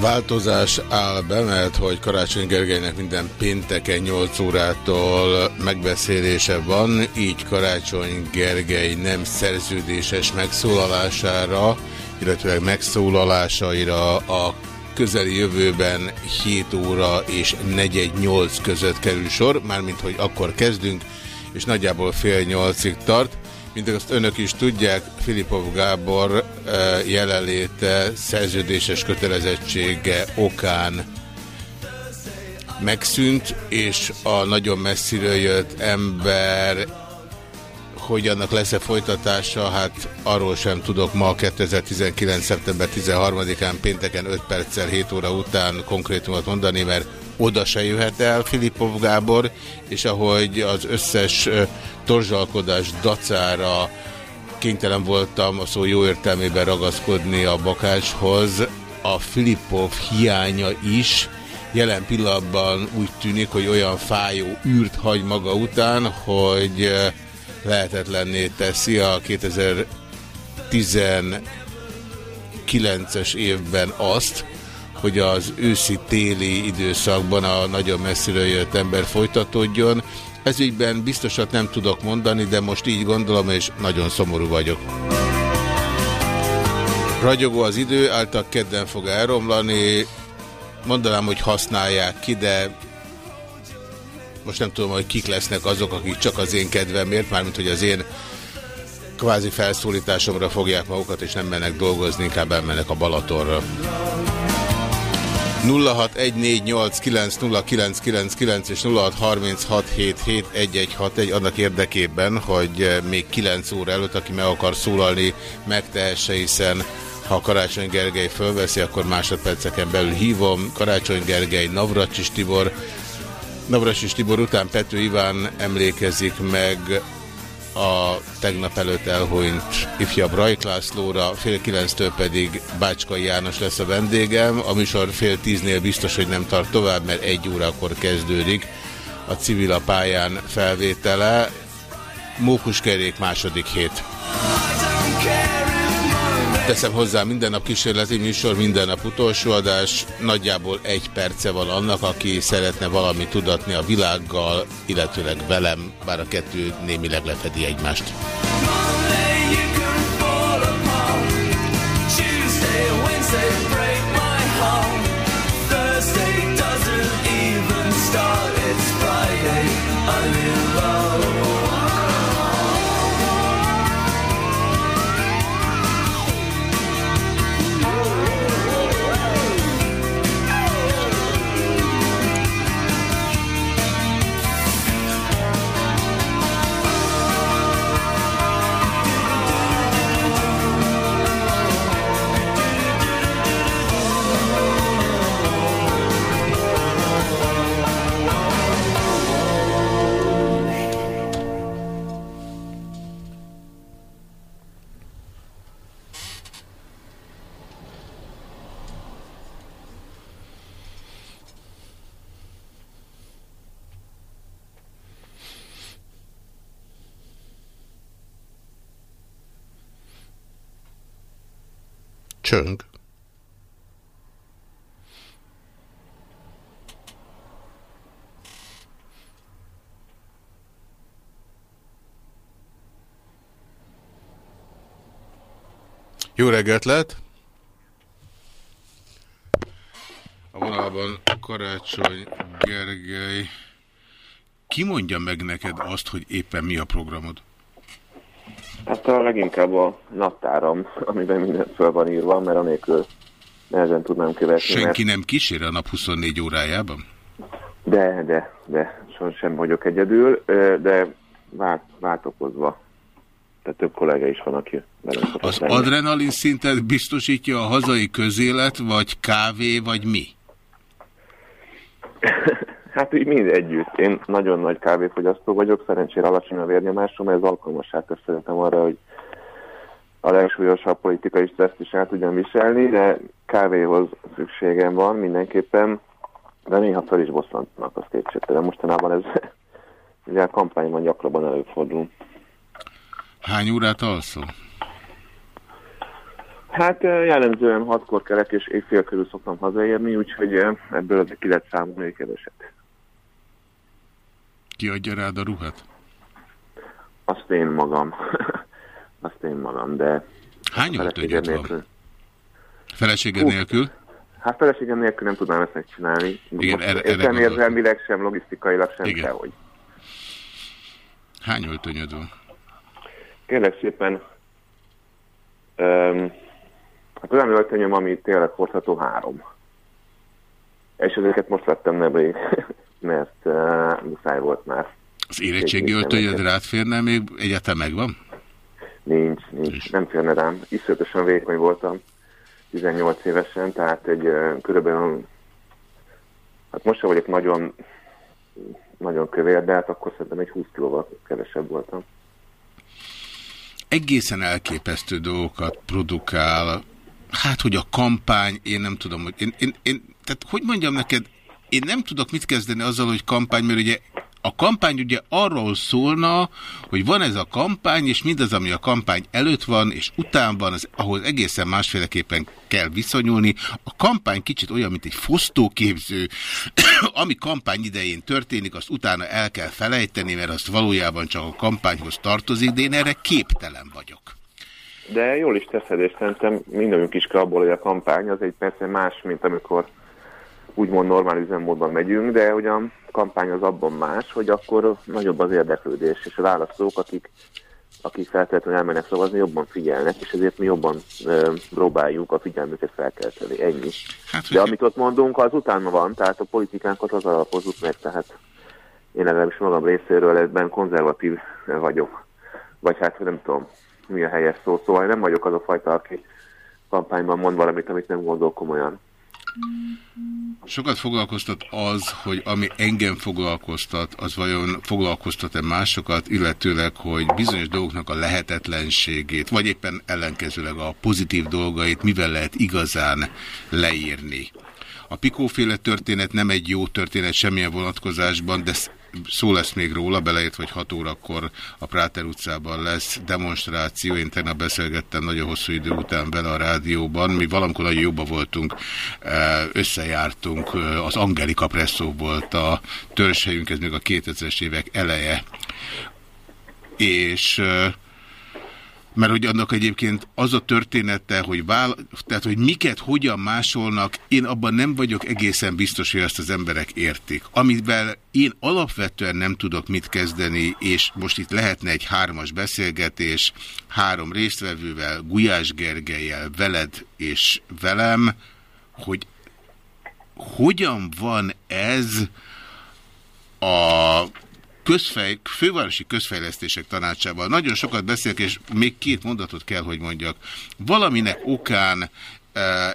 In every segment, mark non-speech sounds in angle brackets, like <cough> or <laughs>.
Változás áll be, mert hogy Karácsony Gergelynek minden pénteken 8 órától megbeszélése van, így Karácsony Gergely nem szerződéses megszólalására, illetve megszólalásaira a közeli jövőben 7 óra és 418 között kerül sor, mármint hogy akkor kezdünk, és nagyjából fél nyolcig tart. Mint azt önök is tudják, Filipov Gábor eh, jelenléte szerződéses kötelezettsége okán megszűnt, és a nagyon messziről jött ember, hogy annak lesz-e folytatása, hát arról sem tudok ma 2019. szeptember 13-án pénteken 5 perccel 7 óra után konkrétumot mondani, mert oda se jöhet el Filipov Gábor, és ahogy az összes torzsalkodás dacára kénytelen voltam a szó jó értelmében ragaszkodni a bakáshoz, a Filipov hiánya is jelen pillanatban úgy tűnik, hogy olyan fájó űrt hagy maga után, hogy lehetetlenné teszi a 2019-es évben azt, hogy az őszi-téli időszakban a nagyon messziről jött ember folytatódjon. Ez ügyben biztosat nem tudok mondani, de most így gondolom, és nagyon szomorú vagyok. Ragyogó az idő, által kedden fog elromlani. Mondanám, hogy használják ki, de most nem tudom, hogy kik lesznek azok, akik csak az én kedvemért, mármint hogy az én kvázi felszólításomra fogják magukat, és nem mennek dolgozni, inkább elmennek a Balatorra. 0614890999 és 0636771161 annak érdekében, hogy még 9 óra előtt, aki meg akar szólalni, megtehesse, hiszen ha Karácsony Gergely fölveszi, akkor másodperceken belül hívom. Karácsony Gergely, Navracsis Tibor, Navracsis Tibor után Pető Iván emlékezik meg a tegnap előtt elhúnyt ifjabb Rajk Lászlóra, fél kilenctől pedig Bácskai János lesz a vendégem. A műsor fél tíznél biztos, hogy nem tart tovább, mert egy órakor kezdődik a civil a pályán felvétele. Mókuskerék második hét. Teszem hozzá minden nap kísérleti műsor, minden nap utolsó adás. Nagyjából egy perce van annak, aki szeretne valamit tudatni a világgal, illetőleg velem, bár a kettő némileg lefedi egymást. Csöng. Jó reggelt lehet! A vonalban Karácsony Gergely. Ki mondja meg neked azt, hogy éppen mi a programod? Hát a leginkább a naptáram, amiben minden föl van írva, mert anélkül nehezen tudnám követni. Senki nem kísér a nap 24 órájában? De, de, de, sem vagyok egyedül, de vált, váltokozva. Tehát több kollega is van, aki Az lenni. adrenalin szintet biztosítja a hazai közélet, vagy kávé, vagy mi? <laughs> Hát így mind együtt. Én nagyon nagy kávéfogyasztó vagyok, szerencsére alacsony a vérnyomásom, ez alkalmassá tesz szerintem arra, hogy a legsúlyosabb politikai stresszt is el tudjam viselni, de kávéhoz szükségem van mindenképpen, de néha fel is bosszantanak, azt kétségtelen. Mostanában ez <laughs> ugye a kampányban gyakrabban előfordul. Hány órát alszol? Hát jellemzően hatkor kelek és éjfél körül szoktam hazaérni, úgyhogy ebből azért ki lehet számolni keveset. Ki adja rád a ruhát? Azt én magam. <laughs> Azt én magam, de Hány van? nélkül. Feleséged Hú. nélkül? Hát feleségem nélkül nem tudnám ezt megcsinálni. Igen, erre- erre sem érzelmileg, sem logisztikailag, sem Igen. sehogy. Hány öltönyöd van? Kérlek szépen, um, hát olyan öltönyöm, ami tényleg hordható három. És ezeket most vettem nemrég, <laughs> mert uh, muszáj volt már. Az érettségi öltönyöd rád férne még egyetem megvan? Nincs, nincs, nem férne rám. Iszonyatosan vékony voltam 18 évesen, tehát egy uh, körülbelül, hát most sem vagyok nagyon, nagyon kövér, de hát akkor szerintem egy 20 kilóval kevesebb voltam. egészen elképesztő dolgokat produkál. Hát, hogy a kampány, én nem tudom, hogy én, én, én, tehát hogy mondjam neked, én nem tudok mit kezdeni azzal, hogy kampány, mert ugye a kampány ugye arról szólna, hogy van ez a kampány, és mindaz, ami a kampány előtt van, és után van, az, ahhoz egészen másféleképpen kell viszonyulni. A kampány kicsit olyan, mint egy fosztóképző, <coughs> ami kampány idején történik, azt utána el kell felejteni, mert azt valójában csak a kampányhoz tartozik, de én erre képtelen vagyok. De jól is teszed, és szerintem mindenünk is kell abból, hogy a kampány az egy persze más, mint amikor úgymond normál üzemmódban megyünk, de hogy a kampány az abban más, hogy akkor nagyobb az érdeklődés, és a választók, akik, akik feltétlenül elmennek szavazni, jobban figyelnek, és ezért mi jobban ö, próbáljuk a figyelmüket felkelteni. Ennyi. Hát, De amit ott mondunk, az utána van, tehát a politikánkat az alapozzuk meg, tehát én legalábbis magam részéről ebben konzervatív vagyok. Vagy hát nem tudom, mi a helyes szó. Szóval nem vagyok az a fajta, aki kampányban mond valamit, amit nem gondol komolyan. Sokat foglalkoztat az, hogy ami engem foglalkoztat, az vajon foglalkoztat-e másokat, illetőleg, hogy bizonyos dolgoknak a lehetetlenségét, vagy éppen ellenkezőleg a pozitív dolgait mivel lehet igazán leírni. A Pikóféle történet nem egy jó történet semmilyen vonatkozásban, de szó lesz még róla, beleért, hogy 6 órakor a Práter utcában lesz demonstráció. Én tegnap beszélgettem nagyon hosszú idő után vele a rádióban. Mi valamikor nagyon jobban voltunk, összejártunk. Az Angelika Presszó volt a törzshelyünk, ez még a 2000-es évek eleje. És mert hogy annak egyébként az a története, hogy, vála, tehát, hogy miket hogyan másolnak, én abban nem vagyok egészen biztos, hogy azt az emberek értik. Amivel én alapvetően nem tudok mit kezdeni, és most itt lehetne egy hármas beszélgetés, három résztvevővel, Gulyás Gergelyel, veled és velem, hogy hogyan van ez a közfej, fővárosi közfejlesztések tanácsával. Nagyon sokat beszélek, és még két mondatot kell, hogy mondjak. Valaminek okán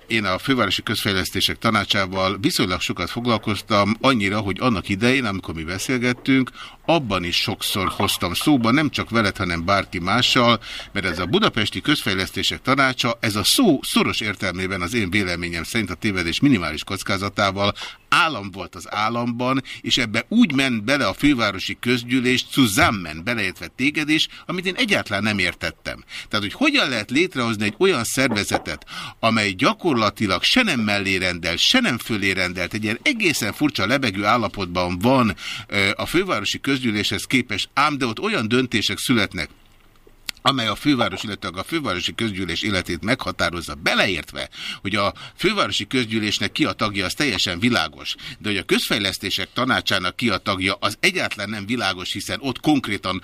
én a fővárosi közfejlesztések tanácsával viszonylag sokat foglalkoztam, annyira, hogy annak idején, amikor mi beszélgettünk, abban is sokszor hoztam szóba, nem csak veled, hanem bárki mással, mert ez a budapesti közfejlesztések tanácsa, ez a szó szoros értelmében az én véleményem szerint a tévedés minimális kockázatával állam volt az államban, és ebbe úgy ment bele a fővárosi közgyűlés, zusammen beleértve téged is, amit én egyáltalán nem értettem. Tehát, hogy hogyan lehet létrehozni egy olyan szervezetet, amely gyakorlatilag se nem mellé rendelt, se nem fölé rendelt, egy ilyen egészen furcsa lebegő állapotban van a fővárosi közgyűléshez képest, ám de ott olyan döntések születnek, amely a főváros, illetve a fővárosi közgyűlés életét meghatározza, beleértve, hogy a fővárosi közgyűlésnek ki a tagja, az teljesen világos, de hogy a közfejlesztések tanácsának ki a tagja, az egyáltalán nem világos, hiszen ott konkrétan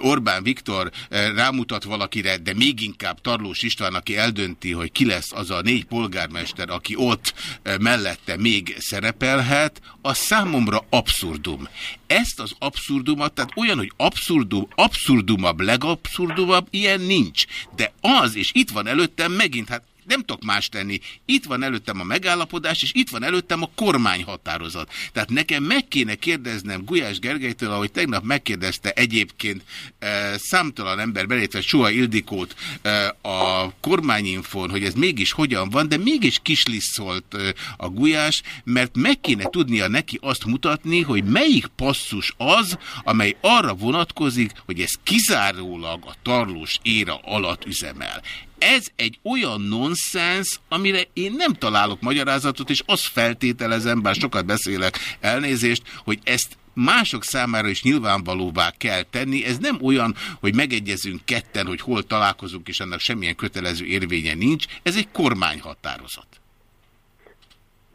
Orbán Viktor rámutat valakire, de még inkább Tarlós István, aki eldönti, hogy ki lesz az a négy polgármester, aki ott mellette még szerepelhet, az számomra abszurdum. Ezt az abszurdumot, tehát olyan, hogy abszurdum, abszurdumabb, legabszurdumabb, ilyen nincs. De az, és itt van előttem megint, hát nem tudok más tenni. Itt van előttem a megállapodás, és itt van előttem a kormányhatározat. Tehát nekem meg kéne kérdeznem Gulyás Gergelytől, ahogy tegnap megkérdezte egyébként e, számtalan ember, belétve Suha Ildikót e, a kormányinfon, hogy ez mégis hogyan van, de mégis kisliszolt e, a Gulyás, mert meg kéne tudnia neki azt mutatni, hogy melyik passzus az, amely arra vonatkozik, hogy ez kizárólag a tarlós éra alatt üzemel ez egy olyan nonsens, amire én nem találok magyarázatot, és azt feltételezem, bár sokat beszélek elnézést, hogy ezt mások számára is nyilvánvalóvá kell tenni. Ez nem olyan, hogy megegyezünk ketten, hogy hol találkozunk, és annak semmilyen kötelező érvénye nincs. Ez egy kormányhatározat.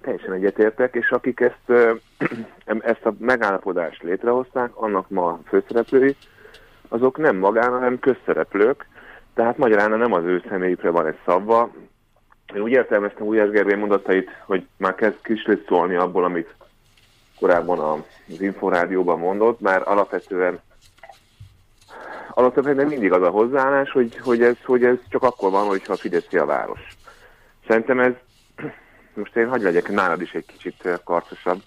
Teljesen egyetértek, és akik ezt, <clears throat> ezt a megállapodást létrehozták, annak ma főszereplői, azok nem magán, hanem közszereplők, tehát magyarán nem az ő személyükre van ez szabva. Én úgy értelmeztem Ujjás Gergely mondatait, hogy már kezd kislit szólni abból, amit korábban az Inforádióban mondott, már alapvetően alapvetően mindig az a hozzáállás, hogy, hogy, ez, hogy ez csak akkor van, hogyha Fideszi a város. Szerintem ez, most én hagyj legyek nálad is egy kicsit karcosabb,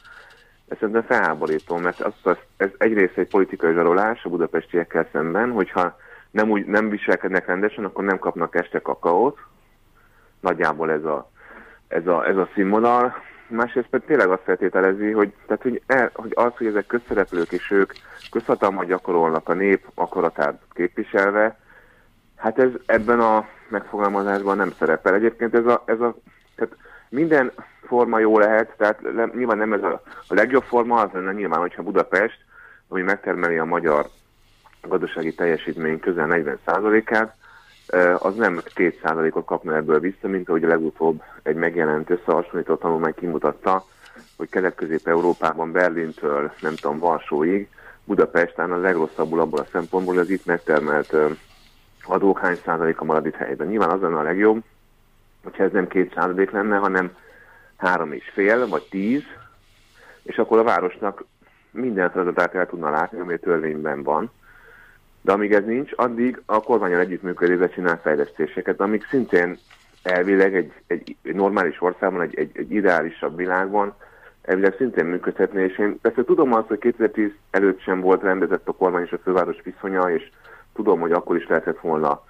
ez szerintem felháborító, mert az, az, ez egyrészt egy politikai zsarolás a budapestiekkel szemben, hogyha nem, úgy, nem viselkednek rendesen, akkor nem kapnak este kakaót. Nagyjából ez a, ez a, ez a színvonal. Másrészt pedig tényleg azt feltételezi, hogy, tehát, hogy, el, hogy az, hogy ezek közszereplők és ők közhatalmat gyakorolnak a nép akaratát képviselve, hát ez ebben a megfogalmazásban nem szerepel. Egyébként ez a, ez a tehát minden forma jó lehet, tehát nyilván nem ez a, a legjobb forma, az lenne nyilván, hogyha Budapest, ami megtermeli a magyar gazdasági teljesítmény közel 40%-át, az nem 2%-ot kapna ebből vissza, mint ahogy a legutóbb egy megjelent összehasonlító tanulmány kimutatta, hogy kelet-közép-európában Berlintől, nem tudom, Varsóig, Budapesten a legrosszabbul abból a szempontból, hogy az itt megtermelt adók hány százaléka marad itt helyben. Nyilván az lenne a legjobb, hogyha ez nem két százalék lenne, hanem három és fél, vagy tíz, és akkor a városnak minden feladatát el tudna látni, ami a törvényben van, de amíg ez nincs, addig a kormányon együttműködésre csinál fejlesztéseket, amik szintén elvileg egy, egy normális országban, egy, egy, egy ideálisabb világban elvileg szintén működhetné, és én persze tudom azt, hogy 2010 előtt sem volt rendezett a kormány és a főváros viszonya, és tudom, hogy akkor is lehetett volna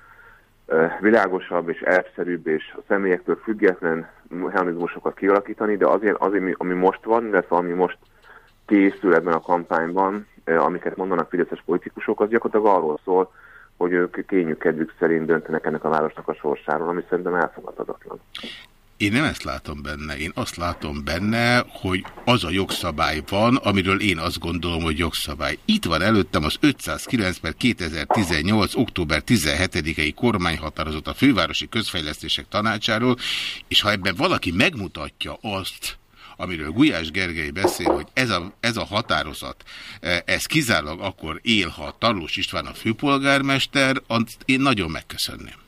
világosabb és elszerűbb és a személyektől független mechanizmusokat kialakítani, de azért, azért ami most van, illetve ami most készül ebben a kampányban, amiket mondanak fideszes politikusok, az gyakorlatilag arról szól, hogy ők kényük kedvük szerint döntenek ennek a városnak a sorsáról, ami szerintem elfogadhatatlan. Én nem ezt látom benne. Én azt látom benne, hogy az a jogszabály van, amiről én azt gondolom, hogy jogszabály. Itt van előttem az 509 per 2018. október 17-i kormányhatározat a fővárosi közfejlesztések tanácsáról, és ha ebben valaki megmutatja azt, amiről Gulyás Gergely beszél, hogy ez a, ez a határozat, e, ez kizárólag akkor él, ha Tarlós István a főpolgármester, én nagyon megköszönném.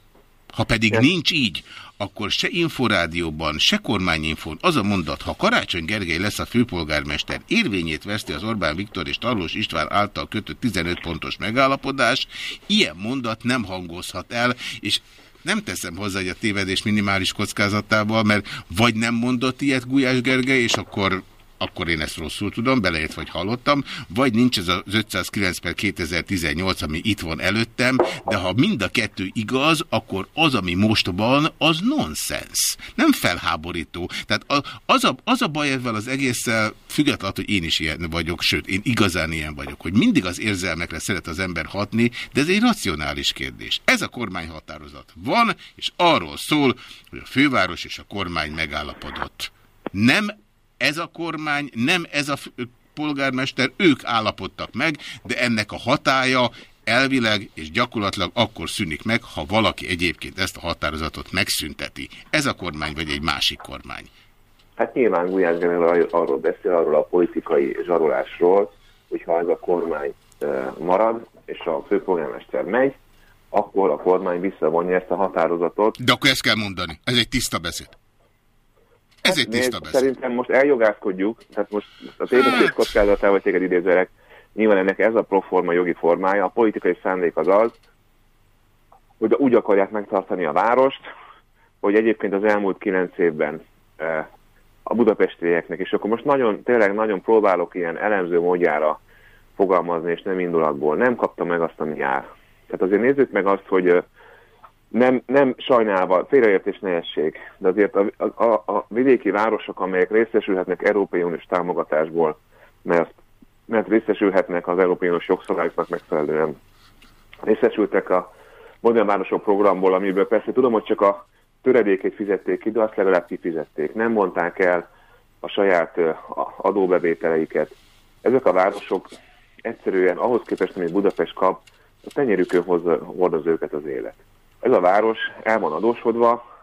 Ha pedig ja. nincs így, akkor se inforádióban, se kormányinfon az a mondat, ha Karácsony Gergely lesz a főpolgármester, érvényét veszti az Orbán Viktor és Tarlós István által kötött 15 pontos megállapodás, ilyen mondat nem hangozhat el, és nem teszem hozzá, hogy a tévedés minimális kockázatával, mert vagy nem mondott ilyet Gulyás Gergely, és akkor akkor én ezt rosszul tudom, beleért vagy hallottam, vagy nincs ez az 509 per 2018, ami itt van előttem, de ha mind a kettő igaz, akkor az, ami most van, az nonsens. Nem felháborító. Tehát az a, az a baj ezzel az egésszel, függetlenül, hogy én is ilyen vagyok, sőt, én igazán ilyen vagyok, hogy mindig az érzelmekre szeret az ember hatni, de ez egy racionális kérdés. Ez a kormányhatározat van, és arról szól, hogy a főváros és a kormány megállapodott. Nem ez a kormány, nem ez a polgármester, ők állapodtak meg, de ennek a hatája elvileg és gyakorlatilag akkor szűnik meg, ha valaki egyébként ezt a határozatot megszünteti. Ez a kormány vagy egy másik kormány? Hát nyilván Gulyás General arról beszél, arról a politikai zsarolásról, hogyha ez a kormány marad, és a főpolgármester megy, akkor a kormány visszavonja ezt a határozatot. De akkor ezt kell mondani. Ez egy tiszta beszéd. Ez egy tiszta beszéd. Szerintem most eljogászkodjuk, tehát most az édeség kockázatával téged idézelek, Nyilván ennek ez a proforma jogi formája, a politikai szándék az az, hogy úgy akarják megtartani a várost, hogy egyébként az elmúlt kilenc évben eh, a budapestieknek, és akkor most nagyon, tényleg nagyon próbálok ilyen elemző módjára fogalmazni, és nem indulatból. Nem kapta meg azt, ami jár. Tehát azért nézzük meg azt, hogy eh, nem, nem sajnálva, félreértés nehézség, de azért a, a, a vidéki városok, amelyek részesülhetnek Európai Uniós támogatásból, mert, mert részesülhetnek az Európai Uniós jogszabályoknak megfelelően, részesültek a Modern Városok programból, amiből persze tudom, hogy csak a töredékét fizették ki, de azt legalább kifizették. Nem mondták el a saját adóbevételeiket. Ezek a városok egyszerűen ahhoz képest, amit Budapest kap, a tenyerükön hordozza őket az élet. Ez a város el van adósodva,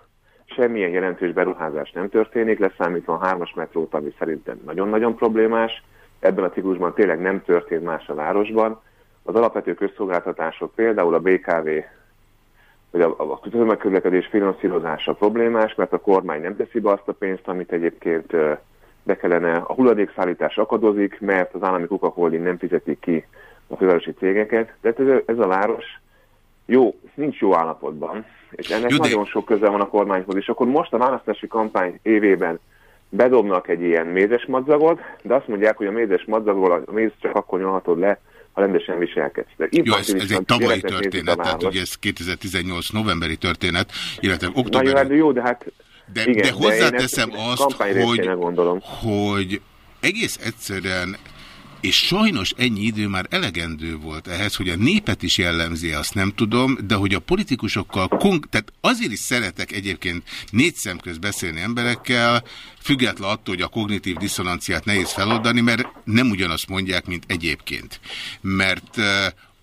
semmilyen jelentős beruházás nem történik, leszámítva a hármas metrót, ami szerintem nagyon-nagyon problémás. Ebben a ciklusban tényleg nem történt más a városban. Az alapvető közszolgáltatások, például a BKV, vagy a, a tömegközlekedés finanszírozása problémás, mert a kormány nem teszi be azt a pénzt, amit egyébként be kellene. A hulladékszállítás akadozik, mert az állami kukaholding nem fizeti ki a fővárosi cégeket. Tehát ez, ez a város jó, nincs jó állapotban, és ennek jó, de... nagyon sok köze van a kormányhoz, és akkor most a választási kampány évében bedobnak egy ilyen mézes madzagot, de azt mondják, hogy a mézes madzagról a méz csak akkor nyolhatod le, ha rendesen viselkedsz. Jó, ez, ez egy tavalyi történet, tehát ugye ez 2018 novemberi történet, illetve október... Na jó, de jó, de hát... De, igen, de hozzáteszem de azt, hogy, hogy egész egyszerűen és sajnos ennyi idő már elegendő volt ehhez, hogy a népet is jellemzi, azt nem tudom, de hogy a politikusokkal, tehát azért is szeretek egyébként négy szemköz beszélni emberekkel, független attól, hogy a kognitív diszonanciát nehéz feloldani, mert nem ugyanazt mondják, mint egyébként. Mert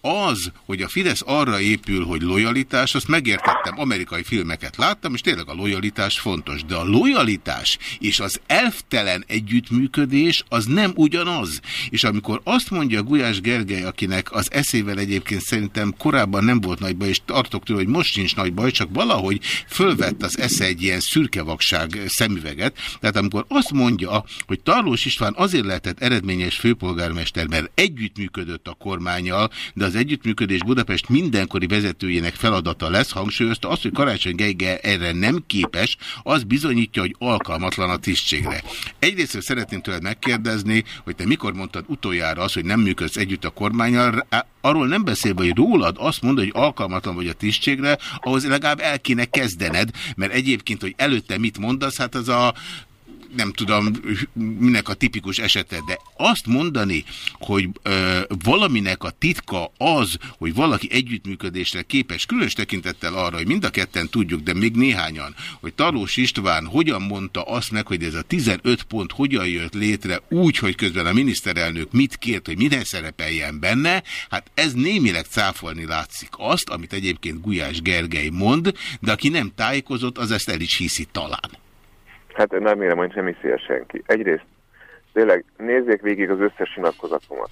az, hogy a Fidesz arra épül, hogy lojalitás, azt megértettem, amerikai filmeket láttam, és tényleg a lojalitás fontos. De a lojalitás és az elftelen együttműködés az nem ugyanaz. És amikor azt mondja Gulyás Gergely, akinek az eszével egyébként szerintem korábban nem volt nagy baj, és tartok tőle, hogy most sincs nagy baj, csak valahogy fölvett az esze egy ilyen szürkevakság szemüveget. Tehát amikor azt mondja, hogy Tarlós István azért lehetett eredményes főpolgármester, mert együttműködött a kormányjal, de az együttműködés Budapest mindenkori vezetőjének feladata lesz, hangsúlyozta azt, hogy Karácsony Geiger erre nem képes, az bizonyítja, hogy alkalmatlan a tisztségre. Egyrészt szeretném tőled megkérdezni, hogy te mikor mondtad utoljára azt, hogy nem működsz együtt a kormányal, arról nem beszélve, hogy rólad azt mondod, hogy alkalmatlan vagy a tisztségre, ahhoz legalább el kéne kezdened, mert egyébként, hogy előtte mit mondasz, hát az a nem tudom, minek a tipikus esete, de azt mondani, hogy ö, valaminek a titka az, hogy valaki együttműködésre képes, különös tekintettel arra, hogy mind a ketten tudjuk, de még néhányan, hogy Tarlós István hogyan mondta azt meg, hogy ez a 15 pont hogyan jött létre úgy, hogy közben a miniszterelnök mit kért, hogy minden szerepeljen benne, hát ez némileg cáfolni látszik azt, amit egyébként Gulyás Gergely mond, de aki nem tájékozott, az ezt el is hiszi talán. Hát nem remélem, hogy nem hiszi el senki. Egyrészt, tényleg nézzék végig az összes nyilatkozatomat.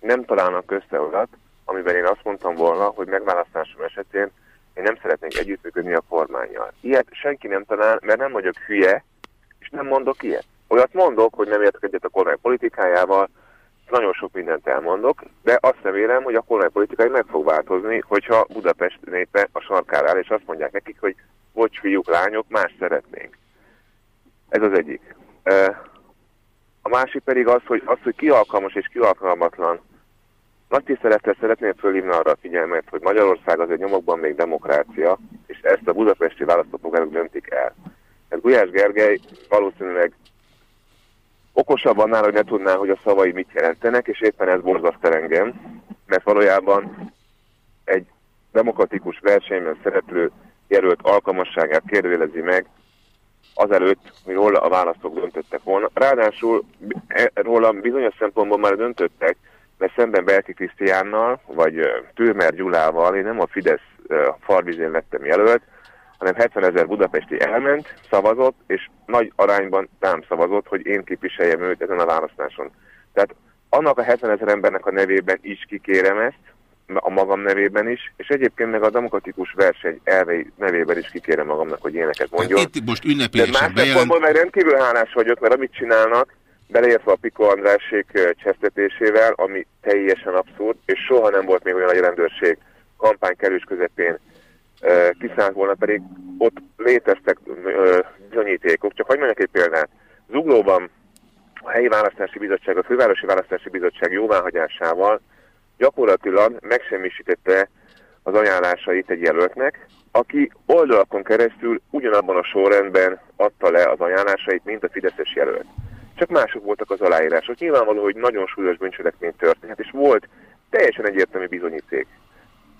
Nem találnak össze olyat, amiben én azt mondtam volna, hogy megválasztásom esetén én nem szeretnék együttműködni a kormányjal. Ilyet senki nem talál, mert nem vagyok hülye, és nem mondok ilyet. Olyat mondok, hogy nem értek egyet a kormány politikájával, nagyon sok mindent elmondok, de azt remélem, hogy a kormány politikai meg fog változni, hogyha Budapest népe a sarkára áll, és azt mondják nekik, hogy bocs, fiúk, lányok, más szeretnénk. Ez az egyik. A másik pedig az, hogy, az, hogy ki alkalmas és ki alkalmatlan. Nagy tisztelettel szeretném fölhívni arra a figyelmet, hogy Magyarország az egy nyomokban még demokrácia, és ezt a budapesti választópolgárok döntik el. Ez Gulyás Gergely valószínűleg okosabb annál, hogy ne tudná, hogy a szavai mit jelentenek, és éppen ez borzaszt engem, mert valójában egy demokratikus versenyben szereplő jelölt alkalmasságát kérdőjelezi meg azelőtt, hogy róla a választók döntöttek volna. Ráadásul e, róla bizonyos szempontból már döntöttek, mert szemben Belki Krisztiánnal, vagy Türmer Gyulával, én nem a Fidesz farvizén lettem jelölt, hanem 70 ezer budapesti elment, szavazott, és nagy arányban nem szavazott, hogy én képviseljem őt ezen a választáson. Tehát annak a 70 ezer embernek a nevében is kikérem ezt, a magam nevében is, és egyébként meg a demokratikus verseny elvei nevében is kikérem magamnak, hogy éneket mondjon. Itt most ünnepélyesen bejelent... De más meg rendkívül hálás vagyok, mert amit csinálnak, beleértve a Piko Andrásék csesztetésével, ami teljesen abszurd, és soha nem volt még olyan nagy rendőrség kampány kerülés közepén kiszállt volna, pedig ott léteztek bizonyítékok. Csak hogy mondjak egy példát. Zuglóban a helyi választási bizottság, a fővárosi választási bizottság jóváhagyásával gyakorlatilag megsemmisítette az ajánlásait egy jelöltnek, aki oldalakon keresztül ugyanabban a sorrendben adta le az ajánlásait, mint a Fideszes jelölt. Csak mások voltak az aláírások. Nyilvánvaló, hogy nagyon súlyos bűncselekmény történt, és volt teljesen egyértelmű bizonyíték.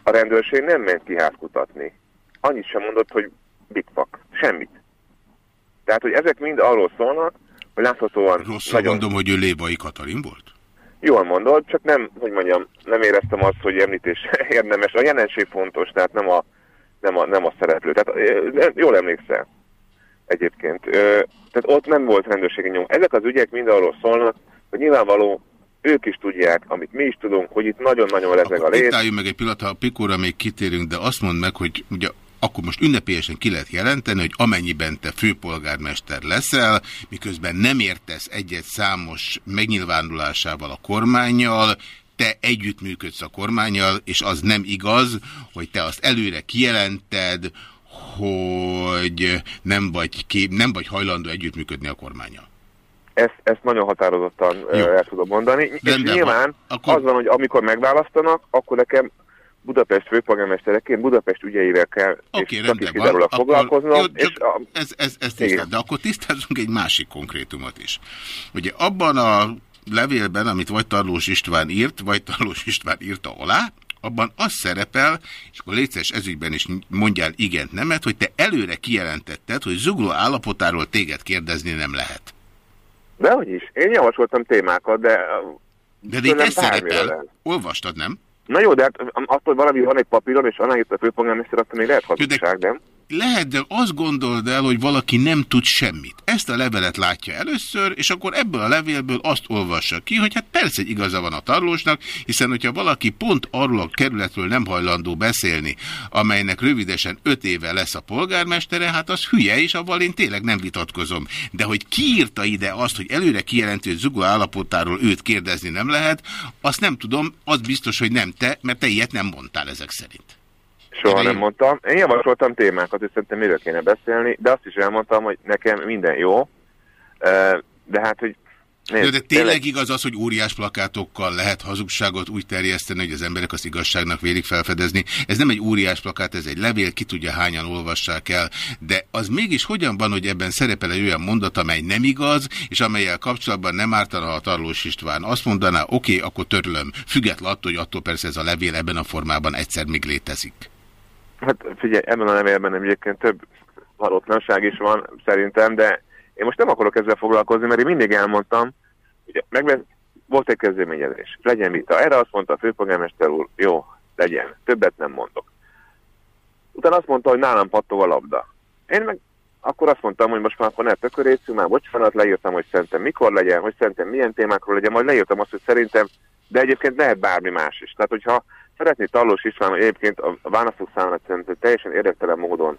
A rendőrség nem ment ki házkutatni. Annyit sem mondott, hogy bitfak. Semmit. Tehát, hogy ezek mind arról szólnak, hogy láthatóan... Rosszul nagyon... mondom, hogy ő Lévai Katalin volt? Jól mondod, csak nem, hogy mondjam, nem éreztem azt, hogy említés <laughs> érdemes. A jelenség fontos, tehát nem a, nem a, nem a szereplő. Tehát jól emlékszel egyébként. Tehát ott nem volt rendőrségi nyom. Ezek az ügyek mind arról szólnak, hogy nyilvánvaló ők is tudják, amit mi is tudunk, hogy itt nagyon-nagyon rezeg a lét. Itt álljunk meg egy pillanat, ha a pikóra még kitérünk, de azt mondd meg, hogy ugye akkor most ünnepélyesen ki lehet jelenteni, hogy amennyiben te főpolgármester leszel, miközben nem értesz egyet számos megnyilvánulásával a kormányjal, te együttműködsz a kormányjal, és az nem igaz, hogy te azt előre kijelented, hogy nem vagy, kép, nem vagy hajlandó együttműködni a kormányjal. Ezt, ezt nagyon határozottan Jó. el tudom mondani. De, és nyilván akkor... az van, hogy amikor megválasztanak, akkor nekem Budapest főpolgármestereként Budapest ügyeivel kell, okay, és kizárólag foglalkoznom. Jó, és a... ez, ez, ez tisztelt, de akkor tisztázunk egy másik konkrétumot is. Ugye abban a levélben, amit vagy Tarlós István írt, vagy Tarlós István írta alá, abban az szerepel, és akkor létszeres ezügyben is mondjál igent nemet, hogy te előre kijelentetted, hogy zugló állapotáról téged kérdezni nem lehet. Dehogy is. Én javasoltam témákat, de... De, de itt ez szerepel. Olvastad, nem? Na jó, de hát attól, valami van egy papíron, és itt a főpolgármester, attól még lehet hazugság, nem? Lehet, de azt gondold el, hogy valaki nem tud semmit. Ezt a levelet látja először, és akkor ebből a levélből azt olvassa ki, hogy hát persze, igaza van a tarlósnak, hiszen hogyha valaki pont arról a kerületről nem hajlandó beszélni, amelynek rövidesen öt éve lesz a polgármestere, hát az hülye, és avval én tényleg nem vitatkozom. De hogy kiírta ide azt, hogy előre kijelentő, hogy zugó állapotáról őt kérdezni nem lehet, azt nem tudom, az biztos, hogy nem te, mert te ilyet nem mondtál ezek szerint. Soha nem mondtam. Én javasoltam témákat, hogy szerintem miről kéne beszélni, de azt is elmondtam, hogy nekem minden jó, de hát, hogy Nézd, de tényleg igaz az, hogy óriás plakátokkal lehet hazugságot úgy terjeszteni, hogy az emberek az igazságnak vélik felfedezni. Ez nem egy óriás plakát, ez egy levél, ki tudja hányan olvassák el, de az mégis hogyan van, hogy ebben szerepel egy olyan mondat, amely nem igaz, és amelyel kapcsolatban nem ártana a Tarlós István. Azt mondaná, oké, okay, akkor törlöm, független attól, hogy attól persze ez a levél ebben a formában egyszer még létezik. Hát figyelj, ebben a levélben egyébként több valótlanság is van szerintem, de én most nem akarok ezzel foglalkozni, mert én mindig elmondtam, hogy meg volt egy kezdeményezés, legyen vita. Erre azt mondta a főpolgármester úr, jó, legyen, többet nem mondok. Utána azt mondta, hogy nálam pattog a labda. Én meg akkor azt mondtam, hogy most már akkor ne tökörészünk, már bocsánat, leírtam, hogy szerintem mikor legyen, hogy szerintem milyen témákról legyen, majd leírtam azt, hogy szerintem, de egyébként lehet bármi más is. Tehát, hogyha szeretné Tallós István, egyébként a választók számára szerintem teljesen érdektelen módon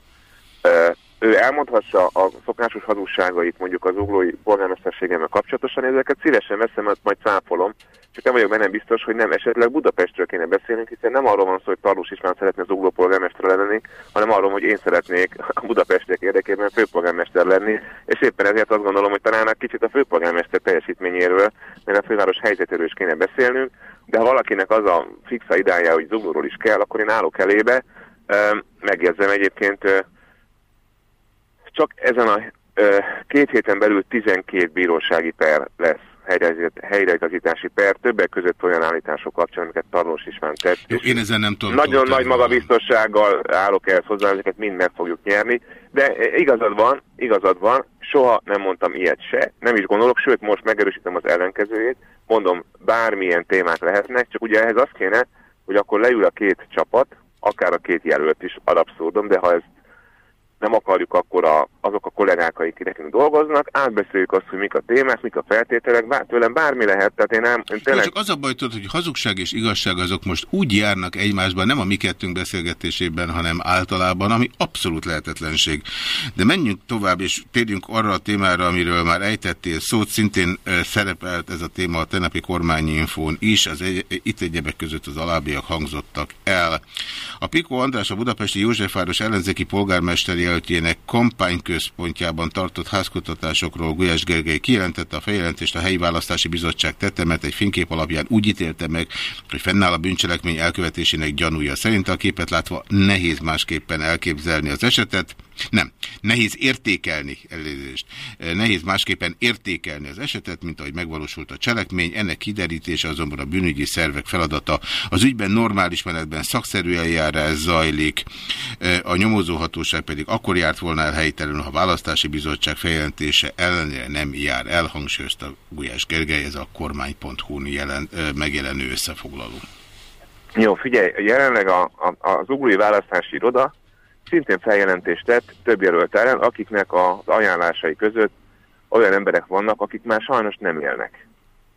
ő elmondhassa a szokásos hazugságait mondjuk az uglói polgármesterségemmel kapcsolatosan, ezeket szívesen veszem, mert majd cáfolom, csak nem vagyok benne biztos, hogy nem esetleg Budapestről kéne beszélnünk, hiszen nem arról van szó, hogy Tarlós István szeretne az ugló polgármester lenni, hanem arról, hogy én szeretnék a budapestiek érdekében főpolgármester lenni, és éppen ezért azt gondolom, hogy talán egy kicsit a főpolgármester teljesítményéről, mert a főváros helyzetéről is kéne beszélnünk, de ha valakinek az a fixa idája, hogy zuglóról is kell, akkor én állok elébe, megjegyzem egyébként, csak ezen a két héten belül 12 bírósági per lesz helyreigazítási per, többek között olyan állítások kapcsán, amiket Tarlós István tett. Jó, én ezen nem tudom. Nagyon nagy magabiztossággal állok el hozzá, ezeket mind meg fogjuk nyerni, de igazad van, igazad van, soha nem mondtam ilyet se, nem is gondolok, sőt most megerősítem az ellenkezőjét, mondom, bármilyen témák lehetnek, csak ugye ehhez az kéne, hogy akkor leül a két csapat, akár a két jelölt is, ad abszurdum, de ha ez nem akarjuk akkor a, azok a kollégák, akik nekünk dolgoznak, átbeszéljük azt, hogy mik a témák, mik a feltételek, bár, tőlem bármi lehet, tehát én nem... Én tényleg... Csak az a baj, tudod, hogy hazugság és igazság azok most úgy járnak egymásban, nem a mi kettőnk beszélgetésében, hanem általában, ami abszolút lehetetlenség. De menjünk tovább, és térjünk arra a témára, amiről már ejtettél szót, szintén szerepelt ez a téma a tenepi kormányinfón is, az egy, itt egyebek között az alábbiak hangzottak el. A Piko András a budapesti Józsefváros ellenzéki polgármesteri jelöltjének kampányközpontjában tartott házkutatásokról Gulyás Gergely kijelentette a feljelentést a helyi választási bizottság tette, mert egy fénykép alapján úgy ítélte meg, hogy fennáll a bűncselekmény elkövetésének gyanúja. Szerint a képet látva nehéz másképpen elképzelni az esetet. Nem, nehéz értékelni, elnézést, nehéz másképpen értékelni az esetet, mint ahogy megvalósult a cselekmény, ennek kiderítése azonban a bűnügyi szervek feladata. Az ügyben normális menetben szakszerű eljárás zajlik, a nyomozóhatóság pedig akkor járt volna el helytelenül, ha a választási bizottság feljelentése ellenére nem jár el, hangsúlyozta Gulyás Gergely, ez a kormány.hu-n megjelenő összefoglaló. Jó, figyelj, jelenleg a, a, az ugrói választási iroda szintén feljelentést tett több jelölt ellen, akiknek az ajánlásai között olyan emberek vannak, akik már sajnos nem élnek.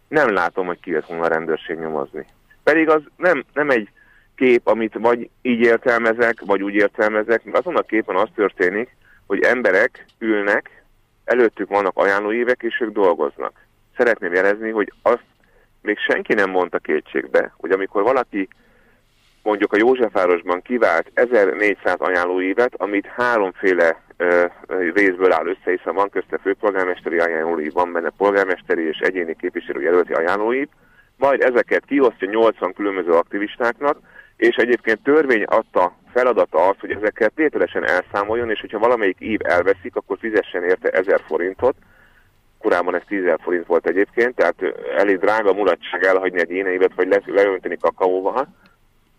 Nem látom, hogy ki jött volna a rendőrség nyomozni. Pedig az nem, nem egy kép, amit vagy így értelmezek, vagy úgy értelmezek, mert azon a képen az történik, hogy emberek ülnek, előttük vannak ajánlóívek, és ők dolgoznak. Szeretném jelezni, hogy azt még senki nem mondta kétségbe, hogy amikor valaki mondjuk a Józsefvárosban kivált 1400 ajánlóívet, amit háromféle ö, részből áll össze, hiszen van közte főpolgármesteri ajánlóív, van benne polgármesteri és egyéni képviselő jelölti ajánlóív, majd ezeket kiosztja 80 különböző aktivistáknak, és egyébként törvény adta feladata az, hogy ezeket tételesen elszámoljon, és hogyha valamelyik ív elveszik, akkor fizessen érte 1000 forintot. Korábban ez 10 forint volt egyébként, tehát elég drága mulatság elhagyni egy éneivet, vagy leönteni kakaóval.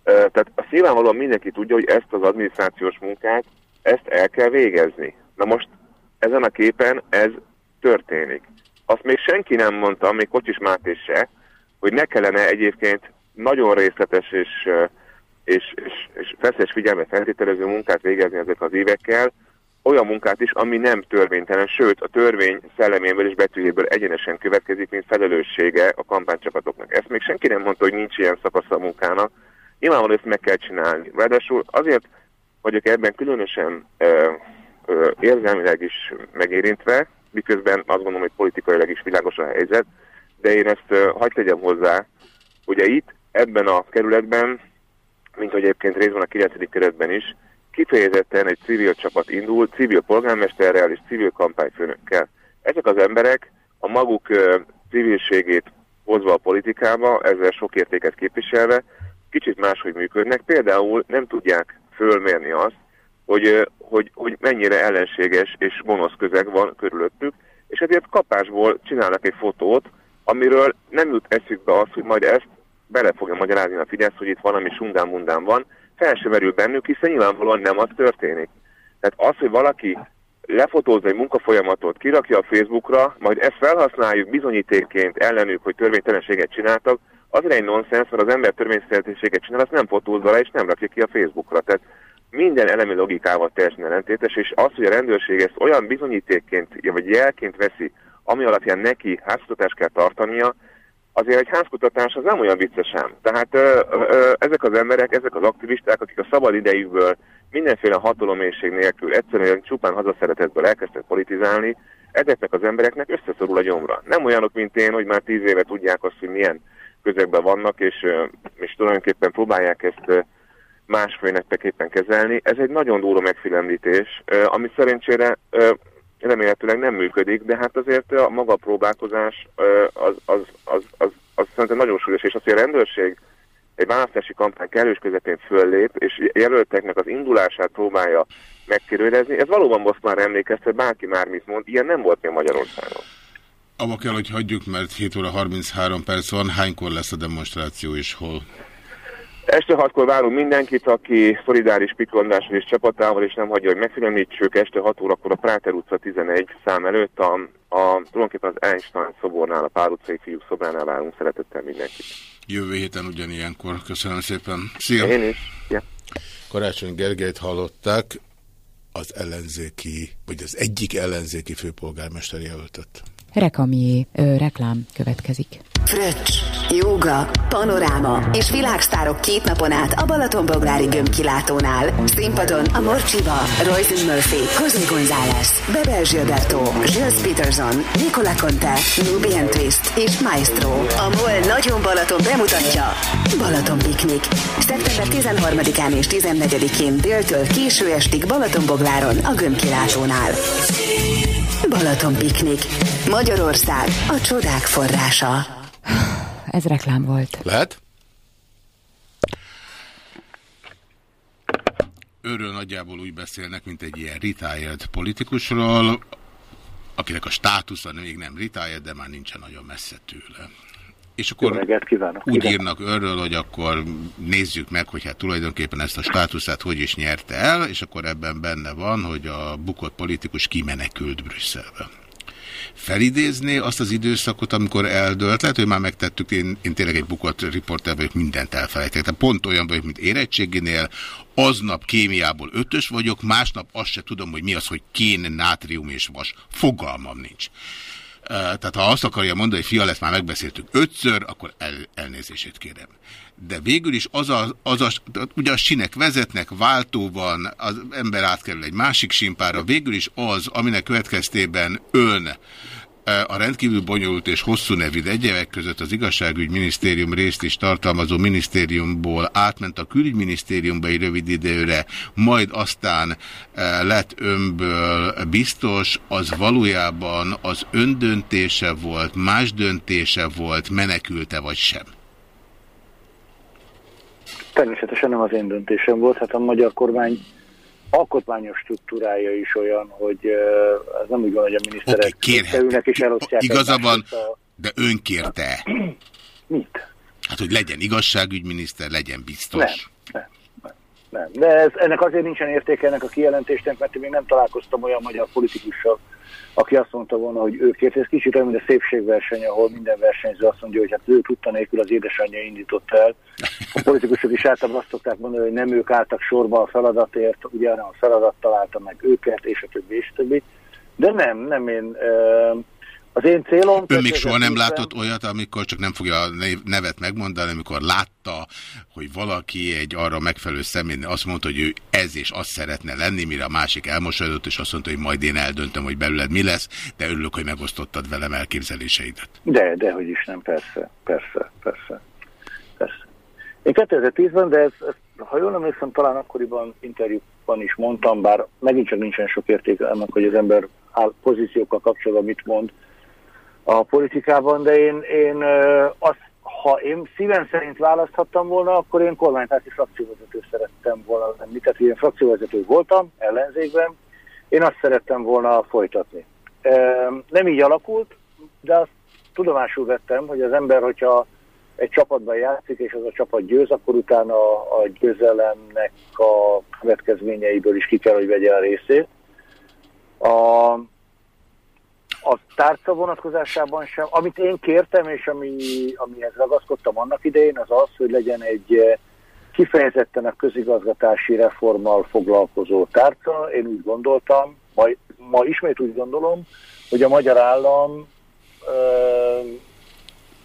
Tehát a nyilvánvalóan mindenki tudja, hogy ezt az adminisztrációs munkát, ezt el kell végezni. Na most ezen a képen ez történik. Azt még senki nem mondta, még Kocsis Máté se, hogy ne kellene egyébként nagyon részletes és és, és, és feszes figyelme feltételező munkát végezni ezek az évekkel, olyan munkát is, ami nem törvénytelen, sőt a törvény szelleméből és betűjéből egyenesen következik, mint felelőssége a kampánycsapatoknak. Ezt még senki nem mondta, hogy nincs ilyen szakasz a munkának. Nyilvánvalóan ezt meg kell csinálni. Ráadásul azért vagyok ebben különösen ö, ö, érzelmileg is megérintve, miközben azt gondolom, hogy politikailag is világos a helyzet, de én ezt ö, hagyd tegyem hozzá, ugye itt, ebben a kerületben mint hogy egyébként részben a 9. keretben is, kifejezetten egy civil csapat indul, civil polgármesterrel és civil kampányfőnökkel. Ezek az emberek a maguk civilségét hozva a politikába, ezzel sok értéket képviselve, kicsit máshogy működnek. Például nem tudják fölmérni azt, hogy, hogy, hogy mennyire ellenséges és gonosz közeg van körülöttük, és ezért kapásból csinálnak egy fotót, amiről nem jut eszükbe az, hogy majd ezt bele fogja magyarázni a Fidesz, hogy itt valami sundán-mundán van, fel sem merül bennük, hiszen nyilvánvalóan nem az történik. Tehát az, hogy valaki lefotózza egy munkafolyamatot, kirakja a Facebookra, majd ezt felhasználjuk bizonyítékként ellenük, hogy törvénytelenséget csináltak, azért egy nonsens, mert az ember törvénytelenséget csinál, azt nem fotózza le, és nem rakja ki a Facebookra. Tehát minden elemi logikával teljesen ellentétes, és az, hogy a rendőrség ezt olyan bizonyítékként, vagy jelként veszi, ami alapján neki háztatást kell tartania, azért egy házkutatás az nem olyan viccesen. Tehát ö, ö, ezek az emberek, ezek az aktivisták, akik a szabad idejükből mindenféle hatalomészség nélkül egyszerűen csupán hazaszeretetből elkezdtek politizálni, ezeknek az embereknek összeszorul a gyomra. Nem olyanok, mint én, hogy már tíz éve tudják azt, hogy milyen közegben vannak, és, és tulajdonképpen próbálják ezt másféleképpen kezelni. Ez egy nagyon durva megfélemlítés, ami szerencsére remélhetőleg nem működik, de hát azért a maga próbálkozás az, az, az, az, az szerintem nagyon súlyos, és az, hogy a rendőrség egy választási kampány kellős közepén föllép, és jelölteknek az indulását próbálja megkérőlezni, ez valóban most már emlékeztet, bárki már mit mond, ilyen nem volt még Magyarországon. Abba kell, hogy hagyjuk, mert 7 óra 33 perc van. Hánykor lesz a demonstráció és hol? Este hatkor várunk mindenkit, aki szolidáris Pikrondással és csapatával, és nem hagyja, hogy megfélemlítsük. Este 6 órakor a Práter utca 11 szám előtt, a, a, tulajdonképpen az Einstein szobornál, a Pár utcai fiúk szobránál várunk szeretettel mindenkit. Jövő héten ugyanilyenkor. Köszönöm szépen. Szia! Én is. Ja. Karácsony Gergelyt hallották az ellenzéki, vagy az egyik ellenzéki főpolgármester jelöltet. Rekamié, ö, reklám következik. Fröccs, jóga, panoráma és világsztárok két napon át a Balatonboglári gömbkilátónál. Színpadon a Morcsiba, Royce Murphy, José González, Bebel Gilberto, Gilles Peterson, Nicola Conte, Nubian Twist és Maestro. A MOL Nagyon Balaton bemutatja Balaton Piknik. Szeptember 13-án és 14-én déltől késő estig Balatonbogláron a gömbkilátónál. Balaton Piknik. Magyarország a csodák forrása. Ez reklám volt. Lehet? Őről nagyjából úgy beszélnek, mint egy ilyen retired politikusról, akinek a státusza még nem retired, de már nincsen nagyon messze tőle. És akkor reggelt kívánok. úgy Igen. írnak őről, hogy akkor nézzük meg, hogy hát tulajdonképpen ezt a státuszát hogy is nyerte el, és akkor ebben benne van, hogy a bukott politikus kimenekült Brüsszelbe. Felidézné azt az időszakot, amikor eldőlt, lehet, hogy már megtettük, én, én tényleg egy bukott riporter vagyok, mindent elfelejtek. Tehát pont olyan vagyok, mint érettséginél, aznap kémiából ötös vagyok, másnap azt se tudom, hogy mi az, hogy kén, nátrium és vas. Fogalmam nincs. Tehát ha azt akarja mondani, hogy fia lesz, már megbeszéltük ötször, akkor el, elnézését kérem. De végül is az a, az a, ugye a sinek vezetnek, váltó van, az ember átkerül egy másik simpára, végül is az, aminek következtében ön a rendkívül bonyolult és hosszú nevű egyebek között az igazságügyminisztérium részt is tartalmazó minisztériumból átment a külügyminisztériumba egy rövid időre, majd aztán lett önből biztos, az valójában az öndöntése volt, más döntése volt, menekülte vagy sem? Természetesen nem az én döntésem volt, hát a magyar kormány alkotmányos struktúrája is olyan, hogy ez nem úgy van, hogy a miniszterek ülnek és elosztják Igaza van, a... de ön kérte. <clears throat> Mit? Hát, hogy legyen igazságügyminiszter, legyen biztos. Nem, nem, nem. De ez, ennek azért nincsen értéke ennek a kijelentésnek, mert én még nem találkoztam olyan magyar politikussal, aki azt mondta volna, hogy ő kért. Ez kicsit olyan, mint a szépségverseny, ahol minden versenyző azt mondja, hogy hát ő tudta nélkül az édesanyja indította el. A politikusok is általában azt szokták mondani, hogy nem ők álltak sorba a feladatért, ugye, hanem a feladat találta meg őket, és a többi, és a többi. De nem, nem én... Uh, az én célom... Ön még soha nem látott olyat, amikor csak nem fogja a nevet megmondani, amikor látta, hogy valaki egy arra megfelelő személy azt mondta, hogy ő ez és azt szeretne lenni, mire a másik elmosolyodott, és azt mondta, hogy majd én eldöntöm, hogy belőled mi lesz, de örülök, hogy megosztottad velem elképzeléseidet. De, de hogy is nem, persze, persze, persze. persze. Én 2010-ben, de ez, ez, ha jól emlékszem, talán akkoriban interjúban is mondtam, bár megint csak nincsen sok értéke ennek, hogy az ember áll pozíciókkal kapcsolatban mit mond, a politikában, de én, én azt, ha én szívem szerint választhattam volna, akkor én kormánypárti frakcióvezető szerettem volna lenni. Tehát én frakcióvezető voltam ellenzékben, én azt szerettem volna folytatni. Nem így alakult, de azt tudomásul vettem, hogy az ember, hogyha egy csapatban játszik, és az a csapat győz, akkor utána a győzelemnek a következményeiből is ki kell, hogy vegye a részét. A, a tárca vonatkozásában sem. Amit én kértem, és ami, amihez ragaszkodtam annak idején, az az, hogy legyen egy kifejezetten a közigazgatási reformmal foglalkozó tárca. Én úgy gondoltam, ma, ma ismét úgy gondolom, hogy a magyar állam ö,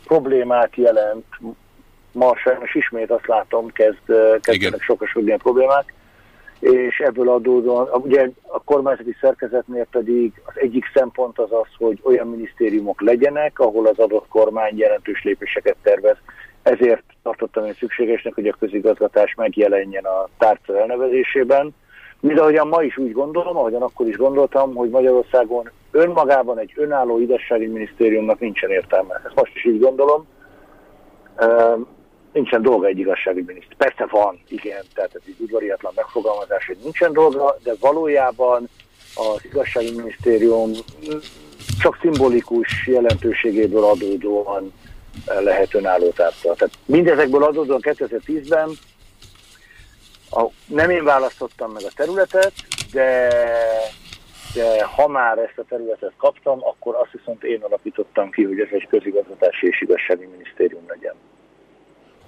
problémát jelent. Ma sajnos ismét azt látom, kezd, kezdenek sokasodni a problémák és ebből adódóan, ugye a kormányzati szerkezetnél pedig az egyik szempont az az, hogy olyan minisztériumok legyenek, ahol az adott kormány jelentős lépéseket tervez. Ezért tartottam én szükségesnek, hogy a közigazgatás megjelenjen a tárca elnevezésében. Mint ahogyan ma is úgy gondolom, ahogyan akkor is gondoltam, hogy Magyarországon önmagában egy önálló igazsági minisztériumnak nincsen értelme. Ezt most is így gondolom nincsen dolga egy igazságügyminiszter. Persze van, igen, tehát ez egy udvariatlan megfogalmazás, hogy nincsen dolga, de valójában az igazságügyminisztérium csak szimbolikus jelentőségéből adódóan lehet önálló tárca. Tehát mindezekből adódóan 2010-ben a, nem én választottam meg a területet, de, de ha már ezt a területet kaptam, akkor azt viszont én alapítottam ki, hogy ez egy közigazgatási és igazsági minisztérium legyen.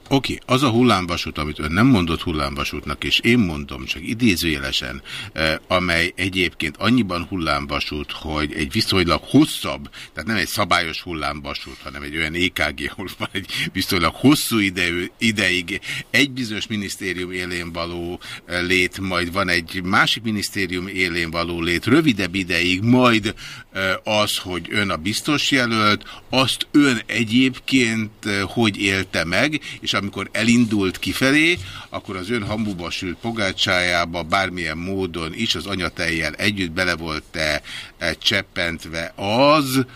Oké, okay, az a hullámvasút, amit ön nem mondott hullámvasútnak, és én mondom, csak idézőjelesen, eh, amely egyébként annyiban hullámvasút, hogy egy viszonylag hosszabb, tehát nem egy szabályos hullámvasút, hanem egy olyan EKG, ahol van egy viszonylag hosszú idejű, ideig egy bizonyos minisztérium élén való eh, lét, majd van egy másik minisztérium élén való lét, rövidebb ideig, majd eh, az, hogy ön a biztos jelölt, azt ön egyébként hogy élte meg, és amikor elindult kifelé, akkor az ön hambuba sült pogácsájába bármilyen módon is az anyatejjel együtt bele volt-e cseppentve az,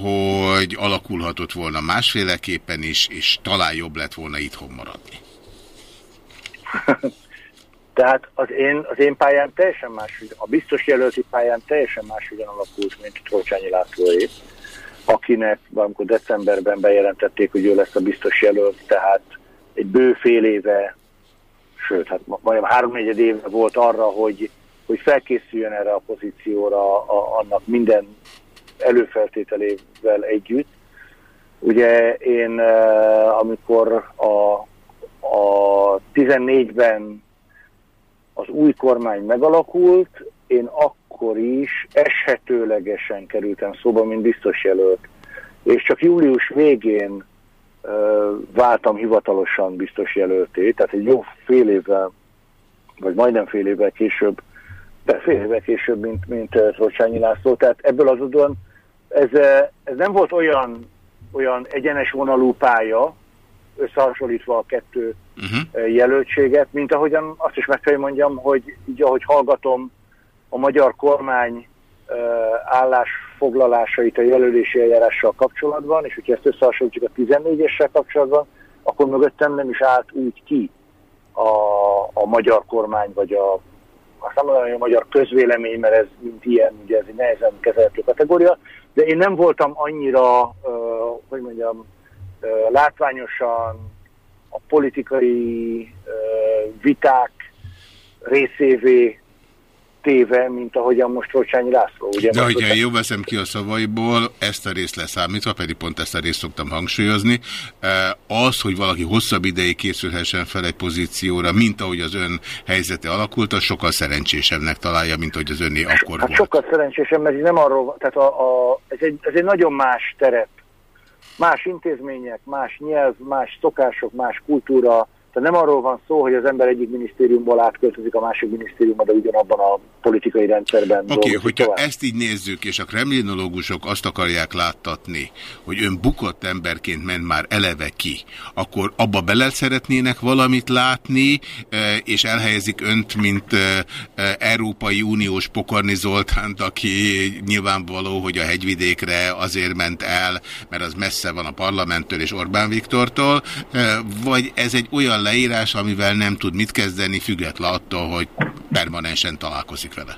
hogy alakulhatott volna másféleképpen is, és talán jobb lett volna itthon maradni. <laughs> Tehát az én, az én pályám teljesen más, a biztos jelölti pályám teljesen máshogyan alakult, mint Tolcsányi Lászlóé, akinek amikor decemberben bejelentették, hogy ő lesz a biztos jelölt, tehát egy bő fél éve, sőt, hát majdnem három-négyed éve volt arra, hogy, hogy felkészüljön erre a pozícióra a, annak minden előfeltételével együtt. Ugye én, eh, amikor a, a 14-ben az új kormány megalakult, én akkor is eshetőlegesen kerültem szóba, mint biztos jelölt. És csak július végén váltam hivatalosan biztos jelölté, tehát egy jó fél évvel, vagy majdnem fél évvel később, de fél évvel később, mint, mint Rocsányi László. Tehát ebből az udon ez, ez nem volt olyan, olyan egyenes vonalú pálya, összehasonlítva a kettő uh-huh. jelöltséget, mint ahogyan azt is meg kell mondjam, hogy így ahogy hallgatom a magyar kormány állásfoglalásait a jelölési eljárással kapcsolatban, és hogyha ezt összehasonlítjuk a 14-essel kapcsolatban, akkor mögöttem nem is állt úgy ki a, a magyar kormány, vagy a, azt nem mondom, a magyar közvélemény, mert ez mint ilyen, ugye ez egy nehezen kezelhető kategória, de én nem voltam annyira, hogy mondjam, látványosan a politikai viták részévé téve, mint ahogyan most Rocsányi László. Ugye De hogyha én jó veszem ki a szavaiból, ezt a részt leszámítva, pedig pont ezt a részt szoktam hangsúlyozni, eh, az, hogy valaki hosszabb ideig készülhessen fel egy pozícióra, mint ahogy az ön helyzete alakult, az sokkal szerencsésebbnek találja, mint hogy az önné akkor hát volt. Sokkal szerencsésebb, mert nem arról, tehát a, a, ez, egy, ez egy nagyon más terep. Más intézmények, más nyelv, más szokások, más kultúra, tehát nem arról van szó, hogy az ember egyik minisztériumból átköltözik a másik minisztériumba, de ugyanabban a politikai rendszerben Oké, okay, hogyha tovább. ezt így nézzük, és a kremlinológusok azt akarják láttatni, hogy ön bukott emberként ment már eleve ki, akkor abba bele szeretnének valamit látni, e, és elhelyezik önt, mint e, e, Európai Uniós Pokorni Zoltánt, aki nyilvánvaló, hogy a hegyvidékre azért ment el, mert az messze van a parlamenttől és Orbán Viktortól, vagy ez egy olyan leírás, amivel nem tud mit kezdeni, független attól, hogy permanensen találkozik vele?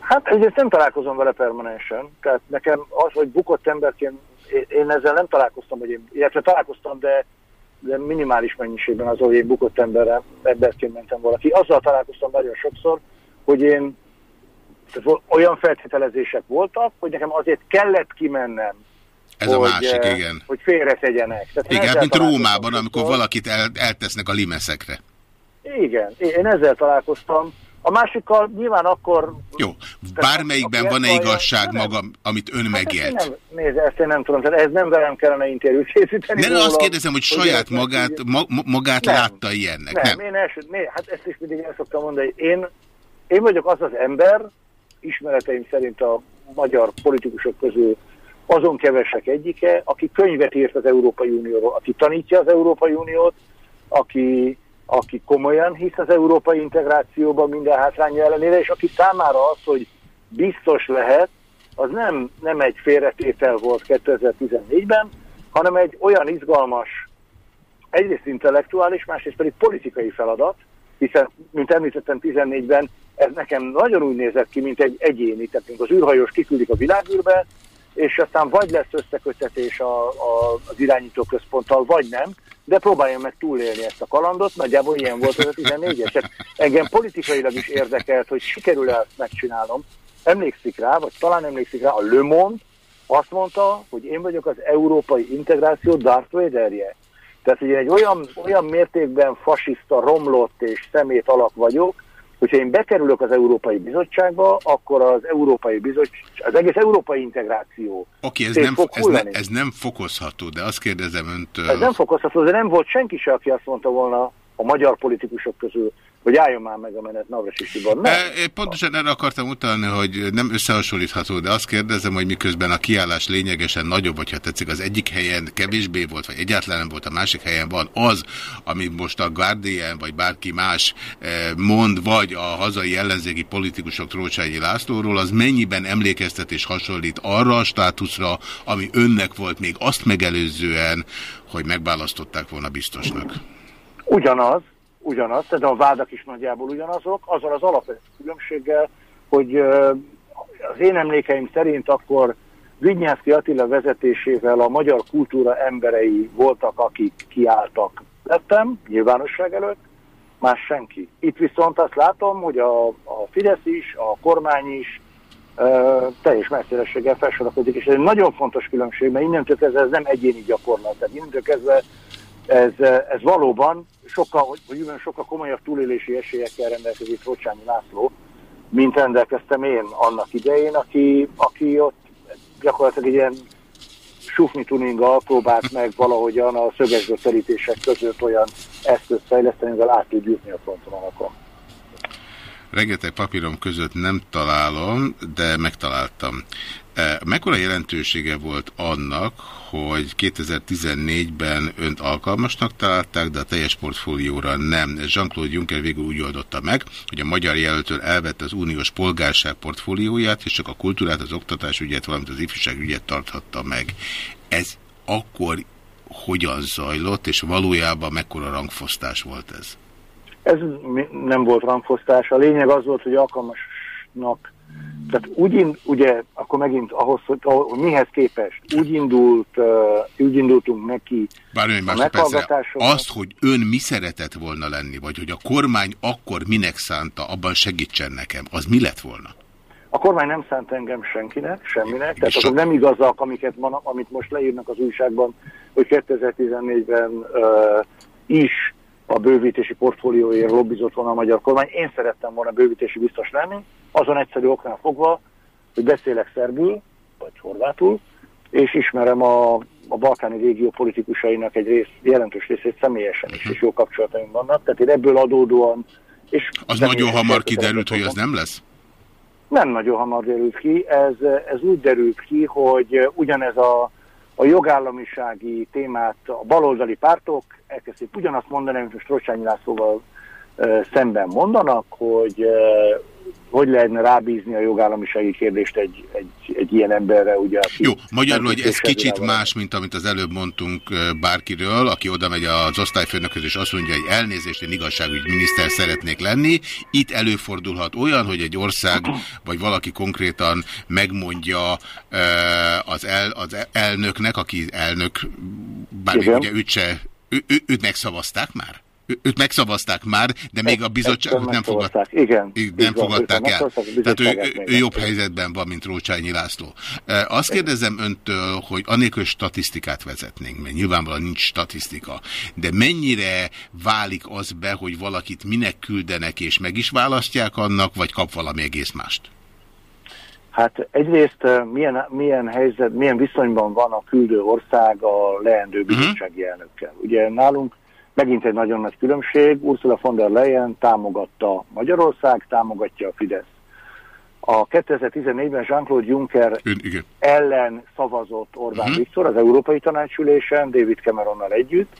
Hát egyrészt nem találkozom vele permanensen, tehát nekem az, hogy bukott emberként, én ezzel nem találkoztam, hogy én, illetve találkoztam, de, de minimális mennyiségben az, hogy én bukott emberre, emberként mentem valaki. Azzal találkoztam nagyon sokszor, hogy én olyan feltételezések voltak, hogy nekem azért kellett kimennem ez hogy, a másik, igen. Hogy félretegyenek. Tehát igen, mint Rómában, amikor valakit el, eltesznek a limeszekre. Igen, én ezzel találkoztam. A másikkal nyilván akkor... Jó, bármelyikben van-e igazság maga, amit ön hát megélt? Nem, nézd, ezt én nem tudom, tehát ez nem velem kellene interjút készíteni. Nem, róla, azt kérdezem, hogy saját hogy magát, ma, magát nem, látta ilyennek. Nem, nem. én első, né, hát ezt is mindig el szoktam mondani. Én, én vagyok az az ember, ismereteim szerint a magyar politikusok közül azon kevesek egyike, aki könyvet írt az Európai Unióról, aki tanítja az Európai Uniót, aki, aki komolyan hisz az európai integrációban minden hátránya ellenére, és aki számára az, hogy biztos lehet, az nem, nem egy félretétel volt 2014-ben, hanem egy olyan izgalmas, egyrészt intellektuális, másrészt pedig politikai feladat, hiszen, mint említettem 14-ben, ez nekem nagyon úgy nézett ki, mint egy egyéni, tehát az űrhajós kiküldik a világűrbe, és aztán vagy lesz összekötetés a, a, az irányító központtal, vagy nem, de próbáljam meg túlélni ezt a kalandot, nagyjából ilyen volt az a 14-es. Engem politikailag is érdekelt, hogy sikerül-e ezt megcsinálnom. Emlékszik rá, vagy talán emlékszik rá, a Le Monde azt mondta, hogy én vagyok az európai integráció Darth Vaderje. Tehát, hogy én egy olyan, olyan mértékben fasiszta, romlott és szemét alak vagyok, hogyha én bekerülök az Európai Bizottságba, akkor az Európai Bizottság, az egész európai integráció. Oké, okay, ez, nem, ez, ne, ez nem fokozható, de azt kérdezem öntől. Ez nem fokozható, de nem volt senki se, aki azt mondta volna a magyar politikusok közül, hogy álljon már meg a menet Navrasis Tibor. Nem. E, pontosan erre akartam utalni, hogy nem összehasonlítható, de azt kérdezem, hogy miközben a kiállás lényegesen nagyobb, vagy ha tetszik, az egyik helyen kevésbé volt, vagy egyáltalán nem volt, a másik helyen van az, amit most a Guardian, vagy bárki más mond, vagy a hazai ellenzéki politikusok Trócsányi Lászlóról, az mennyiben emlékeztet és hasonlít arra a státuszra, ami önnek volt még azt megelőzően, hogy megválasztották volna biztosnak? Ugyanaz, ugyanaz, tehát a vádak is nagyjából ugyanazok, azzal az alapvető különbséggel, hogy az én emlékeim szerint akkor Vignyánszki Attila vezetésével a magyar kultúra emberei voltak, akik kiálltak lettem, nyilvánosság előtt, más senki. Itt viszont azt látom, hogy a, a Fidesz is, a kormány is e, teljes messzélességgel felsorakozik, és ez egy nagyon fontos különbség, mert innentől kezdve ez nem egyéni gyakorlat, tehát innentől kezdve ez, ez valóban sokkal, hogy, hogy sokkal komolyabb túlélési esélyekkel rendelkezik Rocsányi László, mint rendelkeztem én annak idején, aki, aki ott gyakorlatilag egy ilyen sufni tuninggal próbált meg valahogyan a szögesből terítések között olyan eszközt fejleszteni, amivel át tud jutni a frontvonalakon. Rengeteg papírom között nem találom, de megtaláltam. E, mekkora jelentősége volt annak, hogy 2014-ben önt alkalmasnak találták, de a teljes portfólióra nem. Jean-Claude Juncker végül úgy oldotta meg, hogy a magyar jelöltől elvette az uniós polgárság portfólióját, és csak a kultúrát, az oktatásügyet, valamint az ifjúságügyet tarthatta meg. Ez akkor hogyan zajlott, és valójában mekkora rangfosztás volt ez? Ez nem volt rangfosztás. A lényeg az volt, hogy alkalmasnak tehát úgy, ind, ugye, akkor megint ahhoz, hogy, hogy mihez képest, úgy, indult, uh, úgy indultunk neki Bármilyen a meghallgatáson. Azt, hogy ön mi szeretett volna lenni, vagy hogy a kormány akkor minek szánta, abban segítsen nekem, az mi lett volna? A kormány nem szánt engem senkinek, semminek, tehát azok nem igazak, amiket, amit most leírnak az újságban, hogy 2014-ben uh, is a bővítési portfólióért lobbizott volna a magyar kormány. Én szerettem volna bővítési biztos lenni, azon egyszerű oknál fogva, hogy beszélek szerbül, vagy horvátul, és ismerem a, a balkáni régió politikusainak egy rész, jelentős részét személyesen is, és jó kapcsolataim vannak. Tehát én ebből adódóan... És az nagyon hamar kiderült, hogy az nem lesz? Nem nagyon hamar derült ki. Ez, ez úgy derült ki, hogy ugyanez a, a jogállamisági témát a baloldali pártok elkezdték ugyanazt mondani, amit most Rocsányi Lászlóval szemben mondanak, hogy hogy lehetne rábízni a jogállamisági kérdést egy, egy, egy ilyen emberre, ugye? Jó, magyarul, hogy ez kicsit van. más, mint amit az előbb mondtunk bárkiről, aki oda megy az osztályfőnökhöz, és azt mondja, hogy elnézést, én igazságügyi miniszter szeretnék lenni. Itt előfordulhat olyan, hogy egy ország, vagy valaki konkrétan megmondja az, el, az elnöknek, aki elnök, bár ugye őt se, ő, őt megszavazták már? Őt megszavazták már, de még a bizottság nem, fogadták. Igen, nem fogadták el. Tehát ő, ő jobb helyzetben van, mint Rócsányi László. Azt kérdezem öntől, hogy anélkül statisztikát vezetnénk, mert nyilvánvalóan nincs statisztika, de mennyire válik az be, hogy valakit minek küldenek, és meg is választják annak, vagy kap valami egész mást? Hát egyrészt milyen, milyen helyzet, milyen viszonyban van a küldő ország a leendő mhm. bizottsági elnökkel. Ugye nálunk Megint egy nagyon nagy különbség. Ursula von der Leyen támogatta Magyarország, támogatja a Fidesz. A 2014-ben Jean-Claude Juncker Ön, igen. ellen szavazott Orbán uh mhm. -huh. Viktor az Európai Tanácsülésen, David Cameronnal együtt,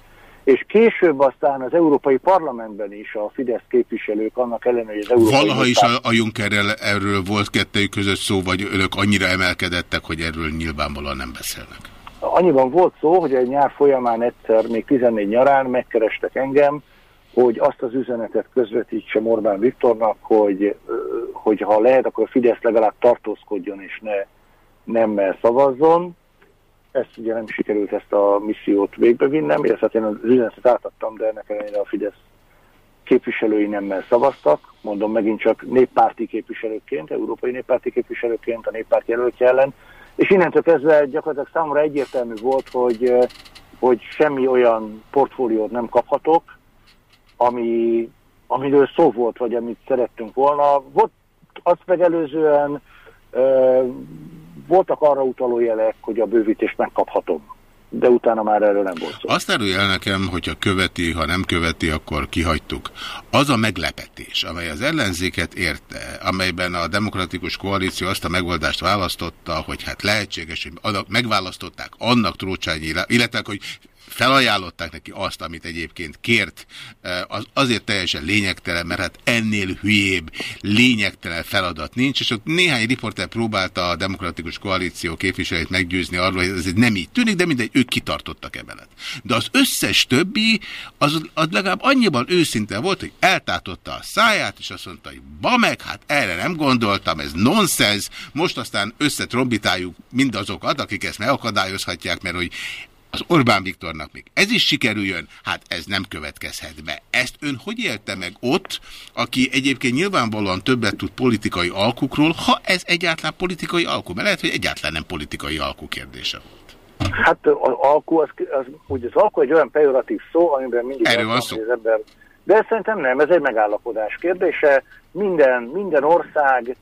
és később aztán az Európai Parlamentben is a Fidesz képviselők annak ellenére, hogy az Európai Valaha is a, a Junckerrel erről volt kettőjük között szó, vagy önök annyira emelkedettek, hogy erről nyilvánvalóan nem beszélnek? Annyiban volt szó, hogy egy nyár folyamán egyszer, még 14 nyarán megkerestek engem, hogy azt az üzenetet közvetítsem Orbán Viktornak, hogy, hogy ha lehet, akkor a Fidesz legalább tartózkodjon és ne nemmel szavazzon. Ezt ugye nem sikerült ezt a missziót végbevinnem, illetve hát én az üzenetet átadtam, de ennek ellenére a Fidesz képviselői nemmel szavaztak, mondom megint csak néppárti képviselőként, európai néppárti képviselőként a néppárt jelöltje ellen, és innentől kezdve gyakorlatilag számomra egyértelmű volt, hogy hogy semmi olyan portfóliót nem kaphatok, ami, amiről szó volt, vagy amit szerettünk volna. Volt azt megelőzően ö, voltak arra utaló jelek, hogy a bővítést megkaphatom de utána már erről nem volt szó. Azt árulja el nekem, hogyha követi, ha nem követi, akkor kihagytuk. Az a meglepetés, amely az ellenzéket érte, amelyben a demokratikus koalíció azt a megoldást választotta, hogy hát lehetséges, hogy megválasztották annak Trócsányi, illetve hogy felajánlották neki azt, amit egyébként kért, eh, az azért teljesen lényegtelen, mert hát ennél hülyébb, lényegtelen feladat nincs, és ott néhány riporter próbálta a Demokratikus Koalíció képviselőit meggyőzni arról, hogy ez nem így tűnik, de mindegy, ők kitartottak ebelet. De az összes többi, az, az legalább annyiban őszinte volt, hogy eltátotta a száját, és azt mondta, hogy ba meg, hát erre nem gondoltam, ez nonsens, most aztán összetrombitáljuk mindazokat, akik ezt megakadályozhatják, mert hogy az Orbán Viktornak még ez is sikerüljön, hát ez nem következhet be. Ezt ön hogy élte meg ott, aki egyébként nyilvánvalóan többet tud politikai alkukról, ha ez egyáltalán politikai alkú, mert lehet, hogy egyáltalán nem politikai alkú kérdése volt. Hát az alkú, az, az, úgy az alkú egy olyan pejoratív szó, amiben mindig Erről van szó. az ember... De szerintem nem, ez egy megállapodás kérdése. Minden, minden ország,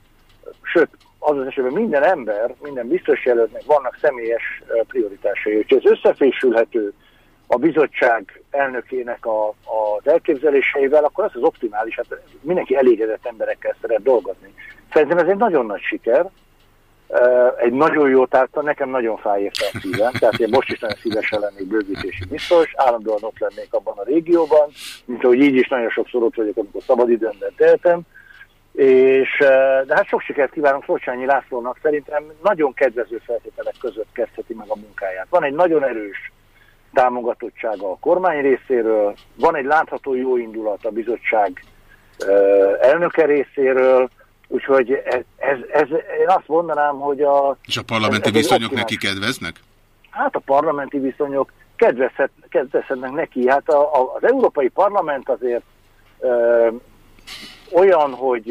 sőt, az az esetben minden ember, minden biztos jelöltnek vannak személyes prioritásai. Úgyhogy ez összefésülhető a bizottság elnökének a, az elképzeléseivel, akkor az az optimális, hát mindenki elégedett emberekkel szeret dolgozni. Szerintem ez egy nagyon nagy siker, egy nagyon jó tárta, nekem nagyon fáj érte a szívem, tehát én most is nagyon szívesen lennék bővítési biztos, állandóan ott lennék abban a régióban, mint ahogy így is nagyon sokszor ott vagyok, amikor szabadidőmben teltem, és, de hát sok sikert kívánok Szocsányi Lászlónak, szerintem nagyon kedvező feltételek között kezdheti meg a munkáját. Van egy nagyon erős támogatottsága a kormány részéről, van egy látható jó indulat a bizottság elnöke részéről, úgyhogy ez, ez, ez, én azt mondanám, hogy a... És a parlamenti ez, ez viszonyok neki kedveznek? Hát a parlamenti viszonyok kedvezhet, kedvezhetnek neki. Hát a, a, az Európai Parlament azért olyan, hogy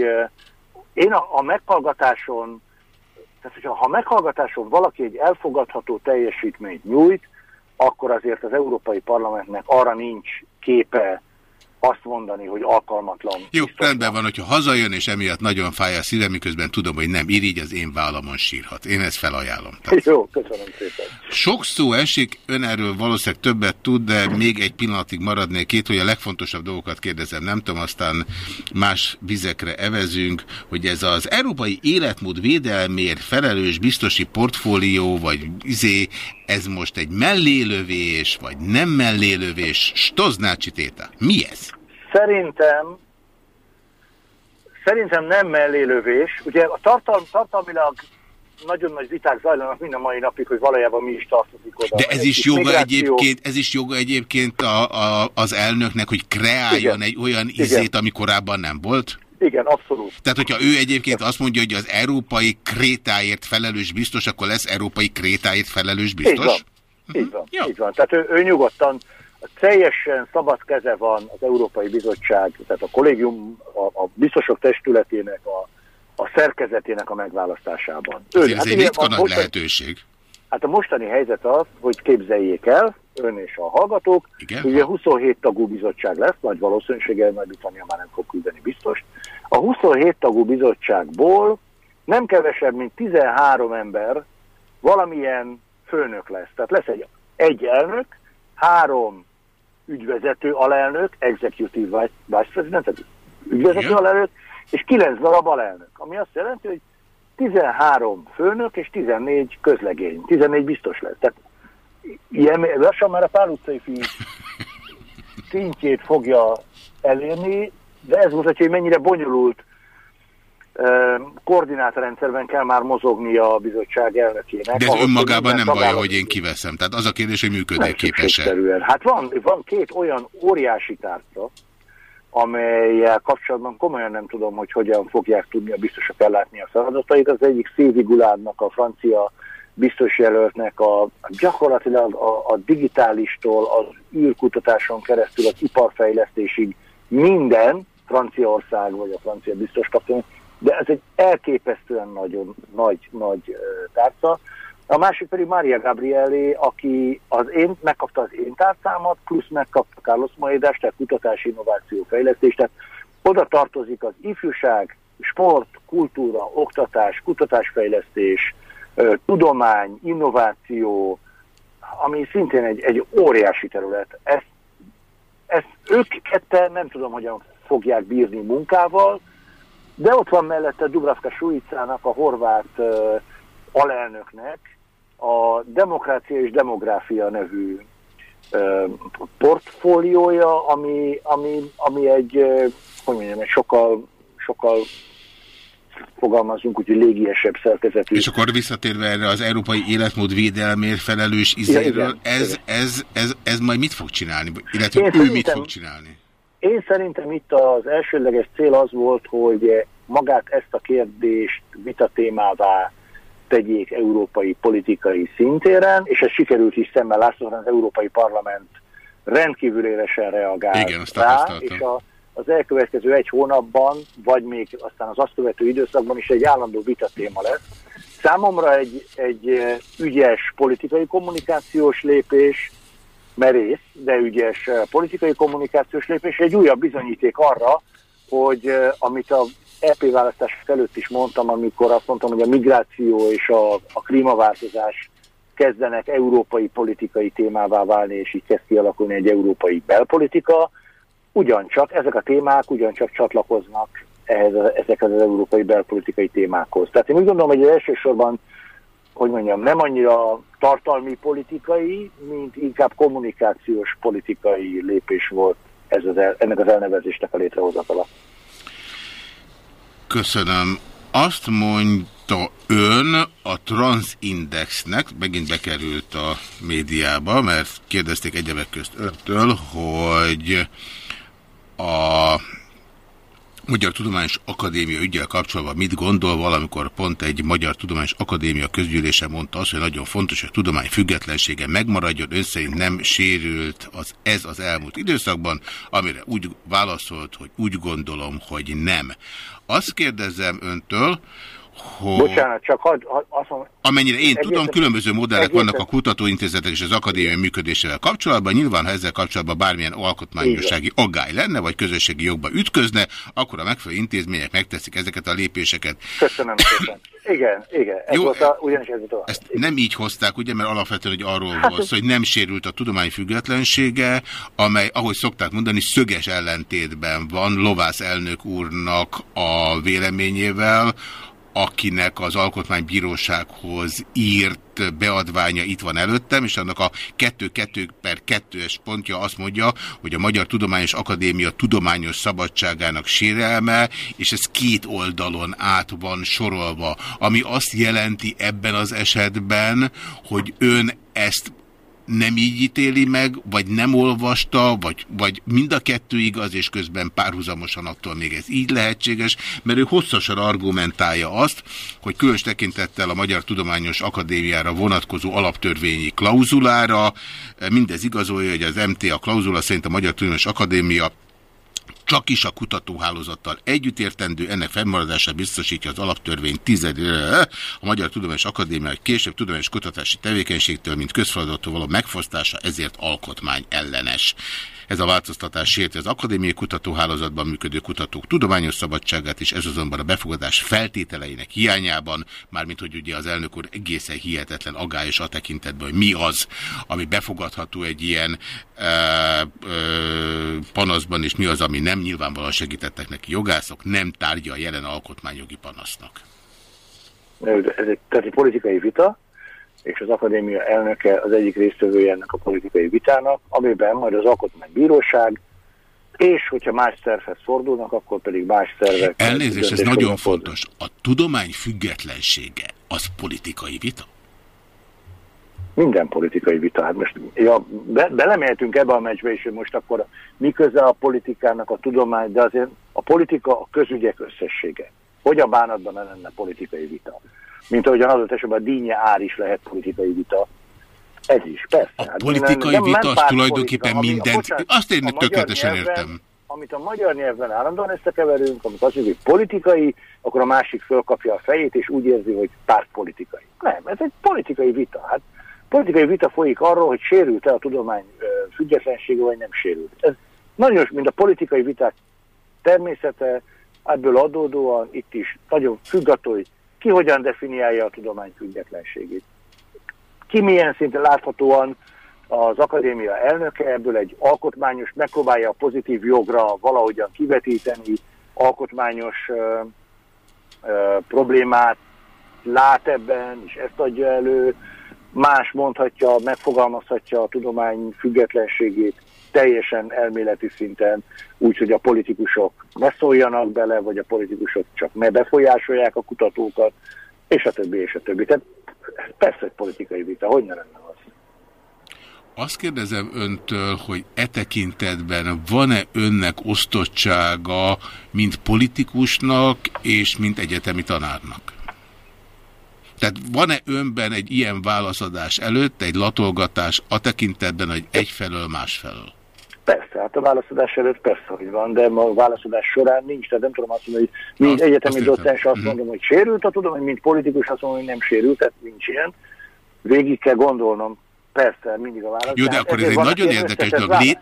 én a, a meghallgatáson, tehát hogyha ha meghallgatáson valaki egy elfogadható teljesítményt nyújt, akkor azért az Európai Parlamentnek arra nincs képe, azt mondani, hogy alkalmatlan. Jó, rendben van, hogyha hazajön, és emiatt nagyon fáj a szívem, miközben tudom, hogy nem irigy, az én vállamon sírhat. Én ezt felajánlom. Tehát. Jó, köszönöm szépen. Sok szó esik, ön erről valószínűleg többet tud, de még egy pillanatig maradnék két, hogy a legfontosabb dolgokat kérdezem, nem tudom, aztán más vizekre evezünk, hogy ez az európai életmód védelmért felelős biztosi portfólió, vagy izé, ez most egy mellélövés, vagy nem mellélövés, stoznácsi téta. Mi ez? Szerintem szerintem nem mellélövés. Ugye a tartalm, tartalmilag nagyon nagy viták zajlanak mind a mai napig, hogy valójában mi is tartozik oda. De ez is, joga egyébként, ez is joga egyébként a, a, az elnöknek, hogy kreáljon Igen. egy olyan izét, Igen. ami korábban nem volt? Igen, abszolút. Tehát, hogyha ő egyébként azt mondja, hogy az európai krétáért felelős biztos, akkor lesz európai krétáért felelős biztos? Így van. Uh -huh. Így van. Ja. Így van. Tehát ő, ő nyugodtan teljesen szabad keze van az Európai Bizottság, tehát a kollégium, a, a biztosok testületének, a, a szerkezetének a megválasztásában. Ő, ez hát egy ritka nagy lehetőség. Hát a mostani helyzet az, hogy képzeljék el, ön és a hallgatók, Igen, ugye 27 tagú bizottság lesz, nagy valószínűséggel Nagy-Britannia már nem fog küldeni biztos. A 27 tagú bizottságból nem kevesebb, mint 13 ember valamilyen főnök lesz. Tehát lesz egy, egy elnök, három ügyvezető alelnök, executive vice president, tehát ügyvezető Igen. alelnök, és kilenc darab alelnök. Ami azt jelenti, hogy 13 főnök és 14 közlegény, 14 biztos lesz. Tehát ilyen, lassan már a Pál utcai fi szintjét fogja elérni, de ez mutatja, hogy mennyire bonyolult koordinátorrendszerben kell már mozogni a bizottság elnökének. De ez önmagában nem baj, hogy én kiveszem. Tehát az a kérdés, hogy működőképes-e. Hát van, van két olyan óriási tárca, amelyel kapcsolatban komolyan nem tudom, hogy hogyan fogják tudni a biztosok ellátni a feladatait. Az egyik Szévi Guládnak, a francia biztos a, gyakorlatilag a, a digitálistól az űrkutatáson keresztül az iparfejlesztésig minden Franciaország vagy a francia biztos kapcsolatban, de ez egy elképesztően nagyon nagy, nagy tárca. A másik pedig Mária Gabrielé, aki az én, megkapta az én tárcámat, plusz megkapta Carlos Moedas, tehát kutatási innováció fejlesztés, tehát oda tartozik az ifjúság, sport, kultúra, oktatás, kutatásfejlesztés, tudomány, innováció, ami szintén egy, egy óriási terület. Ezt, ezt ők ketten nem tudom, hogyan fogják bírni munkával, de ott van mellette Dubravka Suicának, a horvát uh, alelnöknek a Demokrácia és Demográfia nevű portfóliója, ami, ami, ami egy, hogy mondjam, egy sokkal, sokkal fogalmazunk, úgyhogy légiesebb szerkezetű. És akkor visszatérve erre az európai életmód védelmért felelős izéről, ja, ez, ez, ez, ez majd mit fog csinálni? Illetve én ő mit fog csinálni? Én szerintem itt az elsődleges cél az volt, hogy magát ezt a kérdést vitatémává tegyék európai politikai szintéren, és ez sikerült is szemmel látszóan az Európai Parlament rendkívül élesen reagált Igen, rá, és a, az elkövetkező egy hónapban, vagy még aztán az azt követő időszakban is egy állandó vitatéma lesz. Számomra egy, egy ügyes politikai kommunikációs lépés, merész, de ügyes politikai kommunikációs lépés, egy újabb bizonyíték arra, hogy amit a EP választás előtt is mondtam, amikor azt mondtam, hogy a migráció és a, a klímaváltozás kezdenek európai politikai témává válni, és így kezd kialakulni egy európai belpolitika, ugyancsak ezek a témák ugyancsak csatlakoznak ehhez, ezekhez az európai belpolitikai témákhoz. Tehát én úgy gondolom, hogy elsősorban, hogy mondjam, nem annyira tartalmi politikai, mint inkább kommunikációs politikai lépés volt ez az el, ennek az elnevezésnek a létrehozatala. Köszönöm. Azt mondta ön a Transindexnek, megint bekerült a médiába, mert kérdezték egyebek közt öntől, hogy a Magyar Tudományos Akadémia ügyel kapcsolatban mit gondol, valamikor pont egy Magyar Tudományos Akadémia közgyűlése mondta azt, hogy nagyon fontos, hogy a tudomány függetlensége megmaradjon, ön szerint nem sérült az, ez az elmúlt időszakban, amire úgy válaszolt, hogy úgy gondolom, hogy nem. Azt kérdezem öntől, hogy... Bocsánat, csak hadd, azt mondom... Amennyire én egészen, tudom, különböző modellek egészen, vannak a kutatóintézetek és az akadémiai működésével kapcsolatban. Nyilván, ha ezzel kapcsolatban bármilyen alkotmányossági aggály lenne, vagy közösségi jogba ütközne, akkor a megfelelő intézmények megteszik ezeket a lépéseket. Köszönöm szépen. Igen, igen. Ez Jó, volt a, ugyanis ez volt. Ezt igen. nem így hozták, ugye, mert alapvetően hogy arról hát, volt, hogy nem sérült a tudomány függetlensége, amely, ahogy szokták mondani, szöges ellentétben van Lovász elnök úrnak a véleményével, akinek az alkotmánybírósághoz írt beadványa itt van előttem, és annak a 2-2 per 2-es pontja azt mondja, hogy a Magyar Tudományos Akadémia tudományos szabadságának sérelme, és ez két oldalon át van sorolva, ami azt jelenti ebben az esetben, hogy ön ezt nem így ítéli meg, vagy nem olvasta, vagy, vagy mind a kettő igaz, és közben párhuzamosan attól még ez így lehetséges, mert ő hosszasan argumentálja azt, hogy különös tekintettel a Magyar Tudományos Akadémiára vonatkozó alaptörvényi klauzulára, mindez igazolja, hogy az MT a klauzula szerint a Magyar Tudományos Akadémia csak is a kutatóhálózattal együttértendő, ennek fennmaradása biztosítja az alaptörvény tized, a Magyar Tudományos Akadémia egy később tudományos kutatási tevékenységtől, mint közfeladattól való megfosztása, ezért alkotmány ellenes. Ez a változtatás sérti az akadémiai kutatóhálózatban működő kutatók tudományos szabadságát, és ez azonban a befogadás feltételeinek hiányában, mármint hogy ugye az elnök úr egészen hihetetlen agályos a tekintetben, hogy mi az, ami befogadható egy ilyen ö, ö, panaszban, és mi az, ami nem nyilvánvalóan segítettek neki jogászok, nem tárgya a jelen alkotmányjogi panasznak. Ez egy, tehát egy politikai vita, és az akadémia elnöke az egyik résztvevője ennek a politikai vitának, amiben majd az alkotmánybíróság, és hogyha más szervhez fordulnak, akkor pedig más szervek... Elnézést, ez nagyon fontos. A tudomány függetlensége az politikai vita? Minden politikai vita. Hát most ja, be, belemeltünk ebbe a meccsbe, és most akkor mi köze a politikának a tudomány, de azért a politika a közügyek összessége. Hogy a bánatban ne lenne politikai vita? Mint ahogyan adott esetben a dínye ár is lehet politikai vita. Ez is, persze. A hát politikai nem, nem vita az tulajdonképpen politika, mindent, ami, bocsánat, azt én tökéletesen értem. amit a magyar nyelvben állandóan összekeverünk, amikor azt mondjuk, hogy politikai, akkor a másik fölkapja a fejét, és úgy érzi, hogy pártpolitikai. Nem, ez egy politikai vita. Hát politikai vita folyik arról, hogy sérült-e a tudomány függetlensége, vagy nem sérült. Ez nagyon, mint a politikai viták természete, ebből adódóan itt is nagyon függ attól, hogy ki hogyan definiálja a tudomány függetlenségét. Ki milyen szinten láthatóan az akadémia elnöke ebből egy alkotmányos, megpróbálja a pozitív jogra valahogyan kivetíteni, alkotmányos ö, ö, problémát lát ebben, és ezt adja elő, más mondhatja, megfogalmazhatja a tudomány függetlenségét teljesen elméleti szinten, úgyhogy a politikusok ne szóljanak bele, vagy a politikusok csak ne befolyásolják a kutatókat, és a többi, és a többi. Tehát persze egy politikai vita, hogy ne lenne az? Azt kérdezem öntől, hogy e tekintetben van-e önnek osztottsága, mint politikusnak és mint egyetemi tanárnak? Tehát van-e önben egy ilyen válaszadás előtt, egy latolgatás a tekintetben, hogy egyfelől, másfelől? Persze, hát a válaszadás előtt persze, hogy van, de a válaszadás során nincs, tehát nem tudom azt mondani, hogy mint egyetemi docens azt mhm. mondom, hogy sérült a tudom, hogy mint politikus azt mondom, hogy nem sérült, tehát nincs ilyen. Végig kell gondolnom, persze, mindig a válasz. Jó, de akkor ez egy nagyon érdekes dolog. Lé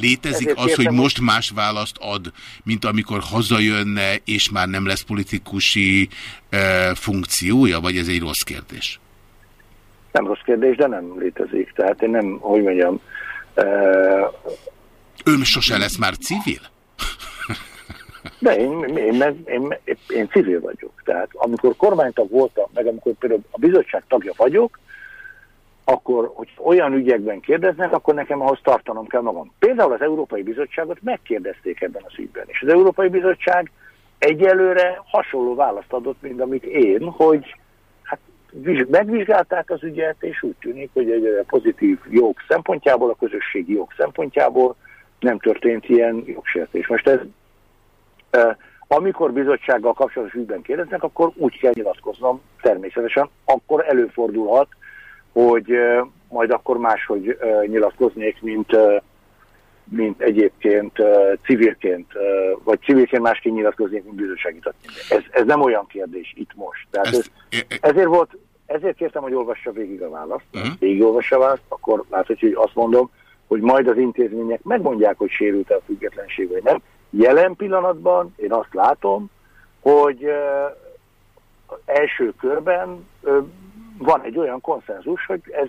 létezik az, hogy most más választ ad, mint amikor hazajönne, és már nem lesz politikusi e, funkciója, vagy ez egy rossz kérdés? Nem rossz kérdés, de nem létezik. Tehát én nem, hogy mondjam, e, Ön sose lesz már civil? De én, én, én, én, én civil vagyok. Tehát amikor kormánytag voltam, meg amikor például a bizottság tagja vagyok, akkor, hogy olyan ügyekben kérdeznek, akkor nekem ahhoz tartanom kell magam. Például az Európai Bizottságot megkérdezték ebben az ügyben, és az Európai Bizottság egyelőre hasonló választ adott, mint amit én, hogy hát megvizsgálták az ügyet, és úgy tűnik, hogy egy pozitív jog szempontjából, a közösségi jog szempontjából nem történt ilyen jogsértés. Most ez, amikor bizottsággal kapcsolatos ügyben kérdeznek, akkor úgy kell nyilatkoznom természetesen, akkor előfordulhat, hogy majd akkor máshogy nyilatkoznék, mint, mint egyébként civilként, vagy civilként másként nyilatkoznék, mint bizottsági ez, ez nem olyan kérdés itt most. Tehát ez, ezért volt, ezért kértem, hogy olvassa végig a választ. Uh mhm. -huh. Végig olvassa a választ, akkor láthatja, hogy azt mondom, hogy majd az intézmények megmondják, hogy sérült -e a függetlenség, vagy nem. Jelen pillanatban én azt látom, hogy első körben van egy olyan konszenzus, hogy ez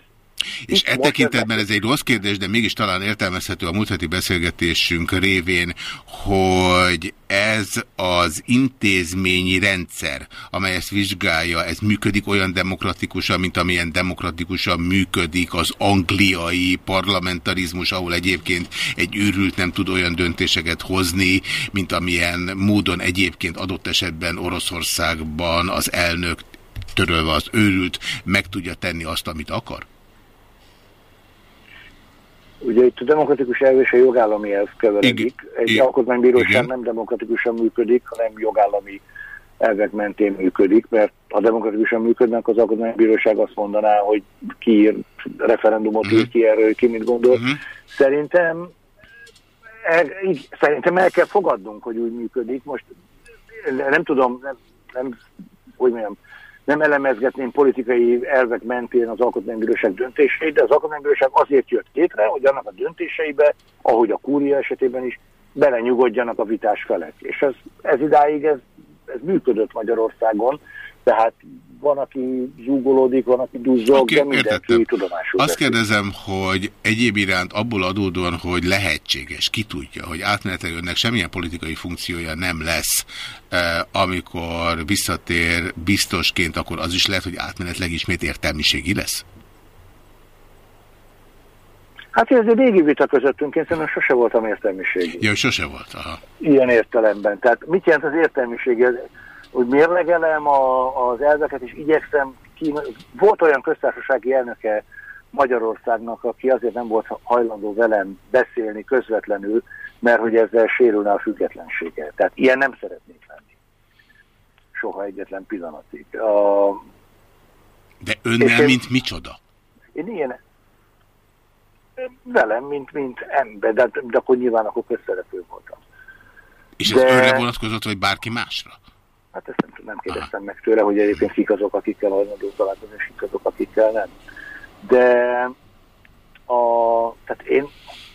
és e tekintetben ez egy rossz kérdés, de mégis talán értelmezhető a múlt heti beszélgetésünk révén, hogy ez az intézményi rendszer, amely ezt vizsgálja, ez működik olyan demokratikusan, mint amilyen demokratikusan működik az angliai parlamentarizmus, ahol egyébként egy őrült nem tud olyan döntéseket hozni, mint amilyen módon egyébként adott esetben Oroszországban az elnök törölve az őrült meg tudja tenni azt, amit akar? Ugye itt a demokratikus elv és a jogállami elv keveredik. Egy Igen. alkotmánybíróság Igen. nem demokratikusan működik, hanem jogállami elvek mentén működik, mert ha demokratikusan működnek, az alkotmánybíróság azt mondaná, hogy ki ír referendumot, uh -huh. ki erről, ki mit gondol. Uh -huh. Szerintem el, így, szerintem el kell fogadnunk, hogy úgy működik. Most nem tudom, nem, nem hogy mondjam, nem elemezgetném politikai elvek mentén az Alkotmánybíróság döntéseit, de az Alkotmánybíróság azért jött létre, hogy annak a döntéseibe, ahogy a kúria esetében is, belenyugodjanak a vitás felek. És ez, ez idáig ez, ez működött Magyarországon, tehát van, aki zúgolódik, van, aki duzzog, okay, de mindenki tudomásul. Azt kérdezem, hogy egyéb iránt abból adódóan, hogy lehetséges, ki tudja, hogy átmenetileg önnek semmilyen politikai funkciója nem lesz, eh, amikor visszatér biztosként, akkor az is lehet, hogy átmenetleg ismét értelmiségi lesz? Hát ez egy régi vita közöttünk, én szerintem sose voltam értelmiségi. Ja, sose volt, aha. Ilyen értelemben. Tehát mit jelent az értelmiségi? Hogy mérlegelem a, az elveket, és igyekszem ki... Volt olyan köztársasági elnöke Magyarországnak, aki azért nem volt hajlandó velem beszélni közvetlenül, mert hogy ezzel sérülne a függetlensége. Tehát ilyen nem szeretnék lenni. Soha egyetlen pillanatig. A... De önnel, én, mint micsoda? Én ilyen velem, mint, mint ember, de, de akkor nyilván akkor közszereplő voltam. És ez önre vonatkozott, vagy bárki másra? Hát ezt nem, nem kérdeztem meg tőle, hogy egyébként kik azok, akikkel hajlandó találkozni, és kik azok, akikkel nem. De a, tehát én,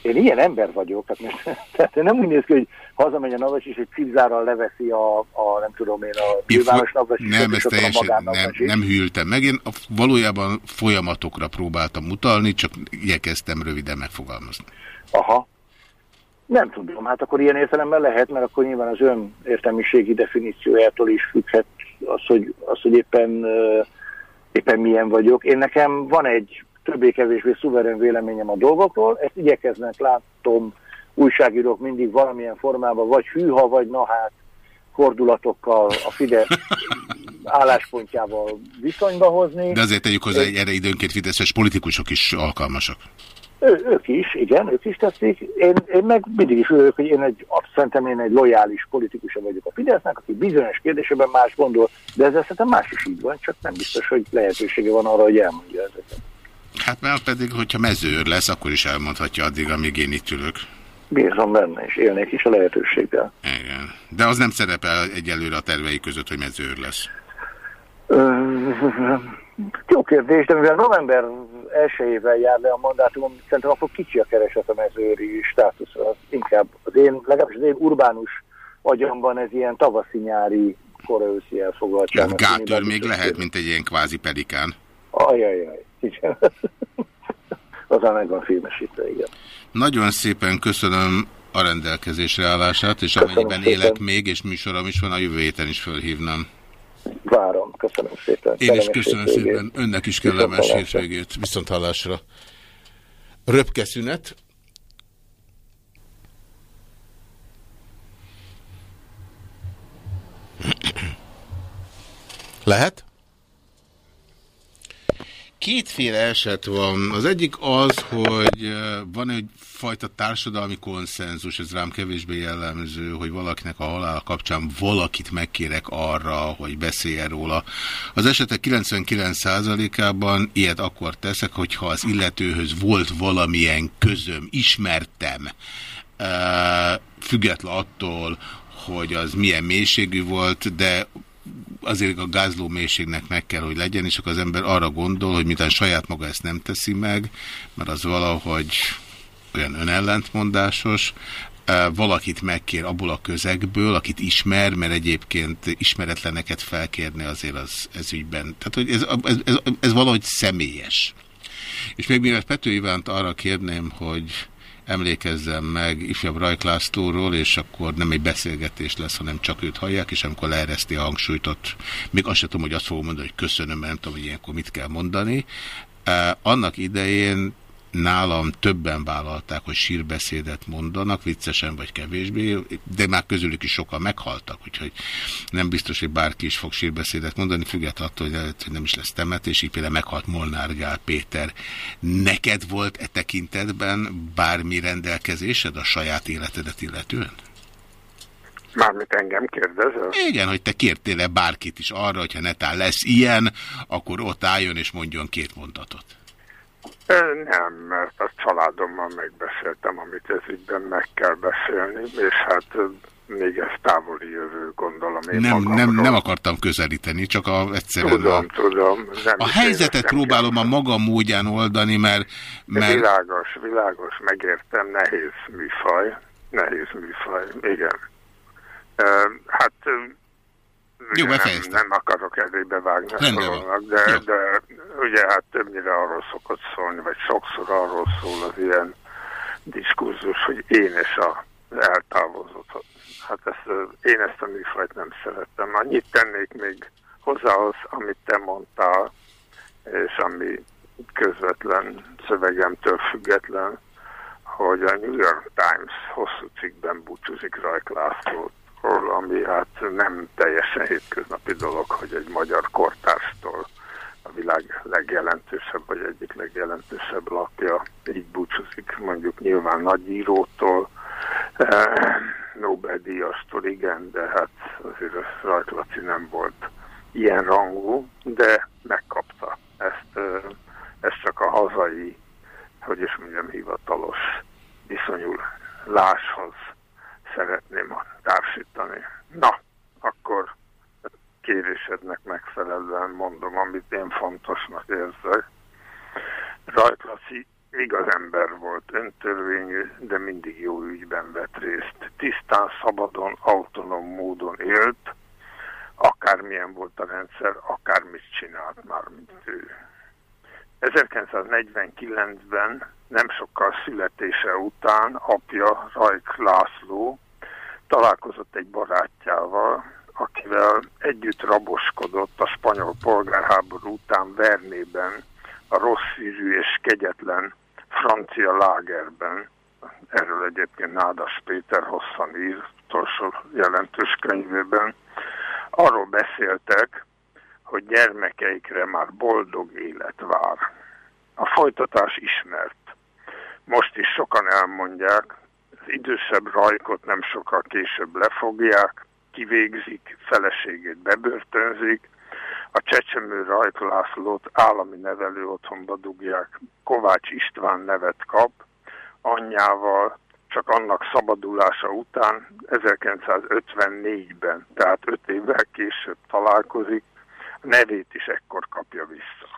én ilyen ember vagyok, tehát, most, <laughs> tehát nem úgy néz ki, hogy hazamegy a Navas, és egy cipzárral leveszi a, a nem tudom én, a nyilvános Navas, Nem, ezt teljesen nem, nem hűltem meg. Én valójában folyamatokra próbáltam utalni, csak igyekeztem röviden megfogalmazni. Aha. Nem tudom, hát akkor ilyen értelemben lehet, mert akkor nyilván az ön értelmiségi definíciójától is függhet az, hogy, az, hogy éppen, éppen milyen vagyok. Én nekem van egy többé-kevésbé szuverén véleményem a dolgokról, ezt igyekeznek, látom, újságírók mindig valamilyen formában, vagy hűha, vagy na hát, fordulatokkal a Fidesz <laughs> álláspontjával viszonyba hozni. De azért tegyük hozzá, hogy erre időnként fideszes politikusok is alkalmasak. Ő, ők is, igen, ők is teszik. Én, én meg mindig is örülök, hogy én egy, szerintem én egy lojális politikusa vagyok a Fidesznek, aki bizonyos kérdésében más gondol, de ezzel szerintem más is így van, csak nem biztos, hogy lehetősége van arra, hogy elmondja ezeket. Hát mert pedig, hogyha mezőr lesz, akkor is elmondhatja addig, amíg én itt ülök. Bízom benne, és élnék is a lehetőséggel. Igen. De az nem szerepel egyelőre a tervei között, hogy mezőr lesz. Jó kérdés, de mivel november elsőjével jár le a mandátumom, szerintem akkor kicsi a kereset a mezőri státuszra. Az inkább az én, legalábbis az én urbánus agyamban ez ilyen tavaszi-nyári koraőszi elfogadtság. Gátör még lehet, mint egy ilyen kvázi pelikán. Ajajaj, igen. <laughs> Azán meg van filmesítve, igen. Nagyon szépen köszönöm a rendelkezésre állását, és köszönöm amennyiben szépen. élek még, és műsorom is van, a jövő héten is fölhívnám. Várom, köszönöm szépen. Én is köszönöm szépen, önnek is kellemes hétvégét. Viszont hallásra. Röpke szünet. Lehet? Kétféle eset van. Az egyik az, hogy van egy fajta társadalmi konszenzus, ez rám kevésbé jellemző, hogy valakinek a halál kapcsán valakit megkérek arra, hogy beszéljen róla. Az esetek 99%-ában ilyet akkor teszek, hogyha az illetőhöz volt valamilyen közöm, ismertem, független attól, hogy az milyen mélységű volt, de azért a gázló mélységnek meg kell, hogy legyen, és akkor az ember arra gondol, hogy mintán saját maga ezt nem teszi meg, mert az valahogy olyan önellentmondásos, valakit megkér abból a közegből, akit ismer, mert egyébként ismeretleneket felkérni azért az ez ügyben. Tehát, hogy ez, ez, ez, ez valahogy személyes. És még mielőtt Pető Ivánt arra kérném, hogy emlékezzem meg ifjabb Rajklászlóról, és akkor nem egy beszélgetés lesz, hanem csak őt hallják, és amikor leereszti a hangsúlyt, ott még azt sem tudom, hogy azt fogom mondani, hogy köszönöm, mert nem tudom, hogy ilyenkor mit kell mondani. Annak idején nálam többen vállalták, hogy sírbeszédet mondanak, viccesen vagy kevésbé, de már közülük is sokan meghaltak, úgyhogy nem biztos, hogy bárki is fog sírbeszédet mondani, függetlenül attól, hogy, nem is lesz temetés, így például meghalt Molnár Gál Péter. Neked volt e tekintetben bármi rendelkezésed a saját életedet illetően? Mármint engem kérdezel? Igen, hogy te kértél-e bárkit is arra, hogyha netán lesz ilyen, akkor ott álljon és mondjon két mondatot. Nem, mert a családommal megbeszéltem, amit ez ügyben meg kell beszélni, és hát még ez távoli jövő, gondolom én nem, nem, nem akartam közelíteni, csak a, egyszerűen tudom, a, tudom, nem a helyzetet próbálom a maga módján oldani, mert, mert... Világos, világos, megértem, nehéz műfaj, nehéz műfaj, igen. Hát jó, nem, nem akarok elébe vágni a dolognak, de, de ugye hát többnyire arról szokott szólni, vagy sokszor arról szól az ilyen diskurzus, hogy én és a eltávozott. Hát ezt, én ezt a műfajt nem szerettem. Annyit tennék még hozzához, amit te mondtál, és ami közvetlen szövegemtől független, hogy a New York Times hosszú cikkben búcsúzik Rajk Lászlót ami hát nem teljesen hétköznapi dolog, hogy egy magyar kortárstól a világ legjelentősebb, vagy egyik legjelentősebb lapja így búcsúzik, mondjuk nyilván nagy írótól, eh, Nobel-díjastól, igen, de hát azért Rajtlaci nem volt ilyen rangú, de megkapta. Ezt, eh, ez csak a hazai, hogy is mondjam, hivatalos viszonyuláshoz szeretném a társ biztosítani. Na, akkor kérésednek megfelelően mondom, amit én fontosnak érzek. Rajklaci igaz ember volt, öntörvényű, de mindig jó ügyben vett részt. Tisztán, szabadon, autonóm módon élt, akármilyen volt a rendszer, akármit csinált már, mint ő. 1949-ben, nem sokkal születése után apja, Rajk László találkozott egy barátjával, akivel együtt raboskodott a spanyol polgárháború után Vernében, a rossz szívű és kegyetlen francia lágerben. Erről egyébként Nádas Péter hosszan ír, utolsó jelentős könyvében. Arról beszéltek, hogy gyermekeikre már boldog élet vár. A folytatás ismert. Most is sokan elmondják, idősebb rajkot nem sokkal később lefogják, kivégzik, feleségét bebörtönzik, a csecsemő Rajk Lászlót állami nevelő otthonba dugják, Kovács István nevet kap, anyjával csak annak szabadulása után 1954-ben, tehát 5 évvel később találkozik, a nevét is ekkor kapja vissza.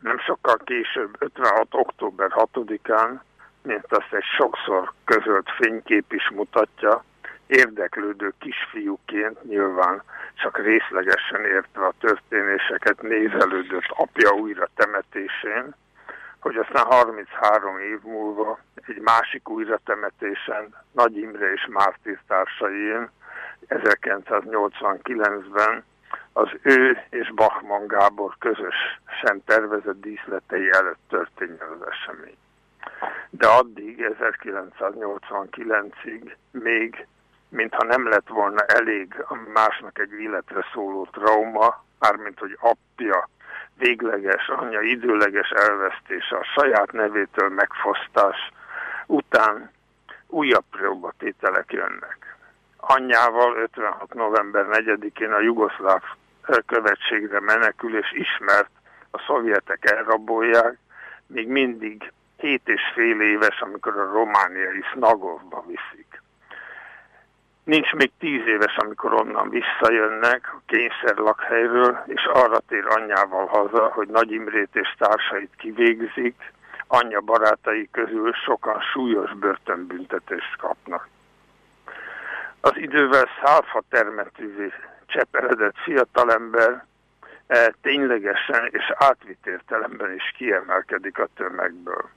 Nem sokkal később, 56. október 6-án, mint azt egy sokszor közölt fénykép is mutatja, érdeklődő kisfiúként nyilván csak részlegesen értve a történéseket nézelődött apja újra temetésén, hogy aztán 33 év múlva egy másik újra temetésen Nagy Imre és Mártír társaién 1989-ben az ő és Bachmann Gábor közösen tervezett díszletei előtt történjen az esemény. De addig, 1989-ig még mintha nem lett volna elég másnak egy életre szóló trauma, mármint hogy apja végleges, anyja időleges elvesztése, a saját nevétől megfosztás után újabb próbatételek jönnek. Anyjával 56. november 4-én a jugoszláv követségre menekül, és ismert, a szovjetek elrabolják, még mindig 7 és fél éves, amikor a romániai Snagovba viszik. Nincs még tíz éves, amikor onnan visszajönnek a kényszer lakhelyről, és arra tér anyjával haza, hogy Nagy Imrét és társait kivégzik, anyja barátai közül sokan súlyos börtönbüntetést kapnak. Az idővel szálfa termetűvé cseperedett fiatalember e, ténylegesen és átvitt értelemben is kiemelkedik a tömegből.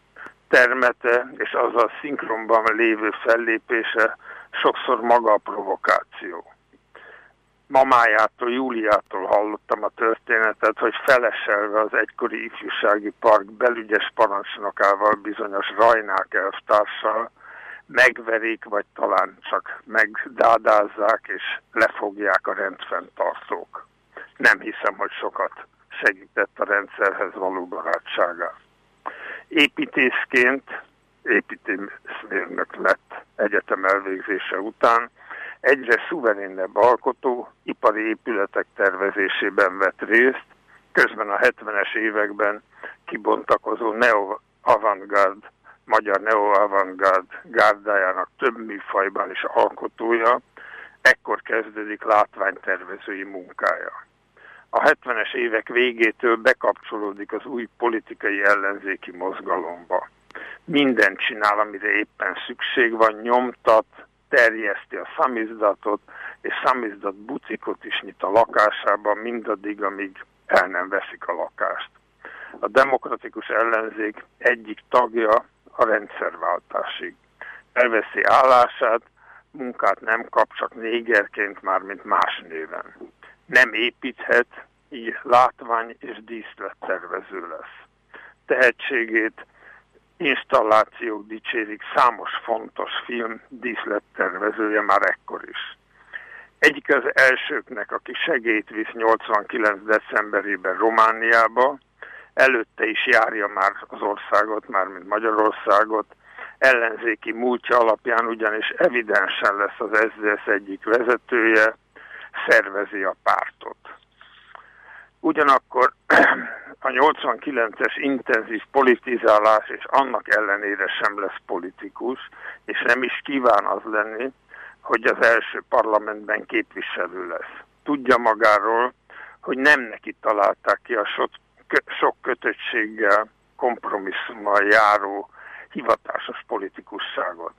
Termete és az a szinkronban lévő fellépése sokszor maga a provokáció. Mamájától, Júliától hallottam a történetet, hogy feleselve az egykori ifjúsági park belügyes parancsnokával, bizonyos Rajnák elvtársal, megverik, vagy talán csak megdádázzák, és lefogják a rendfenntartók. Nem hiszem, hogy sokat segített a rendszerhez való barátságát. Építészként építészmérnök lett egyetem elvégzése után, egyre szuverénebb alkotó, ipari épületek tervezésében vett részt, közben a 70-es években kibontakozó neo-avantgard, magyar neo-avantgard gárdájának több műfajban is alkotója, ekkor kezdődik látványtervezői munkája. A 70-es évek végétől bekapcsolódik az új politikai ellenzéki mozgalomba mindent csinál, amire éppen szükség van, nyomtat, terjeszti a szamizdatot, és szamizdat bucikot is nyit a lakásában, mindaddig, amíg el nem veszik a lakást. A demokratikus ellenzék egyik tagja a rendszerváltásig. Elveszi állását, munkát nem kap, csak négerként már, mint más néven. Nem építhet, így látvány és díszlettervező lesz. Tehetségét installációk dicsérik számos fontos film díszlettervezője már ekkor is. Egyik az elsőknek, aki segélyt visz 89. decemberében Romániába, előtte is járja már az országot, már mint Magyarországot, ellenzéki múltja alapján ugyanis evidensen lesz az SZDSZ egyik vezetője, szervezi a pártot. Ugyanakkor <clears throat> a 89-es intenzív politizálás, és annak ellenére sem lesz politikus, és nem is kíván az lenni, hogy az első parlamentben képviselő lesz. Tudja magáról, hogy nem neki találták ki a sok, sok kötöttséggel, kompromisszummal járó hivatásos politikusságot.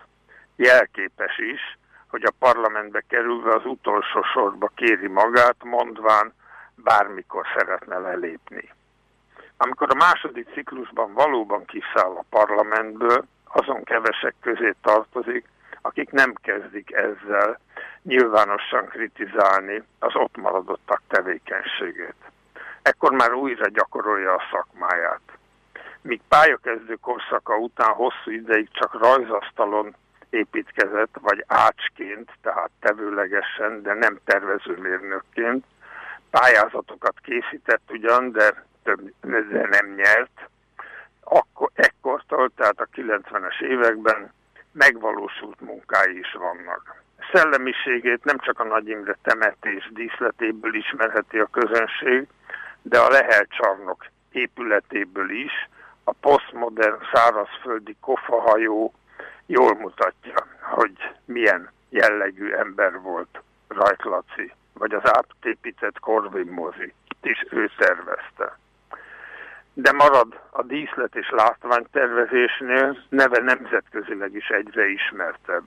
Jelképes is, hogy a parlamentbe kerülve az utolsó sorba kéri magát, mondván bármikor szeretne lelépni. Amikor a második ciklusban valóban kiszáll a parlamentből, azon kevesek közé tartozik, akik nem kezdik ezzel nyilvánosan kritizálni az ott maradottak tevékenységét. Ekkor már újra gyakorolja a szakmáját. Míg pályakezdő korszaka után hosszú ideig csak rajzasztalon építkezett, vagy ácsként, tehát tevőlegesen, de nem tervezőmérnökként. Pályázatokat készített ugyan, de, több, de nem nyert. Akkor, ekkortól, tehát a 90-es években megvalósult munkái is vannak. Szellemiségét nem csak a Nagy Imre temetés díszletéből ismerheti a közönség, de a Lehel csarnok épületéből is, a posztmodern szárazföldi kofahajó jól mutatja, hogy milyen jellegű ember volt Rajk Laci, vagy az átépített Corvin mozi is ő szervezte. De marad a díszlet és látványtervezésnél neve nemzetközileg is egyre ismertebb.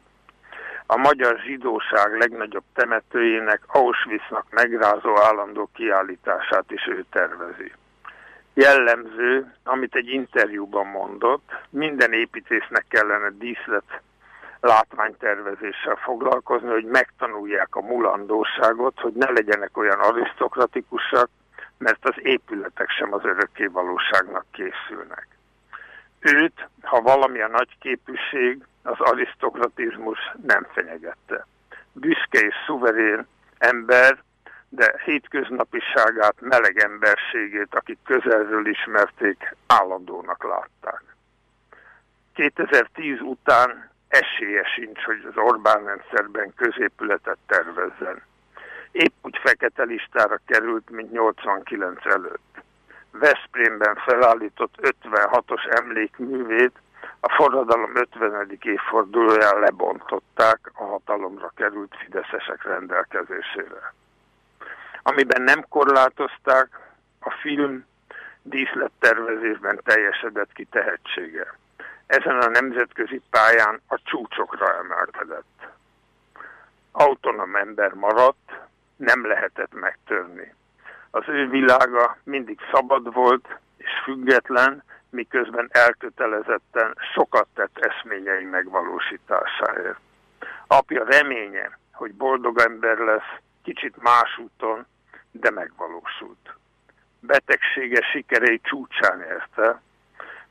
A magyar zsidóság legnagyobb temetőjének Auschwitznak megrázó állandó kiállítását is ő tervezi jellemző, amit egy interjúban mondott, minden építésznek kellene díszlet látványtervezéssel foglalkozni, hogy megtanulják a mulandóságot, hogy ne legyenek olyan arisztokratikusak, mert az épületek sem az örökké valóságnak készülnek. Őt, ha valami a nagy képűség, az arisztokratizmus nem fenyegette. Büszke és szuverén ember, de hétköznapiságát, meleg emberségét, akik közelről ismerték, állandónak látták. 2010 után esélye sincs, hogy az Orbán rendszerben középületet tervezzen. Épp úgy fekete listára került, mint 89 előtt. Veszprémben felállított 56-os emlékművét a forradalom 50. évfordulóján lebontották a hatalomra került fideszesek rendelkezésére amiben nem korlátozták, a film díszlettervezésben teljesedett ki tehetsége. Ezen a nemzetközi pályán a csúcsokra emelkedett. Autonóm ember maradt, nem lehetett megtörni. Az ő világa mindig szabad volt és független, miközben elkötelezetten sokat tett eszményei megvalósításáért. Apja reménye, hogy boldog ember lesz, kicsit más úton, de megvalósult. Betegsége sikerei csúcsán érte,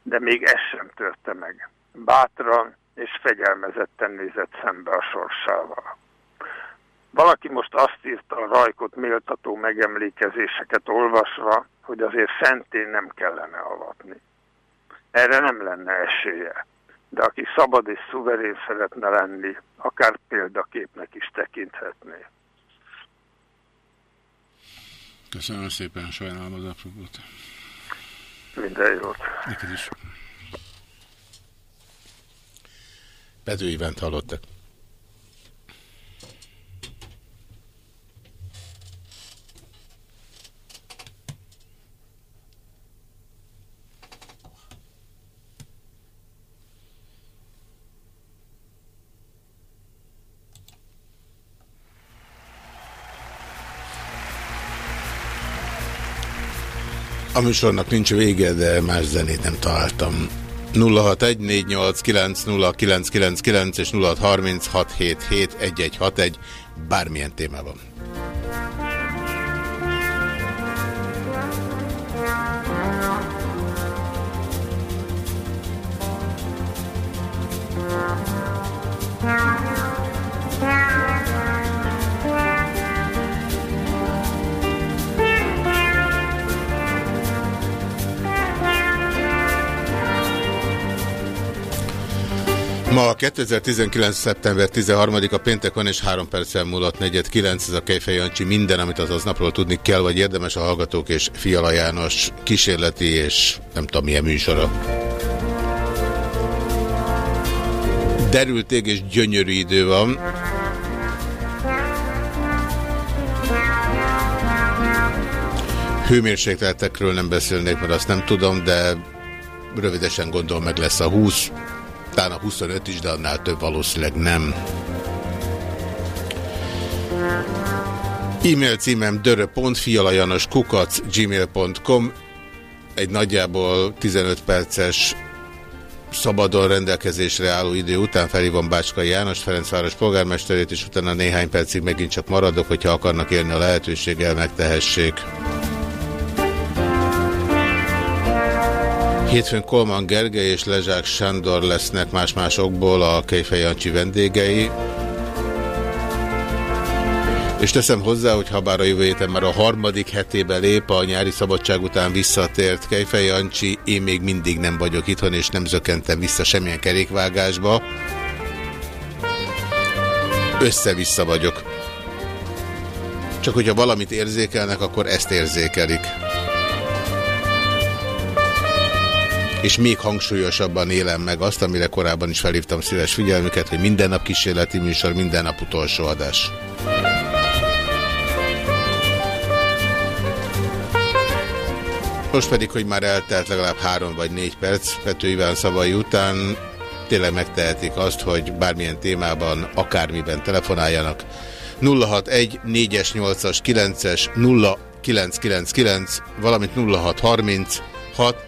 de még ez sem törte meg. Bátran és fegyelmezetten nézett szembe a sorsával. Valaki most azt írta a rajkot méltató megemlékezéseket olvasva, hogy azért szentén nem kellene avatni. Erre nem lenne esélye, de aki szabad és szuverén szeretne lenni, akár példaképnek is tekinthetné. Köszönöm szépen, sajnálom az apropót. Minden jót. Neked is. Pedő Ivánt hallottak. A műsornak nincs vége, de más zenét nem találtam. 0614890999 és 0636771161 bármilyen témában. Ma 2019. szeptember 13-a péntek van, és 3 perccel múlott 49. Ez a Kejfej Jancsi. Minden, amit az aznapról tudni kell, vagy érdemes a hallgatók és Fiala János kísérleti és nem tudom milyen műsora. Derülték és gyönyörű idő van. Hőmérsékletekről nem beszélnék, mert azt nem tudom, de rövidesen gondolom meg lesz a 20 a 25 is, de annál több valószínűleg nem. E-mail címem dörö.fialajanoskukac gmail.com egy nagyjából 15 perces szabadon rendelkezésre álló idő után felhívom Bácskai János, Ferencváros polgármesterét, és utána néhány percig megint csak maradok, hogyha akarnak élni a lehetőséggel, megtehessék. Hétfőn Kolman Gergely és Lezsák Sándor lesznek más-más okból a Kejfej Jancsi vendégei. És teszem hozzá, hogy ha bár a jövő héten már a harmadik hetébe lép, a nyári szabadság után visszatért Kejfej Jancsi, én még mindig nem vagyok itthon, és nem zökentem vissza semmilyen kerékvágásba. Össze-vissza vagyok. Csak hogyha valamit érzékelnek, akkor ezt érzékelik. És még hangsúlyosabban élem meg azt, amire korábban is felhívtam szíves figyelmüket, hogy minden nap kísérleti műsor, minden nap utolsó adás. Most pedig, hogy már eltelt legalább három vagy négy perc Pető Iván szavai után, tényleg megtehetik azt, hogy bármilyen témában, akármiben telefonáljanak. 061 4-es, 8-as, 9-es, 0999, valamint 0630 6 7 7 1 1 6 1.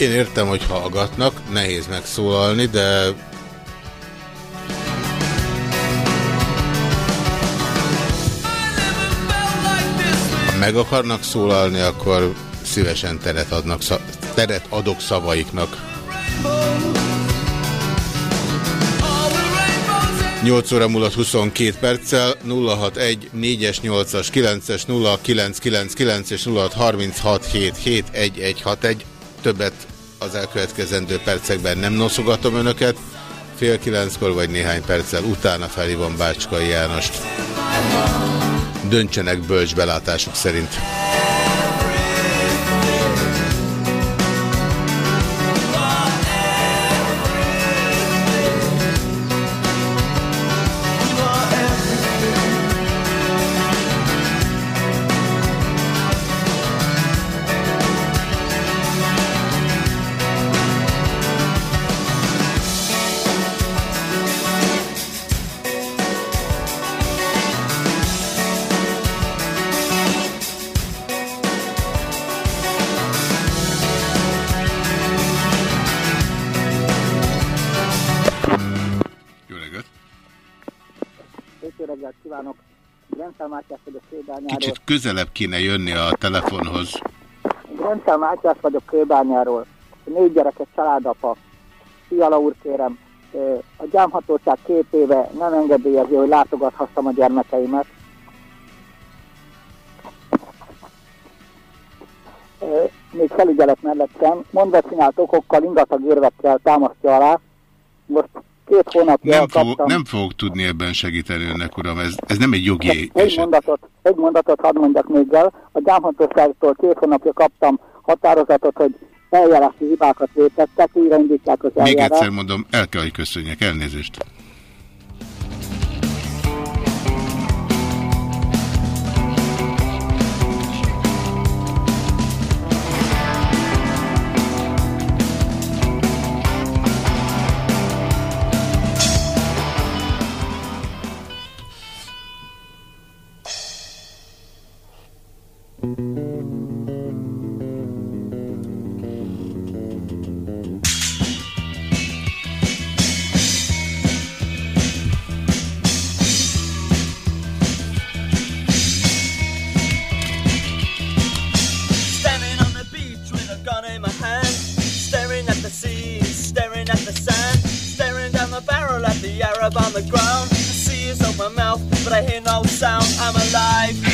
Én értem, hogy hallgatnak, nehéz megszólalni, de... Ha meg akarnak szólalni, akkor szívesen teret, adnak, teret adok szavaiknak. 8 óra múlott 22 perccel, 061 4-es, 8-as, 9-es, 0999 és 0636 771161. Többet az elkövetkezendő percekben nem noszogatom önöket. Fél kilenckor vagy néhány perccel utána felhívom Bácskai Jánost. Döntsenek bölcs belátásuk szerint. Közelebb kéne jönni a telefonhoz. Rendszer Mátyás vagyok Kőbányáról. Négy gyereket családapa. Fiala úr kérem, a gyámhatóság két éve nem engedélyezi, hogy látogathassam a gyermekeimet. Még felügyelet mellettem, mondva csinált okokkal, ingatag érvekkel támasztja alá. Most két hónapja nem, kaptam. fog, nem fogok tudni ebben segíteni önnek, uram, ez, ez nem egy jogi egy eset. mondatot, egy mondatot hadd mondjak még el. A gyámhatóságtól két hónapja kaptam határozatot, hogy eljárási hibákat vétettek, újraindítják az Még eljárást. egyszer mondom, el kell, hogy köszönjek. Elnézést. On the beach with a gun in my hand, staring at the sea, staring at the sand, staring down the barrel at the Arab on the ground. The sea is on my mouth, but I hear no sound. I'm alive.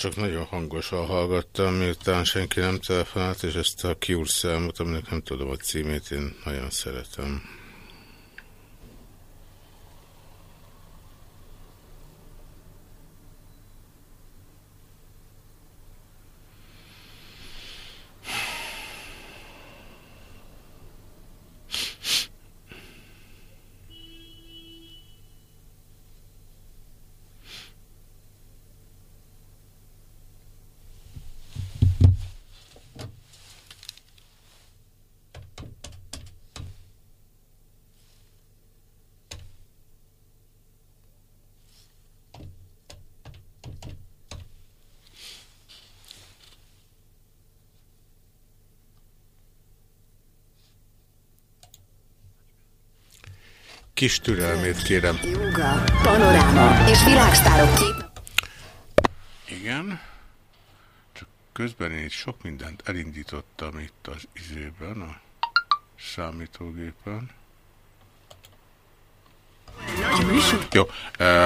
Csak nagyon hangosan hallgattam, miután senki nem telefonált, és ezt a kiúr számot, aminek nem tudom a címét, én nagyon szeretem. Kis türelmét kérem. Jóga, panoráma és világsztárok kép... Igen. Csak közben én itt sok mindent elindítottam itt az izében, a számítógépen. Jó,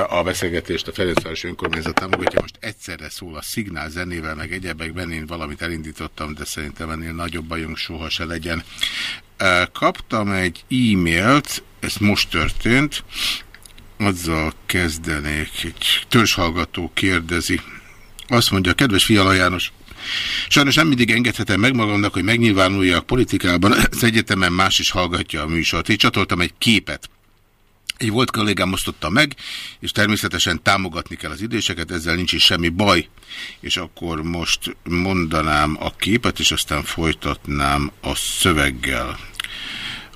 a beszélgetést a Ferencváros önkormányzat támogatja, most egyszerre szól a szignál zenével, meg egyebekben én valamit elindítottam, de szerintem ennél nagyobb bajunk soha se legyen. Kaptam egy e-mailt, ez most történt, azzal kezdenék, egy törzshallgató kérdezi. Azt mondja, kedves Fiala János, Sajnos nem mindig engedhetem meg magamnak, hogy megnyilvánuljak politikában. <clears throat> Az egyetemen más is hallgatja a műsort. Én csatoltam egy képet. Egy volt kollégám osztotta meg, és természetesen támogatni kell az időseket, ezzel nincs is semmi baj. És akkor most mondanám a képet, és aztán folytatnám a szöveggel.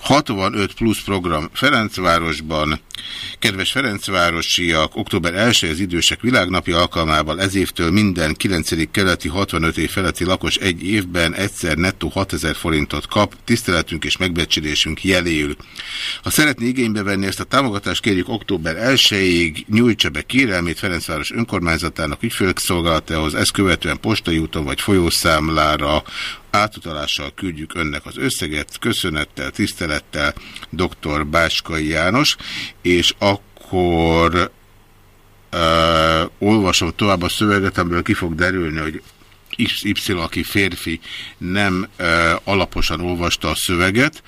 65 plusz program Ferencvárosban. Kedves Ferencvárosiak, október 1 az idősek világnapja alkalmával ez évtől minden 9. keleti 65 év feletti lakos egy évben egyszer nettó 6000 forintot kap, tiszteletünk és megbecsülésünk jeléül. Ha szeretné igénybe venni ezt a támogatást, kérjük október 1-ig nyújtsa be kérelmét Ferencváros önkormányzatának ügyfélszolgálatához, ezt követően postai úton vagy folyószámlára átutalással küldjük önnek az összeget, köszönettel, tisztelettel, dr. Báskai János, és akkor uh, olvasom tovább a szöveget, amiből ki fog derülni, hogy XY, aki férfi, nem uh, alaposan olvasta a szöveget,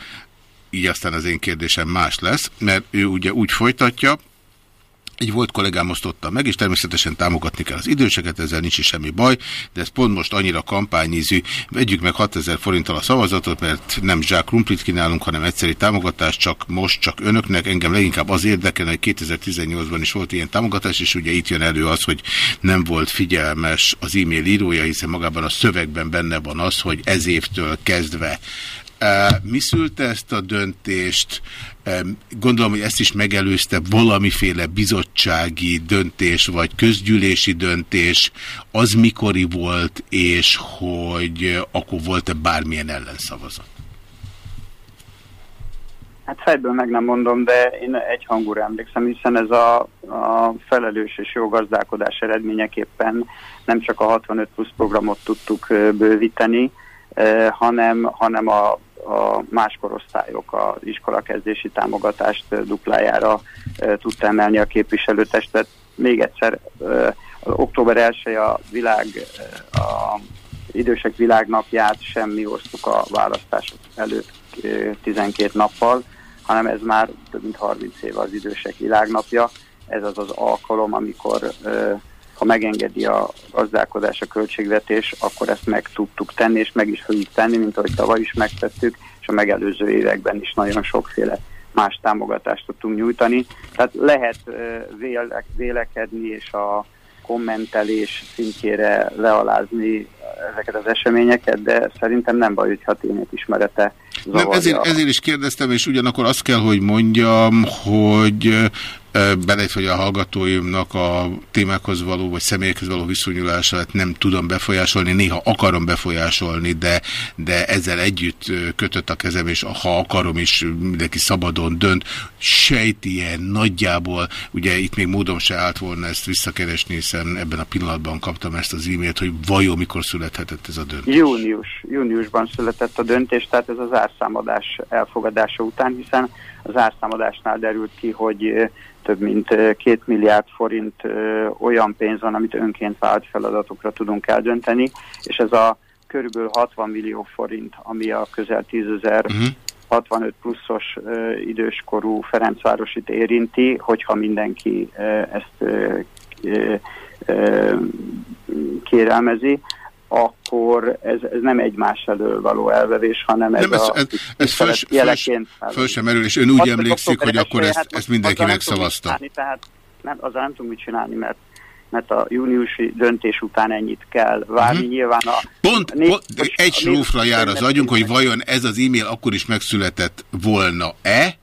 így aztán az én kérdésem más lesz, mert ő ugye úgy folytatja, egy volt kollégám osztotta meg, és természetesen támogatni kell az időseket, ezzel nincs is semmi baj, de ez pont most annyira kampányízű, vegyük meg 6000 forinttal a szavazatot, mert nem zsák krumplit kínálunk, hanem egyszerű támogatás, csak most, csak önöknek. Engem leginkább az érdekel, hogy 2018-ban is volt ilyen támogatás, és ugye itt jön elő az, hogy nem volt figyelmes az e-mail írója, hiszen magában a szövegben benne van az, hogy ez évtől kezdve mi szülte ezt a döntést? Gondolom, hogy ezt is megelőzte valamiféle bizottsági döntés, vagy közgyűlési döntés. Az mikori volt, és hogy akkor volt-e bármilyen ellenszavazat? Hát fejből meg nem mondom, de én egyhangúra emlékszem, hiszen ez a, a felelős és jó gazdálkodás eredményeképpen nem csak a 65 plusz programot tudtuk bővíteni, hanem, hanem a a más korosztályok az iskolakezdési támogatást duplájára tudta emelni a képviselőtestet. Még egyszer, az október 1 a világ, a idősek világnapját semmi osztuk a választások előtt 12 nappal, hanem ez már több mint 30 éve az idősek világnapja. Ez az az alkalom, amikor ha megengedi a gazdálkodás, a költségvetés, akkor ezt meg tudtuk tenni, és meg is fogjuk tenni, mint ahogy tavaly is megtettük, és a megelőző években is nagyon sokféle más támogatást tudtunk nyújtani. Tehát lehet véle, vélekedni, és a kommentelés szintjére lealázni ezeket az események,et de szerintem nem baj, hogyha tényleg ismerete nem, ezért, ezért is kérdeztem, és ugyanakkor azt kell, hogy mondjam, hogy belejött, hogy a hallgatóimnak a témákhoz való, vagy személyekhez való viszonyulását nem tudom befolyásolni, néha akarom befolyásolni, de, de ezzel együtt kötött a kezem, és ha akarom is, mindenki szabadon dönt. Sejti-e nagyjából, ugye itt még módom se állt volna ezt visszakeresni, hiszen ebben a pillanatban kaptam ezt az e-mailt, hogy vajon mikor születhetett ez a döntés? Június. Júniusban született a döntés, tehát ez az árszámadás elfogadása után, hiszen az árszámadásnál derült ki, hogy több mint két milliárd forint olyan pénz van, amit önként vált feladatokra tudunk eldönteni, és ez a körülbelül 60 millió forint, ami a közel 10 ezer uh-huh. 65 pluszos uh, időskorú Ferencvárosit érinti, hogyha mindenki ezt uh, uh, kérelmezi, akkor ez, ez nem egymás elől való elvevés, hanem ez, nem, ez, a ez, ez föl, jeleként. Föl, föl sem merül, és ön úgy emlékszik, hogy akkor ezt, hát ezt mindenki megszavazta. tehát nem, azzal nem tudunk mit csinálni, mert mert a júniusi döntés után ennyit kell várni. Uh-huh. Nyilván a... Pont, név, pont egy slófra jár az agyunk, hogy vajon ez az e-mail akkor is megszületett volna-e,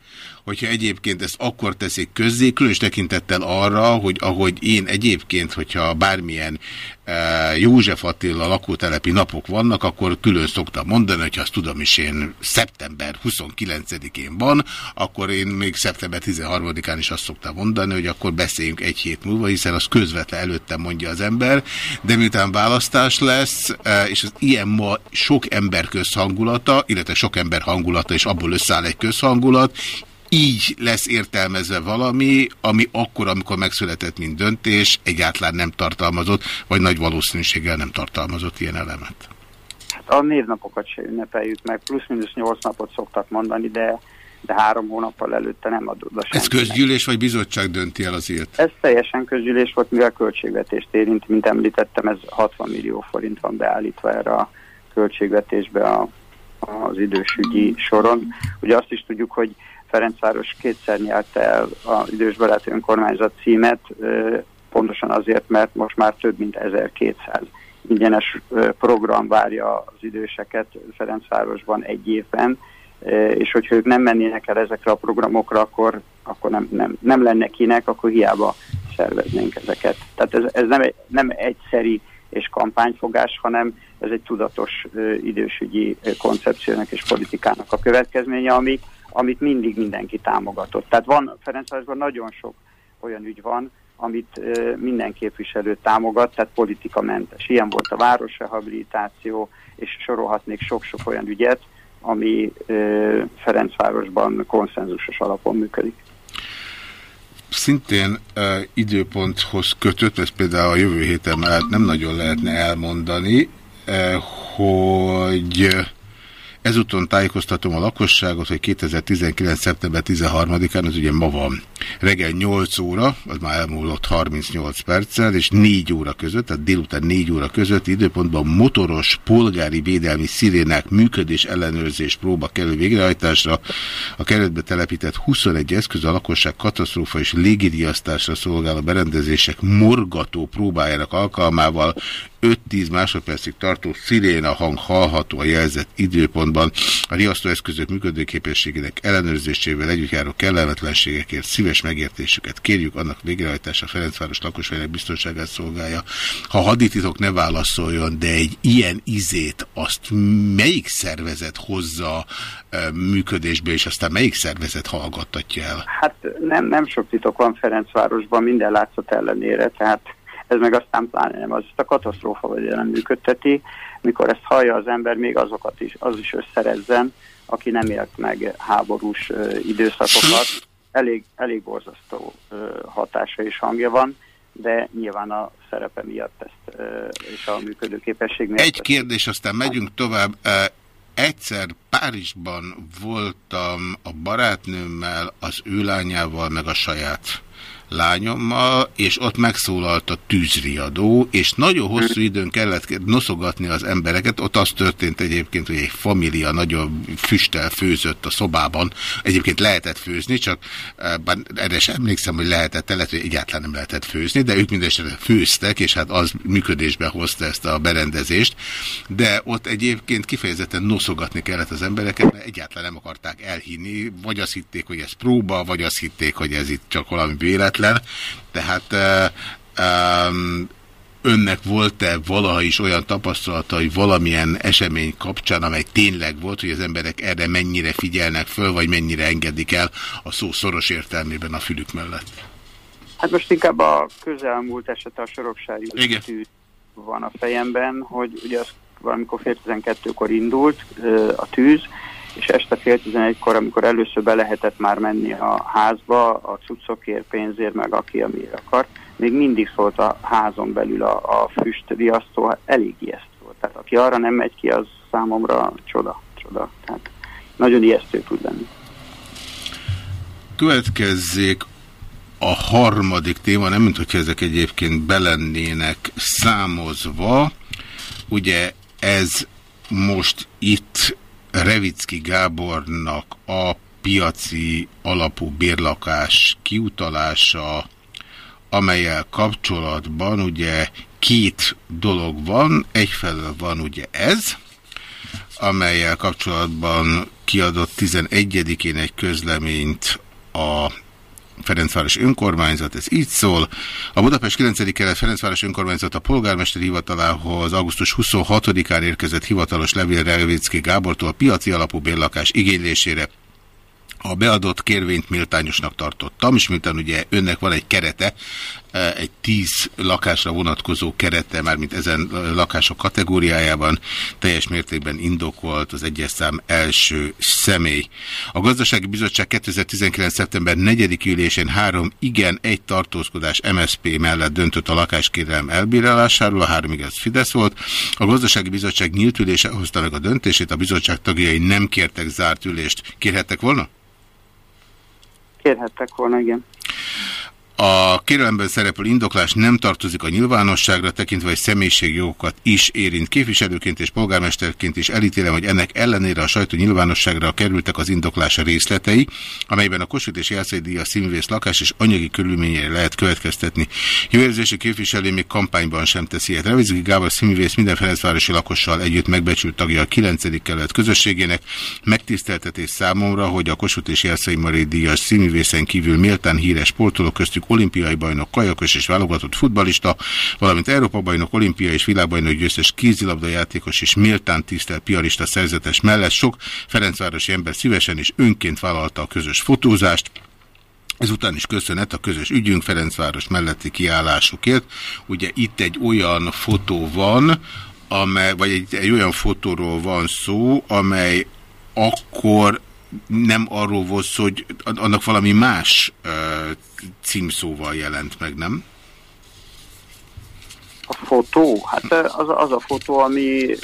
hogyha egyébként ezt akkor teszik közzé, különös tekintettel arra, hogy ahogy én egyébként, hogyha bármilyen e, József Attila lakótelepi napok vannak, akkor külön szoktam mondani, hogy azt tudom is én szeptember 29-én van, akkor én még szeptember 13-án is azt szoktam mondani, hogy akkor beszéljünk egy hét múlva, hiszen az közvetlen előttem mondja az ember, de miután választás lesz, e, és az ilyen ma sok ember közhangulata, illetve sok ember hangulata, és abból összeáll egy közhangulat, így lesz értelmezve valami, ami akkor, amikor megszületett, mint döntés, egyáltalán nem tartalmazott, vagy nagy valószínűséggel nem tartalmazott ilyen elemet. Hát a névnapokat se ünnepeljük meg, plusz-minusz nyolc napot szoktak mondani, de, de három hónappal előtte nem adod a Ez közgyűlés vagy bizottság dönti el azért? Ez teljesen közgyűlés volt, mivel költségvetést érint, mint említettem, ez 60 millió forint van beállítva erre a költségvetésbe a, az idősügyi soron. Ugye azt is tudjuk, hogy Ferencváros kétszer nyerte el az idősbaráti önkormányzat címet, pontosan azért, mert most már több mint 1200 ingyenes program várja az időseket Ferencvárosban egy évben, és hogyha ők nem mennének el ezekre a programokra, akkor, akkor nem, nem, nem lenne kinek, akkor hiába szerveznénk ezeket. Tehát ez, ez nem, egy, nem egyszeri és kampányfogás, hanem ez egy tudatos idősügyi koncepciónak és politikának a következménye, ami amit mindig mindenki támogatott. Tehát van Ferencvárosban nagyon sok olyan ügy van, amit minden képviselő támogat, tehát politikamentes. Ilyen volt a városrehabilitáció, és sorolhatnék sok-sok olyan ügyet, ami Ferencvárosban konszenzusos alapon működik. Szintén uh, időponthoz kötött, ez például a jövő héten már nem nagyon lehetne elmondani, uh, hogy Ezúton tájékoztatom a lakosságot, hogy 2019. szeptember 13-án, az ugye ma van, reggel 8 óra, az már elmúlott 38 perccel, és 4 óra között, tehát délután 4 óra között időpontban motoros polgári védelmi szirénák működés ellenőrzés próba kerül végrehajtásra. A keretbe telepített 21 eszköz a lakosság katasztrófa és légiriasztásra szolgáló berendezések morgató próbájának alkalmával 5-10 másodpercig tartó sziréna hang hallható a jelzett időpontban. A riasztóeszközök működőképességének ellenőrzésével együtt járó kellemetlenségekért szíves megértésüket kérjük, annak végrehajtása Ferencváros lakosságnak biztonságát szolgálja. Ha hadititok ne válaszoljon, de egy ilyen izét azt melyik szervezet hozza működésbe, és aztán melyik szervezet hallgattatja el? Hát nem, nem sok titok van Ferencvárosban, minden látszat ellenére, tehát ez meg aztán pláne nem az, ezt a katasztrófa vagy nem működteti, mikor ezt hallja az ember, még azokat is, az is összerezzen, aki nem élt meg háborús uh, időszakokat. Elég, elég borzasztó uh, hatása és hangja van, de nyilván a szerepe miatt ezt, uh, és a működőképesség miatt. Egy kérdés, aztán megyünk tovább. Egyszer Párizsban voltam a barátnőmmel, az ő lányával, meg a saját lányommal, és ott megszólalt a tűzriadó, és nagyon hosszú időn kellett noszogatni az embereket. Ott az történt egyébként, hogy egy família nagyon füstel főzött a szobában. Egyébként lehetett főzni, csak eh, bár erre sem emlékszem, hogy lehetett, lehet, hogy egyáltalán nem lehetett főzni, de ők mindesetre főztek, és hát az működésbe hozta ezt a berendezést. De ott egyébként kifejezetten noszogatni kellett az embereket, mert egyáltalán nem akarták elhinni, vagy azt hitték, hogy ez próba, vagy azt hitték, hogy ez itt csak valami vélet véletlen, tehát um, önnek volt-e valaha is olyan tapasztalata, hogy valamilyen esemény kapcsán, amely tényleg volt, hogy az emberek erre mennyire figyelnek föl, vagy mennyire engedik el a szó szoros értelmében a fülük mellett? Hát most inkább a közelmúlt eset a soroksári van a fejemben, hogy ugye az valamikor fél 12-kor indult a tűz, és este fél tizenegykor, amikor először be lehetett már menni a házba, a cuccokért, pénzért, meg aki amiért akart, még mindig szólt a házon belül a, a füstriasztó, hát elég ijesztő. Tehát aki arra nem megy ki, az számomra csoda, csoda. Tehát nagyon ijesztő tud lenni. Következzék a harmadik téma, nem mint hogyha ezek egyébként belennének számozva. Ugye ez most itt Revicki Gábornak a piaci alapú bérlakás kiutalása, amelyel kapcsolatban ugye két dolog van. Egyfelől van ugye ez, amelyel kapcsolatban kiadott 11-én egy közleményt a Ferencváros önkormányzat, ez így szól. A Budapest 9. kelet Ferencváros önkormányzat a polgármester hivatalához augusztus 26-án érkezett hivatalos levél Relvicki Gábortól a piaci alapú bérlakás igénylésére a beadott kérvényt méltányosnak tartottam, és miután ugye önnek van egy kerete, egy tíz lakásra vonatkozó kerete, mármint ezen lakások kategóriájában teljes mértékben indokolt az egyes szám első személy. A Gazdasági Bizottság 2019. szeptember 4. ülésén három igen, egy tartózkodás MSP mellett döntött a lakáskérelem elbírálásáról, a három igaz Fidesz volt. A Gazdasági Bizottság nyílt ülése hozta meg a döntését, a bizottság tagjai nem kértek zárt ülést. Kérhettek volna? Kérhettek volna, igen. A kérelemben szereplő indoklás nem tartozik a nyilvánosságra, tekintve, hogy személyiségjogokat is érint. Képviselőként és polgármesterként is elítélem, hogy ennek ellenére a sajtó nyilvánosságra kerültek az indoklása részletei, amelyben a Kossuth és Jászai Díja színvész lakás és anyagi körülményére lehet következtetni. Jó érzésű képviselő még kampányban sem teszi ilyet. Revizgi Gábor színvész minden Ferencvárosi lakossal együtt megbecsült tagja a 9. kelet közösségének. Megtiszteltetés számomra, hogy a Kossuth és Jászai Mari Díjas színvészen kívül méltán híres sportolók köztük olimpiai bajnok, kajakos és válogatott futbalista, valamint Európa bajnok, olimpiai és világbajnok győztes kézilabda játékos és méltán tisztelt piarista szerzetes mellett sok Ferencvárosi ember szívesen és önként vállalta a közös fotózást, Ezután is köszönet a közös ügyünk Ferencváros melletti kiállásukért. Ugye itt egy olyan fotó van, amely, vagy egy, egy olyan fotóról van szó, amely akkor nem arról volt szó, hogy annak valami más uh, címszóval jelent meg, nem? A fotó? Hát az, az a fotó, ami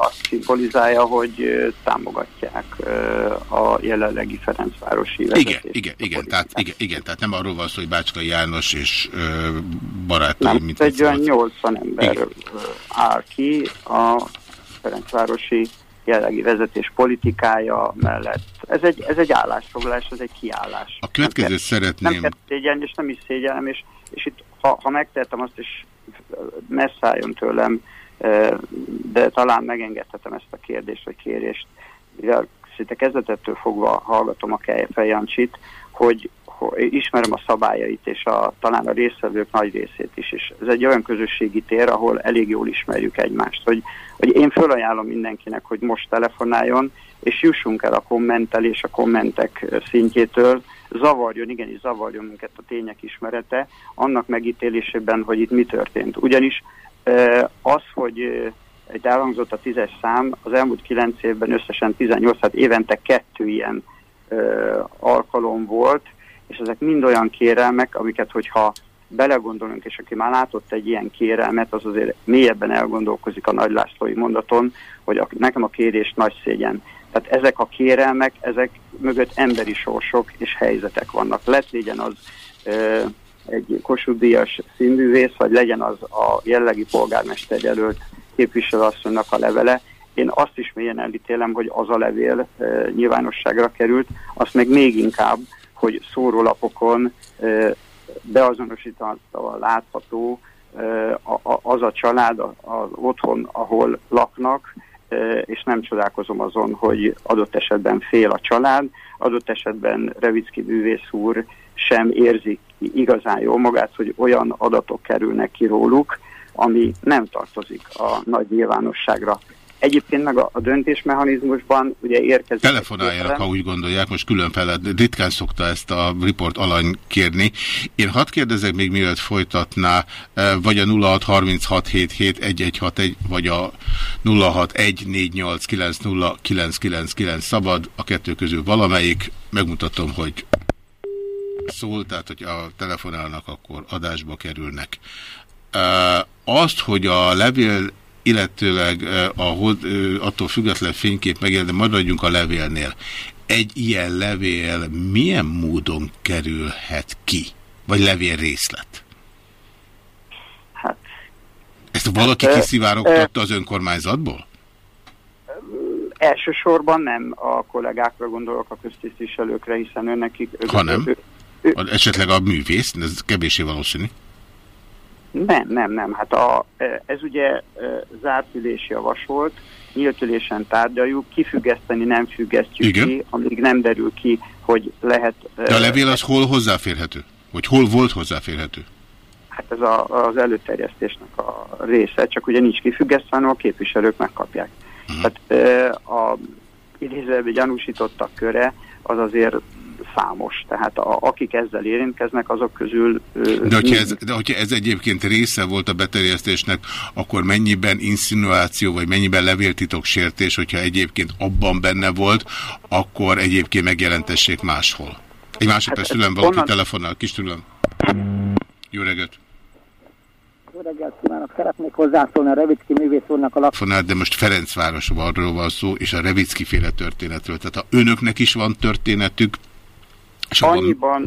azt szimbolizálja, hogy támogatják a jelenlegi Ferencvárosi vezetést. Igen, igen, igen, tehát, igen, igen, tehát nem arról van szó, hogy Bácska János és barátai, nem, mint egy olyan 80 ember igen. áll ki a Ferencvárosi jelenlegi vezetés politikája mellett. Ez egy, ez egy állásfoglalás, ez egy kiállás. A következő nem szeretném... Nem kell szégyen, és nem is szégyellem, és, és itt, ha, ha megtehetem azt, is messze álljon tőlem, de talán megengedhetem ezt a kérdést, vagy kérést, mivel szinte kezdetettől fogva hallgatom a Kejfej Jancsit, hogy ismerem a szabályait, és a, talán a részvevők nagy részét is, és ez egy olyan közösségi tér, ahol elég jól ismerjük egymást, hogy, hogy én fölajánlom mindenkinek, hogy most telefonáljon, és jussunk el a kommentelés a kommentek szintjétől, zavarjon, igenis zavarjon minket a tények ismerete, annak megítélésében, hogy itt mi történt. Ugyanis az, hogy egy elhangzott a tízes szám, az elmúlt kilenc évben összesen 18, tehát évente kettő ilyen alkalom volt, és ezek mind olyan kérelmek, amiket, hogyha belegondolunk, és aki már látott egy ilyen kérelmet, az azért mélyebben elgondolkozik a Nagy Lászlói mondaton, hogy a, nekem a kérés nagy szégyen. Tehát ezek a kérelmek, ezek mögött emberi sorsok és helyzetek vannak. Lett legyen az ö, egy kosudíjas színművész, vagy legyen az a jellegi polgármester jelölt képviselőasszonynak a levele. Én azt is mélyen elítélem, hogy az a levél ö, nyilvánosságra került, azt meg még inkább, hogy szórólapokon ö, beazonosítva látható az a család, az otthon, ahol laknak, és nem csodálkozom azon, hogy adott esetben fél a család, adott esetben Revicki bűvész úr sem érzi igazán jól magát, hogy olyan adatok kerülnek ki róluk, ami nem tartozik a nagy nyilvánosságra. Egyébként meg a, a döntésmechanizmusban ugye érkezik... Telefonáljanak, ha úgy gondolják, most külön fel, ritkán szokta ezt a riport alany kérni. Én hadd kérdezek még mielőtt folytatná, vagy a 0636771161, vagy a 0614890999 szabad, a kettő közül valamelyik. Megmutatom, hogy szól, tehát hogy a telefonálnak, akkor adásba kerülnek. Azt, hogy a levél illetőleg a, attól független fénykép megjelenik, de maradjunk a levélnél. Egy ilyen levél milyen módon kerülhet ki? Vagy levél részlet? Hát, Ezt valaki hát, kiszivárogtatta az önkormányzatból? Elsősorban nem a kollégákra gondolok, a köztisztviselőkre, hiszen őnekik... Ha nem? Ő, ő, esetleg a művész, ez kevésé valószínű. Nem, nem, nem. Hát a, ez ugye zárt ülés javasolt, nyílt ülésen tárgyaljuk, kifüggeszteni nem függesztjük Igen. ki, amíg nem derül ki, hogy lehet... De a levél az hol hozzáférhető? Hogy hol volt hozzáférhető? Hát ez a, az előterjesztésnek a része, csak ugye nincs kifüggesztve, hanem a képviselők megkapják. Uh mhm. -huh. Tehát a idézőben gyanúsítottak köre az azért számos. Tehát a, akik ezzel érintkeznek, azok közül... De hogyha, ez, de hogyha ez egyébként része volt a beterjesztésnek, akkor mennyiben insinuáció, vagy mennyiben levéltitok sértés, hogyha egyébként abban benne volt, akkor egyébként megjelentessék máshol? Egy másodperc hát, valaki onnan... telefonál, kis tülem. Jó reggelt! Jó reggelt kívánok! Szeretnék hozzászólni a Revicki művész úrnak a lap... De most Ferencvárosról van szó, és a Revicki féle történetről. Tehát ha önöknek is van történetük, Annyiban,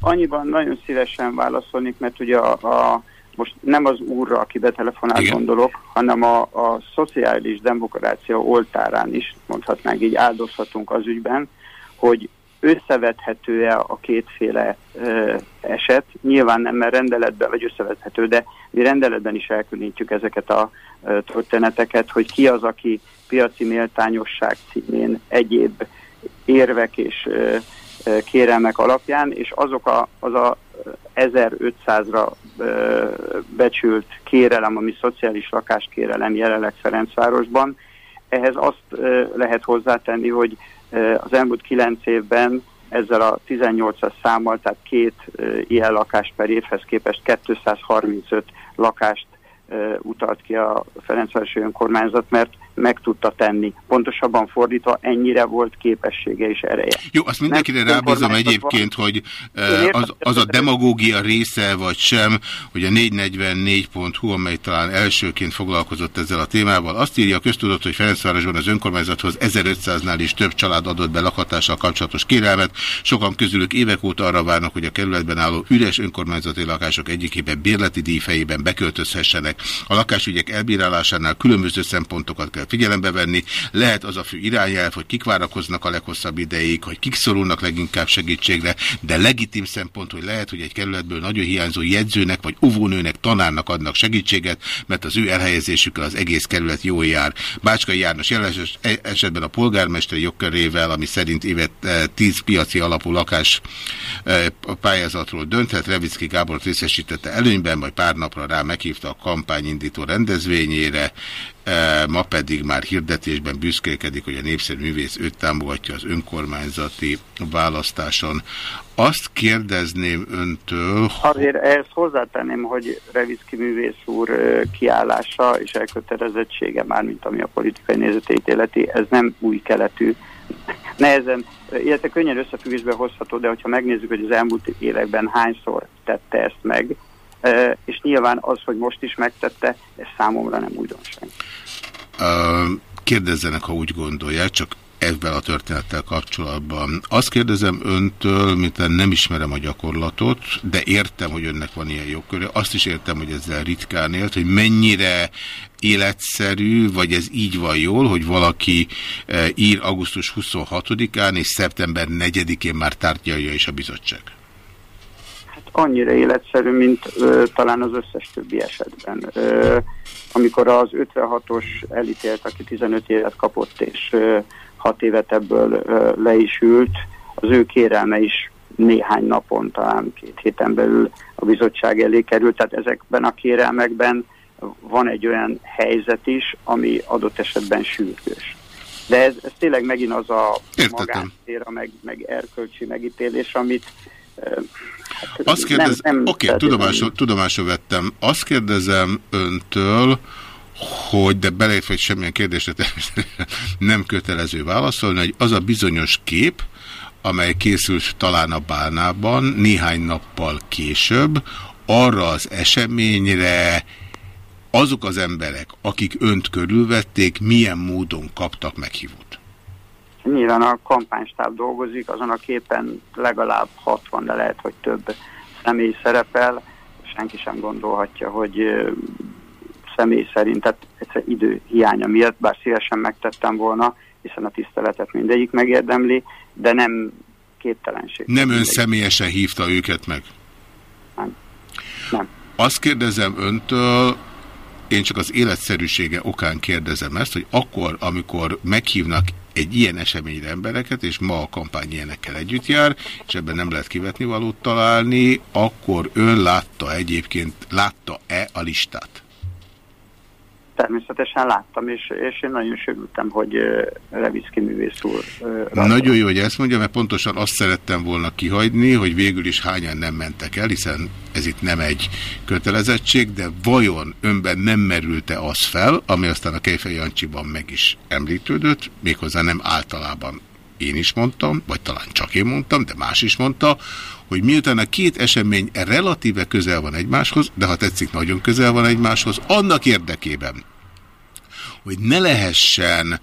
annyiban nagyon szívesen válaszolnék, mert ugye a, a most nem az úrra, aki betelefonál gondolok, hanem a, a szociális demokrácia oltárán is, mondhatnánk így áldozhatunk az ügyben, hogy összevethető-e a kétféle ö, eset. Nyilván nem, mert rendeletben, vagy összevethető, de mi rendeletben is elkülönítjük ezeket a ö, történeteket, hogy ki az, aki piaci méltányosság címén egyéb érvek és ö, kérelmek alapján, és azok a, az a 1500-ra becsült kérelem, ami szociális lakáskérelem jelenleg Ferencvárosban, ehhez azt lehet hozzátenni, hogy az elmúlt 9 évben ezzel a 18-as számmal, tehát két ilyen lakás per évhez képest 235 lakást utalt ki a Ferencvárosi Önkormányzat, mert meg tudta tenni. Pontosabban fordítva ennyire volt képessége és ereje. Jó, azt mindenkire rábízom egyébként, van. hogy az, az a demagógia része vagy sem, hogy a 444.hu, amely talán elsőként foglalkozott ezzel a témával, azt írja a köztudott, hogy Ferencvárosban az önkormányzathoz 1500-nál is több család adott be lakhatással kapcsolatos kérelmet. Sokan közülük évek óta arra várnak, hogy a kerületben álló üres önkormányzati lakások egyikében bérleti díjfejében beköltözhessenek. A lakásügyek elbírálásánál különböző szempontokat kell figyelembe venni. Lehet az a fő irányelv, hogy kik várakoznak a leghosszabb ideig, hogy kik szorulnak leginkább segítségre, de legitim szempont, hogy lehet, hogy egy kerületből nagyon hiányzó jegyzőnek vagy óvónőnek, tanárnak adnak segítséget, mert az ő elhelyezésükkel az egész kerület jó jár. Bácskai János jelen esetben a polgármesteri jogkörével, ami szerint évet 10 eh, piaci alapú lakás eh, pályázatról dönthet, Revicki Gábor részesítette előnyben, majd pár napra rá meghívta a kampányindító rendezvényére. E, ma pedig már hirdetésben büszkélkedik, hogy a népszerű művész őt támogatja az önkormányzati választáson. Azt kérdezném öntől... Azért ezt hozzátenném, hogy Revicki művész úr e, kiállása és elkötelezettsége, mármint ami a politikai nézeteit életi, ez nem új keletű. Nehezen, illetve könnyen összefüggésbe hozható, de hogyha megnézzük, hogy az elmúlt években hányszor tette ezt meg, és nyilván az, hogy most is megtette, ez számomra nem újdonság. Kérdezzenek, ha úgy gondolják, csak ebben a történettel kapcsolatban. Azt kérdezem öntől, mint nem ismerem a gyakorlatot, de értem, hogy önnek van ilyen jogköre. Azt is értem, hogy ezzel ritkán élt, hogy mennyire életszerű, vagy ez így van jól, hogy valaki ír augusztus 26-án, és szeptember 4-én már tárgyalja is a bizottság annyira életszerű, mint ö, talán az összes többi esetben. Ö, amikor az 56-os elítélt, aki 15 évet kapott, és ö, 6 évet ebből ö, le is ült, az ő kérelme is néhány napon, talán két héten belül a bizottság elé került, tehát ezekben a kérelmekben van egy olyan helyzet is, ami adott esetben sürgős. De ez, ez tényleg megint az a magánszéra, meg, meg erkölcsi megítélés, amit Azt kérdez, oké, okay, tudomásul, tudomásul vettem. Azt kérdezem öntől, hogy, de belejött, hogy semmilyen kérdésre nem kötelező válaszolni, hogy az a bizonyos kép, amely készült talán a Bálnában néhány nappal később, arra az eseményre azok az emberek, akik önt körülvették, milyen módon kaptak meghívót? Nyilván a kampánystáb dolgozik, azon a képen legalább 60, de lehet, hogy több személy szerepel. Senki sem gondolhatja, hogy személy szerint, tehát egyszer idő hiánya miatt, bár szívesen megtettem volna, hiszen a tiszteletet mindegyik megérdemli, de nem képtelenség. Nem ön személyesen hívta őket meg? Nem. nem. Azt kérdezem öntől, én csak az életszerűsége okán kérdezem ezt, hogy akkor, amikor meghívnak egy ilyen eseményre embereket, és ma a kampány ilyenekkel együtt jár, és ebben nem lehet kivetni valót találni, akkor ön látta egyébként, látta-e a listát? Természetesen láttam, és, és én nagyon sörültem, hogy Levicki művész úr... Nagyon jó, hogy ezt mondja, mert pontosan azt szerettem volna kihagyni, hogy végül is hányan nem mentek el, hiszen ez itt nem egy kötelezettség, de vajon önben nem merülte az fel, ami aztán a Kejfej Jancsiban meg is említődött, méghozzá nem általában én is mondtam, vagy talán csak én mondtam, de más is mondta, hogy miután a két esemény relatíve közel van egymáshoz, de ha tetszik, nagyon közel van egymáshoz, annak érdekében, hogy ne lehessen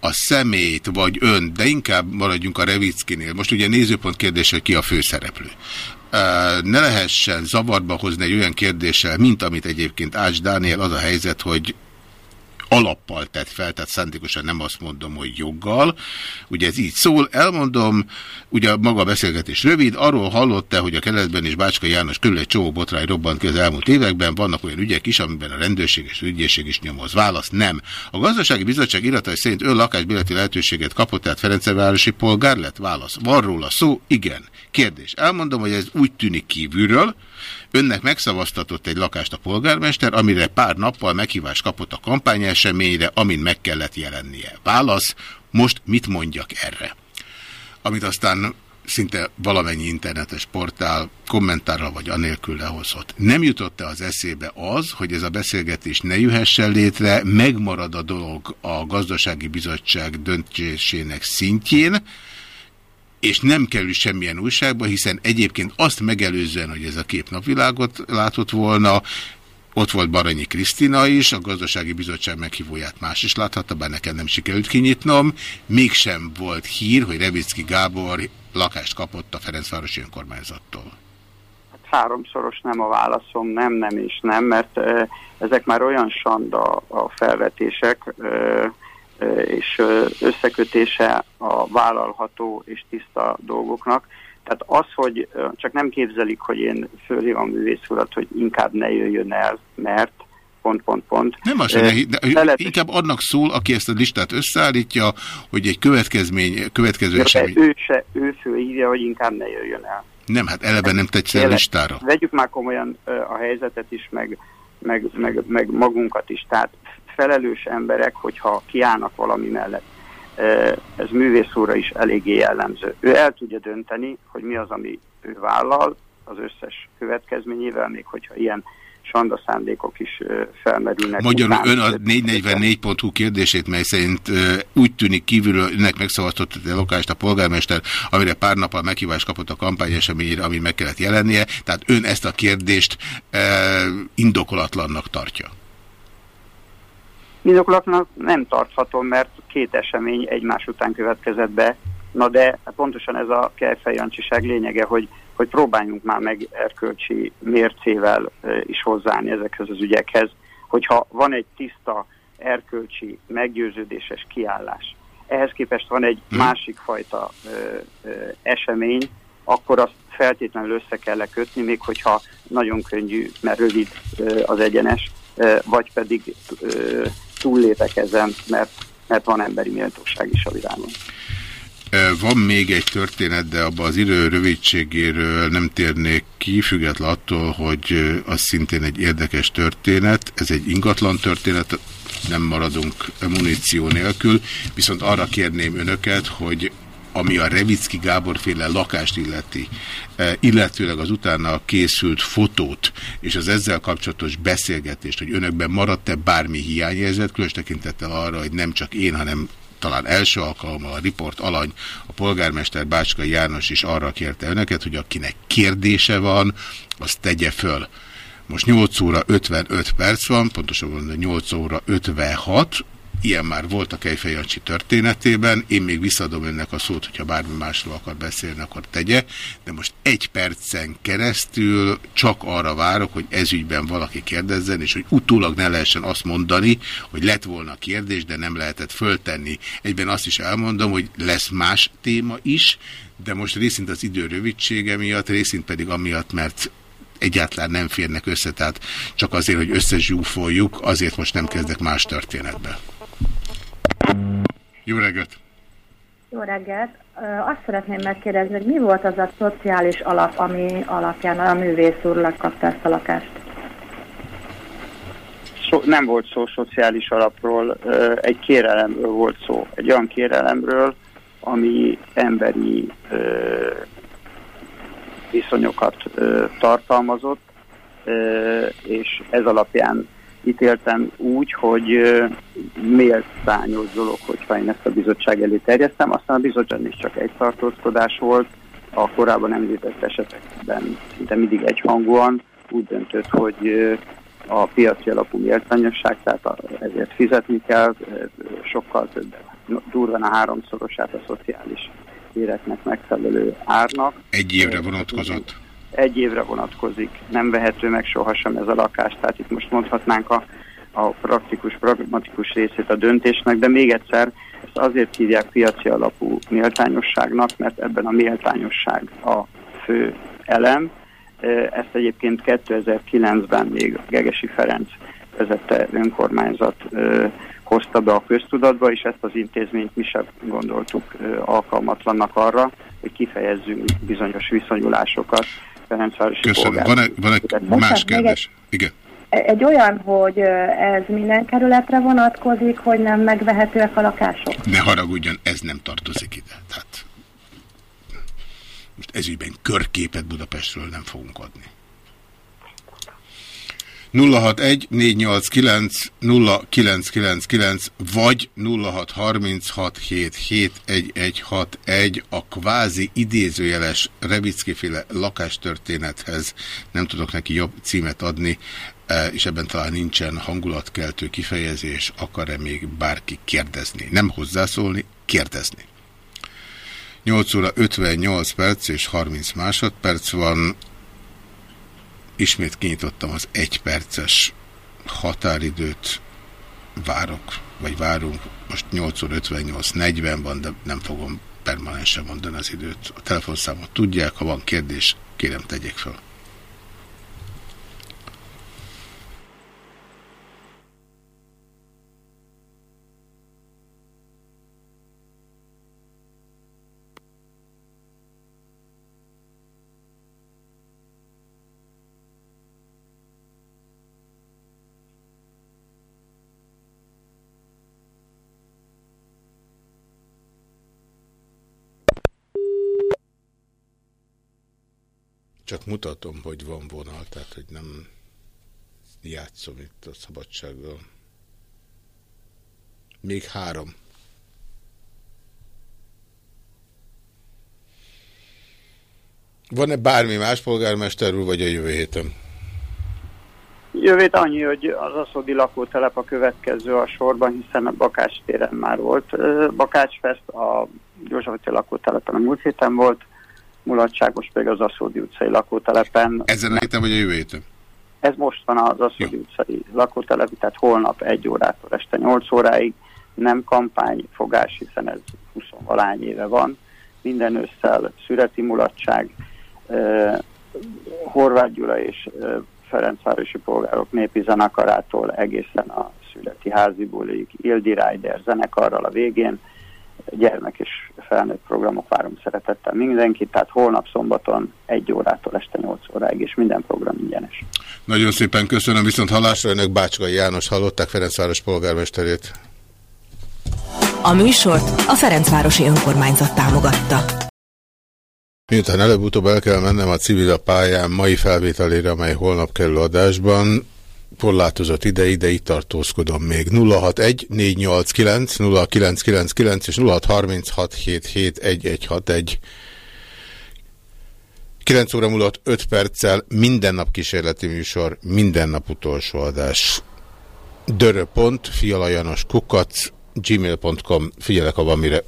a szemét vagy ön, de inkább maradjunk a Revickinél. Most ugye nézőpont kérdés, hogy ki a főszereplő. Ne lehessen zavarba hozni egy olyan kérdéssel, mint amit egyébként Ács Dániel, az a helyzet, hogy alappal tett fel, tehát szándékosan nem azt mondom, hogy joggal. Ugye ez így szól, elmondom, ugye maga a beszélgetés rövid, arról hallott-e, hogy a keletben is Bácska János körül egy csomó botrány robbant ki az elmúlt években, vannak olyan ügyek is, amiben a rendőrség és ügyészség is nyomoz. Válasz nem. A gazdasági bizottság iratai szerint ő lakásbéleti lehetőséget kapott, tehát Ferencvárosi polgár lett? Válasz. Van róla szó? Igen. Kérdés. Elmondom, hogy ez úgy tűnik kívülről, Önnek megszavaztatott egy lakást a polgármester, amire pár nappal meghívást kapott a kampányeseményre, amin meg kellett jelennie. Válasz, most mit mondjak erre? Amit aztán szinte valamennyi internetes portál kommentárral vagy anélkül lehozott. Nem jutott-e az eszébe az, hogy ez a beszélgetés ne jöhessen létre, megmarad a dolog a gazdasági bizottság döntésének szintjén, és nem kerül semmilyen újságba, hiszen egyébként azt megelőzően, hogy ez a kép napvilágot látott volna, ott volt Baranyi Krisztina is, a gazdasági bizottság meghívóját más is láthatta, bár nekem nem sikerült kinyitnom. Mégsem volt hír, hogy Revicki Gábor lakást kapott a Ferencvárosi önkormányzattól. Hát háromszoros nem a válaszom, nem, nem és nem, mert e, ezek már olyan sanda a felvetések, e, és összekötése a vállalható és tiszta dolgoknak. Tehát az, hogy csak nem képzelik, hogy én fölhívom művész urat, hogy inkább ne jöjjön el, mert pont, pont, pont. Nem az, uh, de inkább annak szól, aki ezt a listát összeállítja, hogy egy következmény, következő esemény... Ő, se, ő fölhívja, hogy inkább ne jöjjön el. Nem, hát eleve nem tetszel a listára. Vegyük már komolyan a helyzetet is, meg, meg, meg, meg magunkat is. Tehát felelős emberek, hogyha kiállnak valami mellett. Ez művész úrra is eléggé jellemző. Ő el tudja dönteni, hogy mi az, ami ő vállal, az összes következményével, még hogyha ilyen sanda szándékok is felmerülnek. Magyarul ön a 444.hu kérdését, mely szerint úgy tűnik kívülről önnek megszavaztott a lokást a polgármester, amire pár nappal meghívást kapott a kampány eseményére, ami meg kellett jelennie, tehát ön ezt a kérdést indokolatlannak tartja. Indokolatnak nem tarthatom, mert két esemény egymás után következett be. Na de pontosan ez a kejfejancsiság lényege, hogy, hogy próbáljunk már meg erkölcsi mércével is hozzáállni ezekhez az ügyekhez, hogyha van egy tiszta erkölcsi, meggyőződéses kiállás, ehhez képest van egy hmm. másik fajta ö, ö, esemény, akkor azt feltétlenül össze kell lekötni, még hogyha nagyon könnyű, mert rövid ö, az egyenes, ö, vagy pedig ö, túllépek ezen, mert, mert van emberi méltóság is a világon. Van még egy történet, de abban az idő rövidségéről nem térnék ki, független attól, hogy az szintén egy érdekes történet. Ez egy ingatlan történet, nem maradunk muníció nélkül, viszont arra kérném önöket, hogy ami a Revicki Gábor féle lakást illeti, illetőleg az utána készült fotót és az ezzel kapcsolatos beszélgetést, hogy önökben maradt-e bármi hiányérzet, különös tekintettel arra, hogy nem csak én, hanem talán első alkalommal a riport alany, a polgármester Bácskai János is arra kérte önöket, hogy akinek kérdése van, az tegye föl. Most 8 óra 55 perc van, pontosabban 8 óra 56, Ilyen már volt a Kejfej Jancsi történetében. Én még visszadom önnek a szót, hogyha bármi másról akar beszélni, akkor tegye. De most egy percen keresztül csak arra várok, hogy ezügyben valaki kérdezzen, és hogy utólag ne lehessen azt mondani, hogy lett volna kérdés, de nem lehetett föltenni. Egyben azt is elmondom, hogy lesz más téma is, de most részint az idő rövidsége miatt, részint pedig amiatt, mert egyáltalán nem férnek össze, tehát csak azért, hogy összezsúfoljuk, azért most nem kezdek más történetbe. Jó reggelt! Jó reggelt! Azt szeretném megkérdezni, hogy mi volt az a szociális alap, ami alapján a művész úr kapta ezt a lakást? Szó, nem volt szó szociális alapról, egy kérelemről volt szó. Egy olyan kérelemről, ami emberi viszonyokat tartalmazott, és ez alapján ítéltem úgy, hogy méltányos dolog, hogyha én ezt a bizottság elé terjesztem. Aztán a bizottság is csak egy tartózkodás volt, a korábban említett esetekben szinte mindig egyhangúan úgy döntött, hogy a piaci alapú méltányosság, tehát ezért fizetni kell, sokkal több, durván a háromszorosát a szociális éreknek megfelelő árnak. Egy évre vonatkozott? Egy évre vonatkozik, nem vehető meg sohasem ez a lakás, tehát itt most mondhatnánk a, a praktikus, pragmatikus részét a döntésnek, de még egyszer, ezt azért hívják piaci alapú méltányosságnak, mert ebben a méltányosság a fő elem. Ezt egyébként 2009-ben még Gegesi Ferenc vezette önkormányzat hozta be a köztudatba, és ezt az intézményt mi sem gondoltuk alkalmatlannak arra, hogy kifejezzünk bizonyos viszonyulásokat Ferencvárosi Köszönöm. Van-e, van más kérdés? Igen. Egy olyan, hogy ez minden kerületre vonatkozik, hogy nem megvehetőek a lakások? Ne haragudjon, ez nem tartozik ide. Tehát most ezügyben körképet Budapestről nem fogunk adni. 061-489-0999 vagy 0636771161 a kvázi idézőjeles Revickiféle lakástörténethez nem tudok neki jobb címet adni, e, és ebben talán nincsen hangulatkeltő kifejezés, akar-e még bárki kérdezni. Nem hozzászólni, kérdezni. 8 óra 58 perc és 30 másodperc van, Ismét kinyitottam az egyperces határidőt, várok, vagy várunk, most 8 óra 58, 40 van, de nem fogom permanensen mondani az időt. A telefonszámot tudják, ha van kérdés, kérem tegyék fel. Csak mutatom, hogy van vonal, tehát hogy nem játszom itt a szabadsággal. Még három. Van-e bármi más polgármester úr, vagy a jövő héten? Jövő hét annyi, hogy az aszodi lakótelep a következő a sorban, hiszen a Bakács téren már volt Bakácsfest, a Józsefati lakótelepen a múlt héten volt, mulatságos pedig az Aszódi utcai lakótelepen. Ezen héten vagy a jövő héten? Ez most van az Aszódi Jó. utcai lakótelep, tehát holnap egy órától este 8 óráig nem kampányfogás, hiszen ez 20 valány éve van. Minden ősszel szüreti mulatság, eh, Horváth Gyula és eh, Ferencvárosi polgárok népi zenekarától egészen a születi házibulig, Ildi Rider zenekarral a végén, gyermek és felnőtt programok várom szeretettel mindenkit, tehát holnap szombaton egy órától este 8 óráig, és minden program ingyenes. Nagyon szépen köszönöm, viszont hallásra önök Bácskai János hallották Ferencváros polgármesterét. A műsort a Ferencvárosi Önkormányzat támogatta. Miután előbb-utóbb el kell mennem a civil a pályán mai felvételére, amely holnap kerül adásban, korlátozott ide, ide itt tartózkodom még. 061 489 0999 és 0636771161. 9 óra múlott 5 perccel minden nap kísérleti műsor, minden nap utolsó adás. Dörö.pont, fialajanos kukac, gmail.com, figyelek, van mire.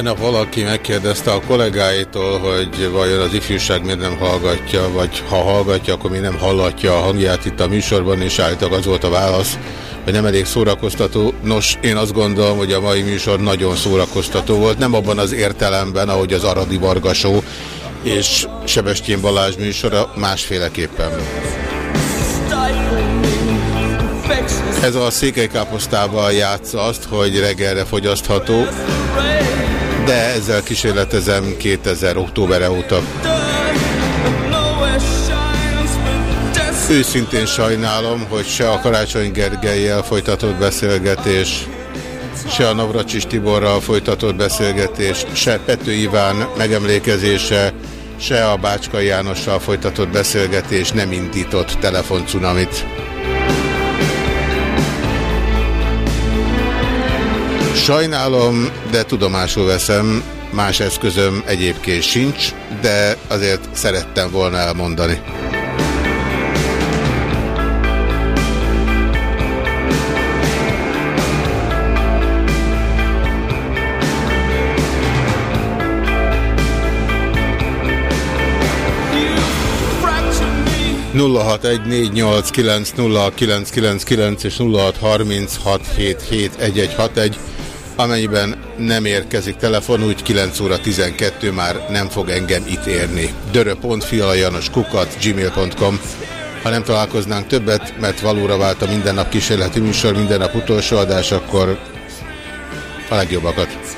Tegnap valaki megkérdezte a kollégáitól, hogy vajon az ifjúság miért nem hallgatja, vagy ha hallgatja, akkor mi nem hallatja a hangját itt a műsorban, és állítólag az volt a válasz, hogy nem elég szórakoztató. Nos, én azt gondolom, hogy a mai műsor nagyon szórakoztató volt, nem abban az értelemben, ahogy az Aradi Vargasó és Sebestyén Balázs műsora másféleképpen. Ez a székelykáposztával játsza azt, hogy reggelre fogyasztható, de ezzel kísérletezem 2000 október óta. Őszintén sajnálom, hogy se a Karácsony Gergelyel folytatott beszélgetés, se a Navracsis Tiborral folytatott beszélgetés, se Pető Iván megemlékezése, se a Bácskai Jánossal folytatott beszélgetés nem indított telefoncunamit. Sajnálom, de tudomásul veszem, más eszközöm egyébként sincs, de azért szerettem volna elmondani. nulla és nulla Amennyiben nem érkezik telefon, úgy 9 óra 12 már nem fog engem itt érni. kukat gmail.com Ha nem találkoznánk többet, mert valóra vált a minden nap kísérleti műsor, minden nap utolsó adás, akkor a legjobbakat.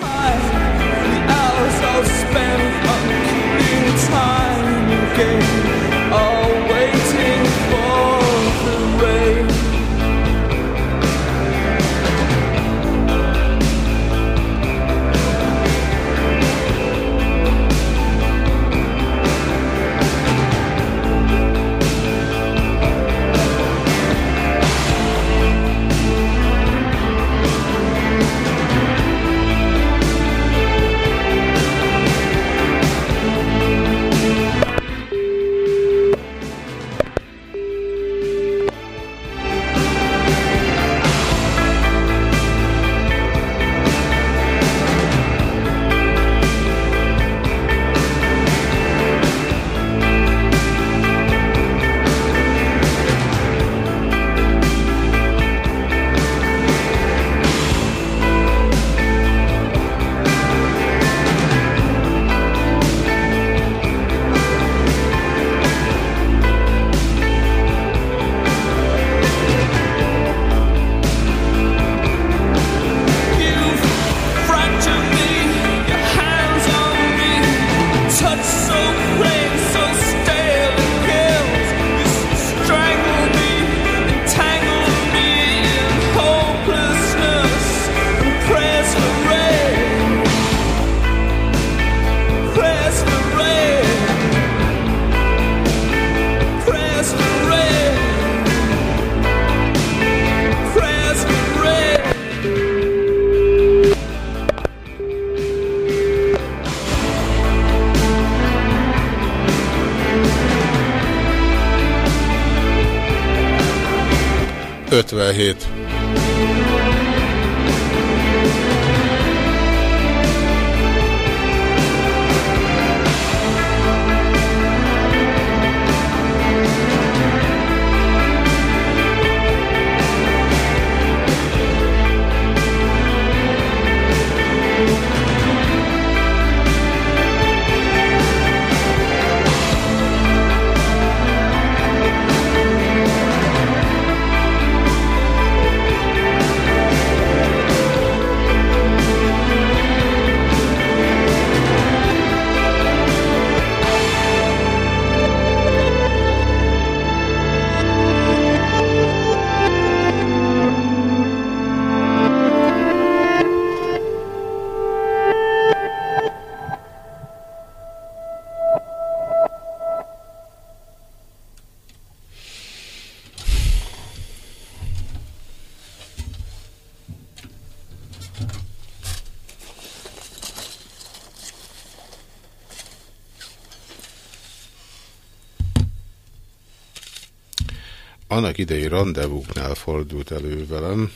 Annak idei rendezvúknál fordult elő velem,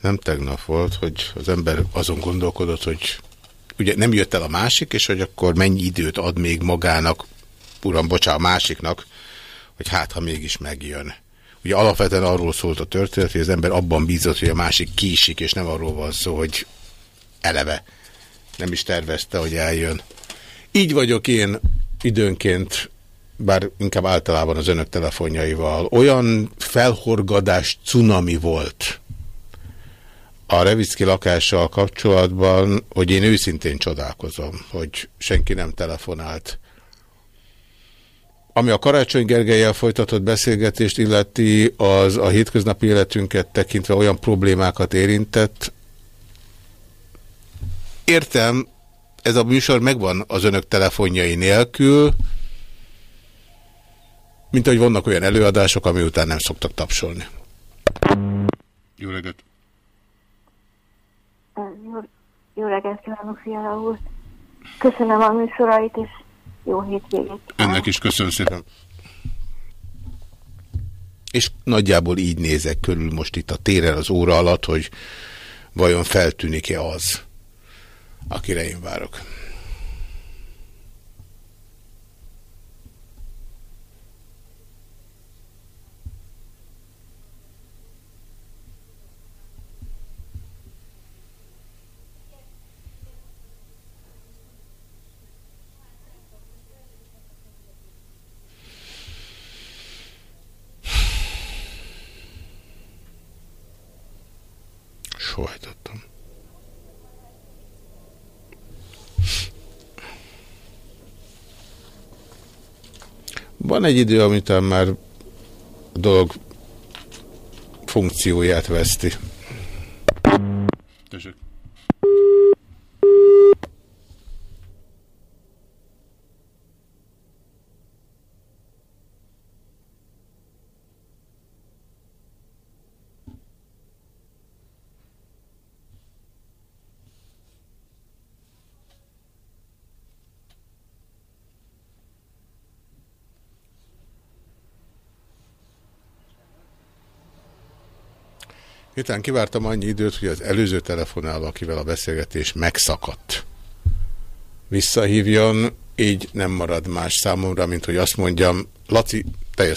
nem tegnap volt, hogy az ember azon gondolkodott, hogy ugye nem jött el a másik, és hogy akkor mennyi időt ad még magának, uram, bocsá, a másiknak, hogy hát, ha mégis megjön. Ugye alapvetően arról szólt a történet, hogy az ember abban bízott, hogy a másik késik, és nem arról van szó, hogy eleve nem is tervezte, hogy eljön. Így vagyok én időnként bár inkább általában az önök telefonjaival, olyan felhorgadás cunami volt a Revicki lakással kapcsolatban, hogy én őszintén csodálkozom, hogy senki nem telefonált. Ami a Karácsony Gergelyel folytatott beszélgetést illeti, az a hétköznapi életünket tekintve olyan problémákat érintett. Értem, ez a műsor megvan az önök telefonjai nélkül, mint ahogy vannak olyan előadások, ami után nem szoktak tapsolni. Jó reggelt! Jó, jó reggelt kívánok, Fiala úr! Köszönöm a műsorait, és jó hétvégét! Önnek is köszönöm szépen! És nagyjából így nézek körül most itt a téren az óra alatt, hogy vajon feltűnik-e az, akire én várok. Sohajtottam. Van egy idő, amit már a dolog funkcióját veszti. Tessék. Miután kivártam annyi időt, hogy az előző telefonáló, akivel a beszélgetés megszakadt, visszahívjon, így nem marad más számomra, mint hogy azt mondjam, Laci, te.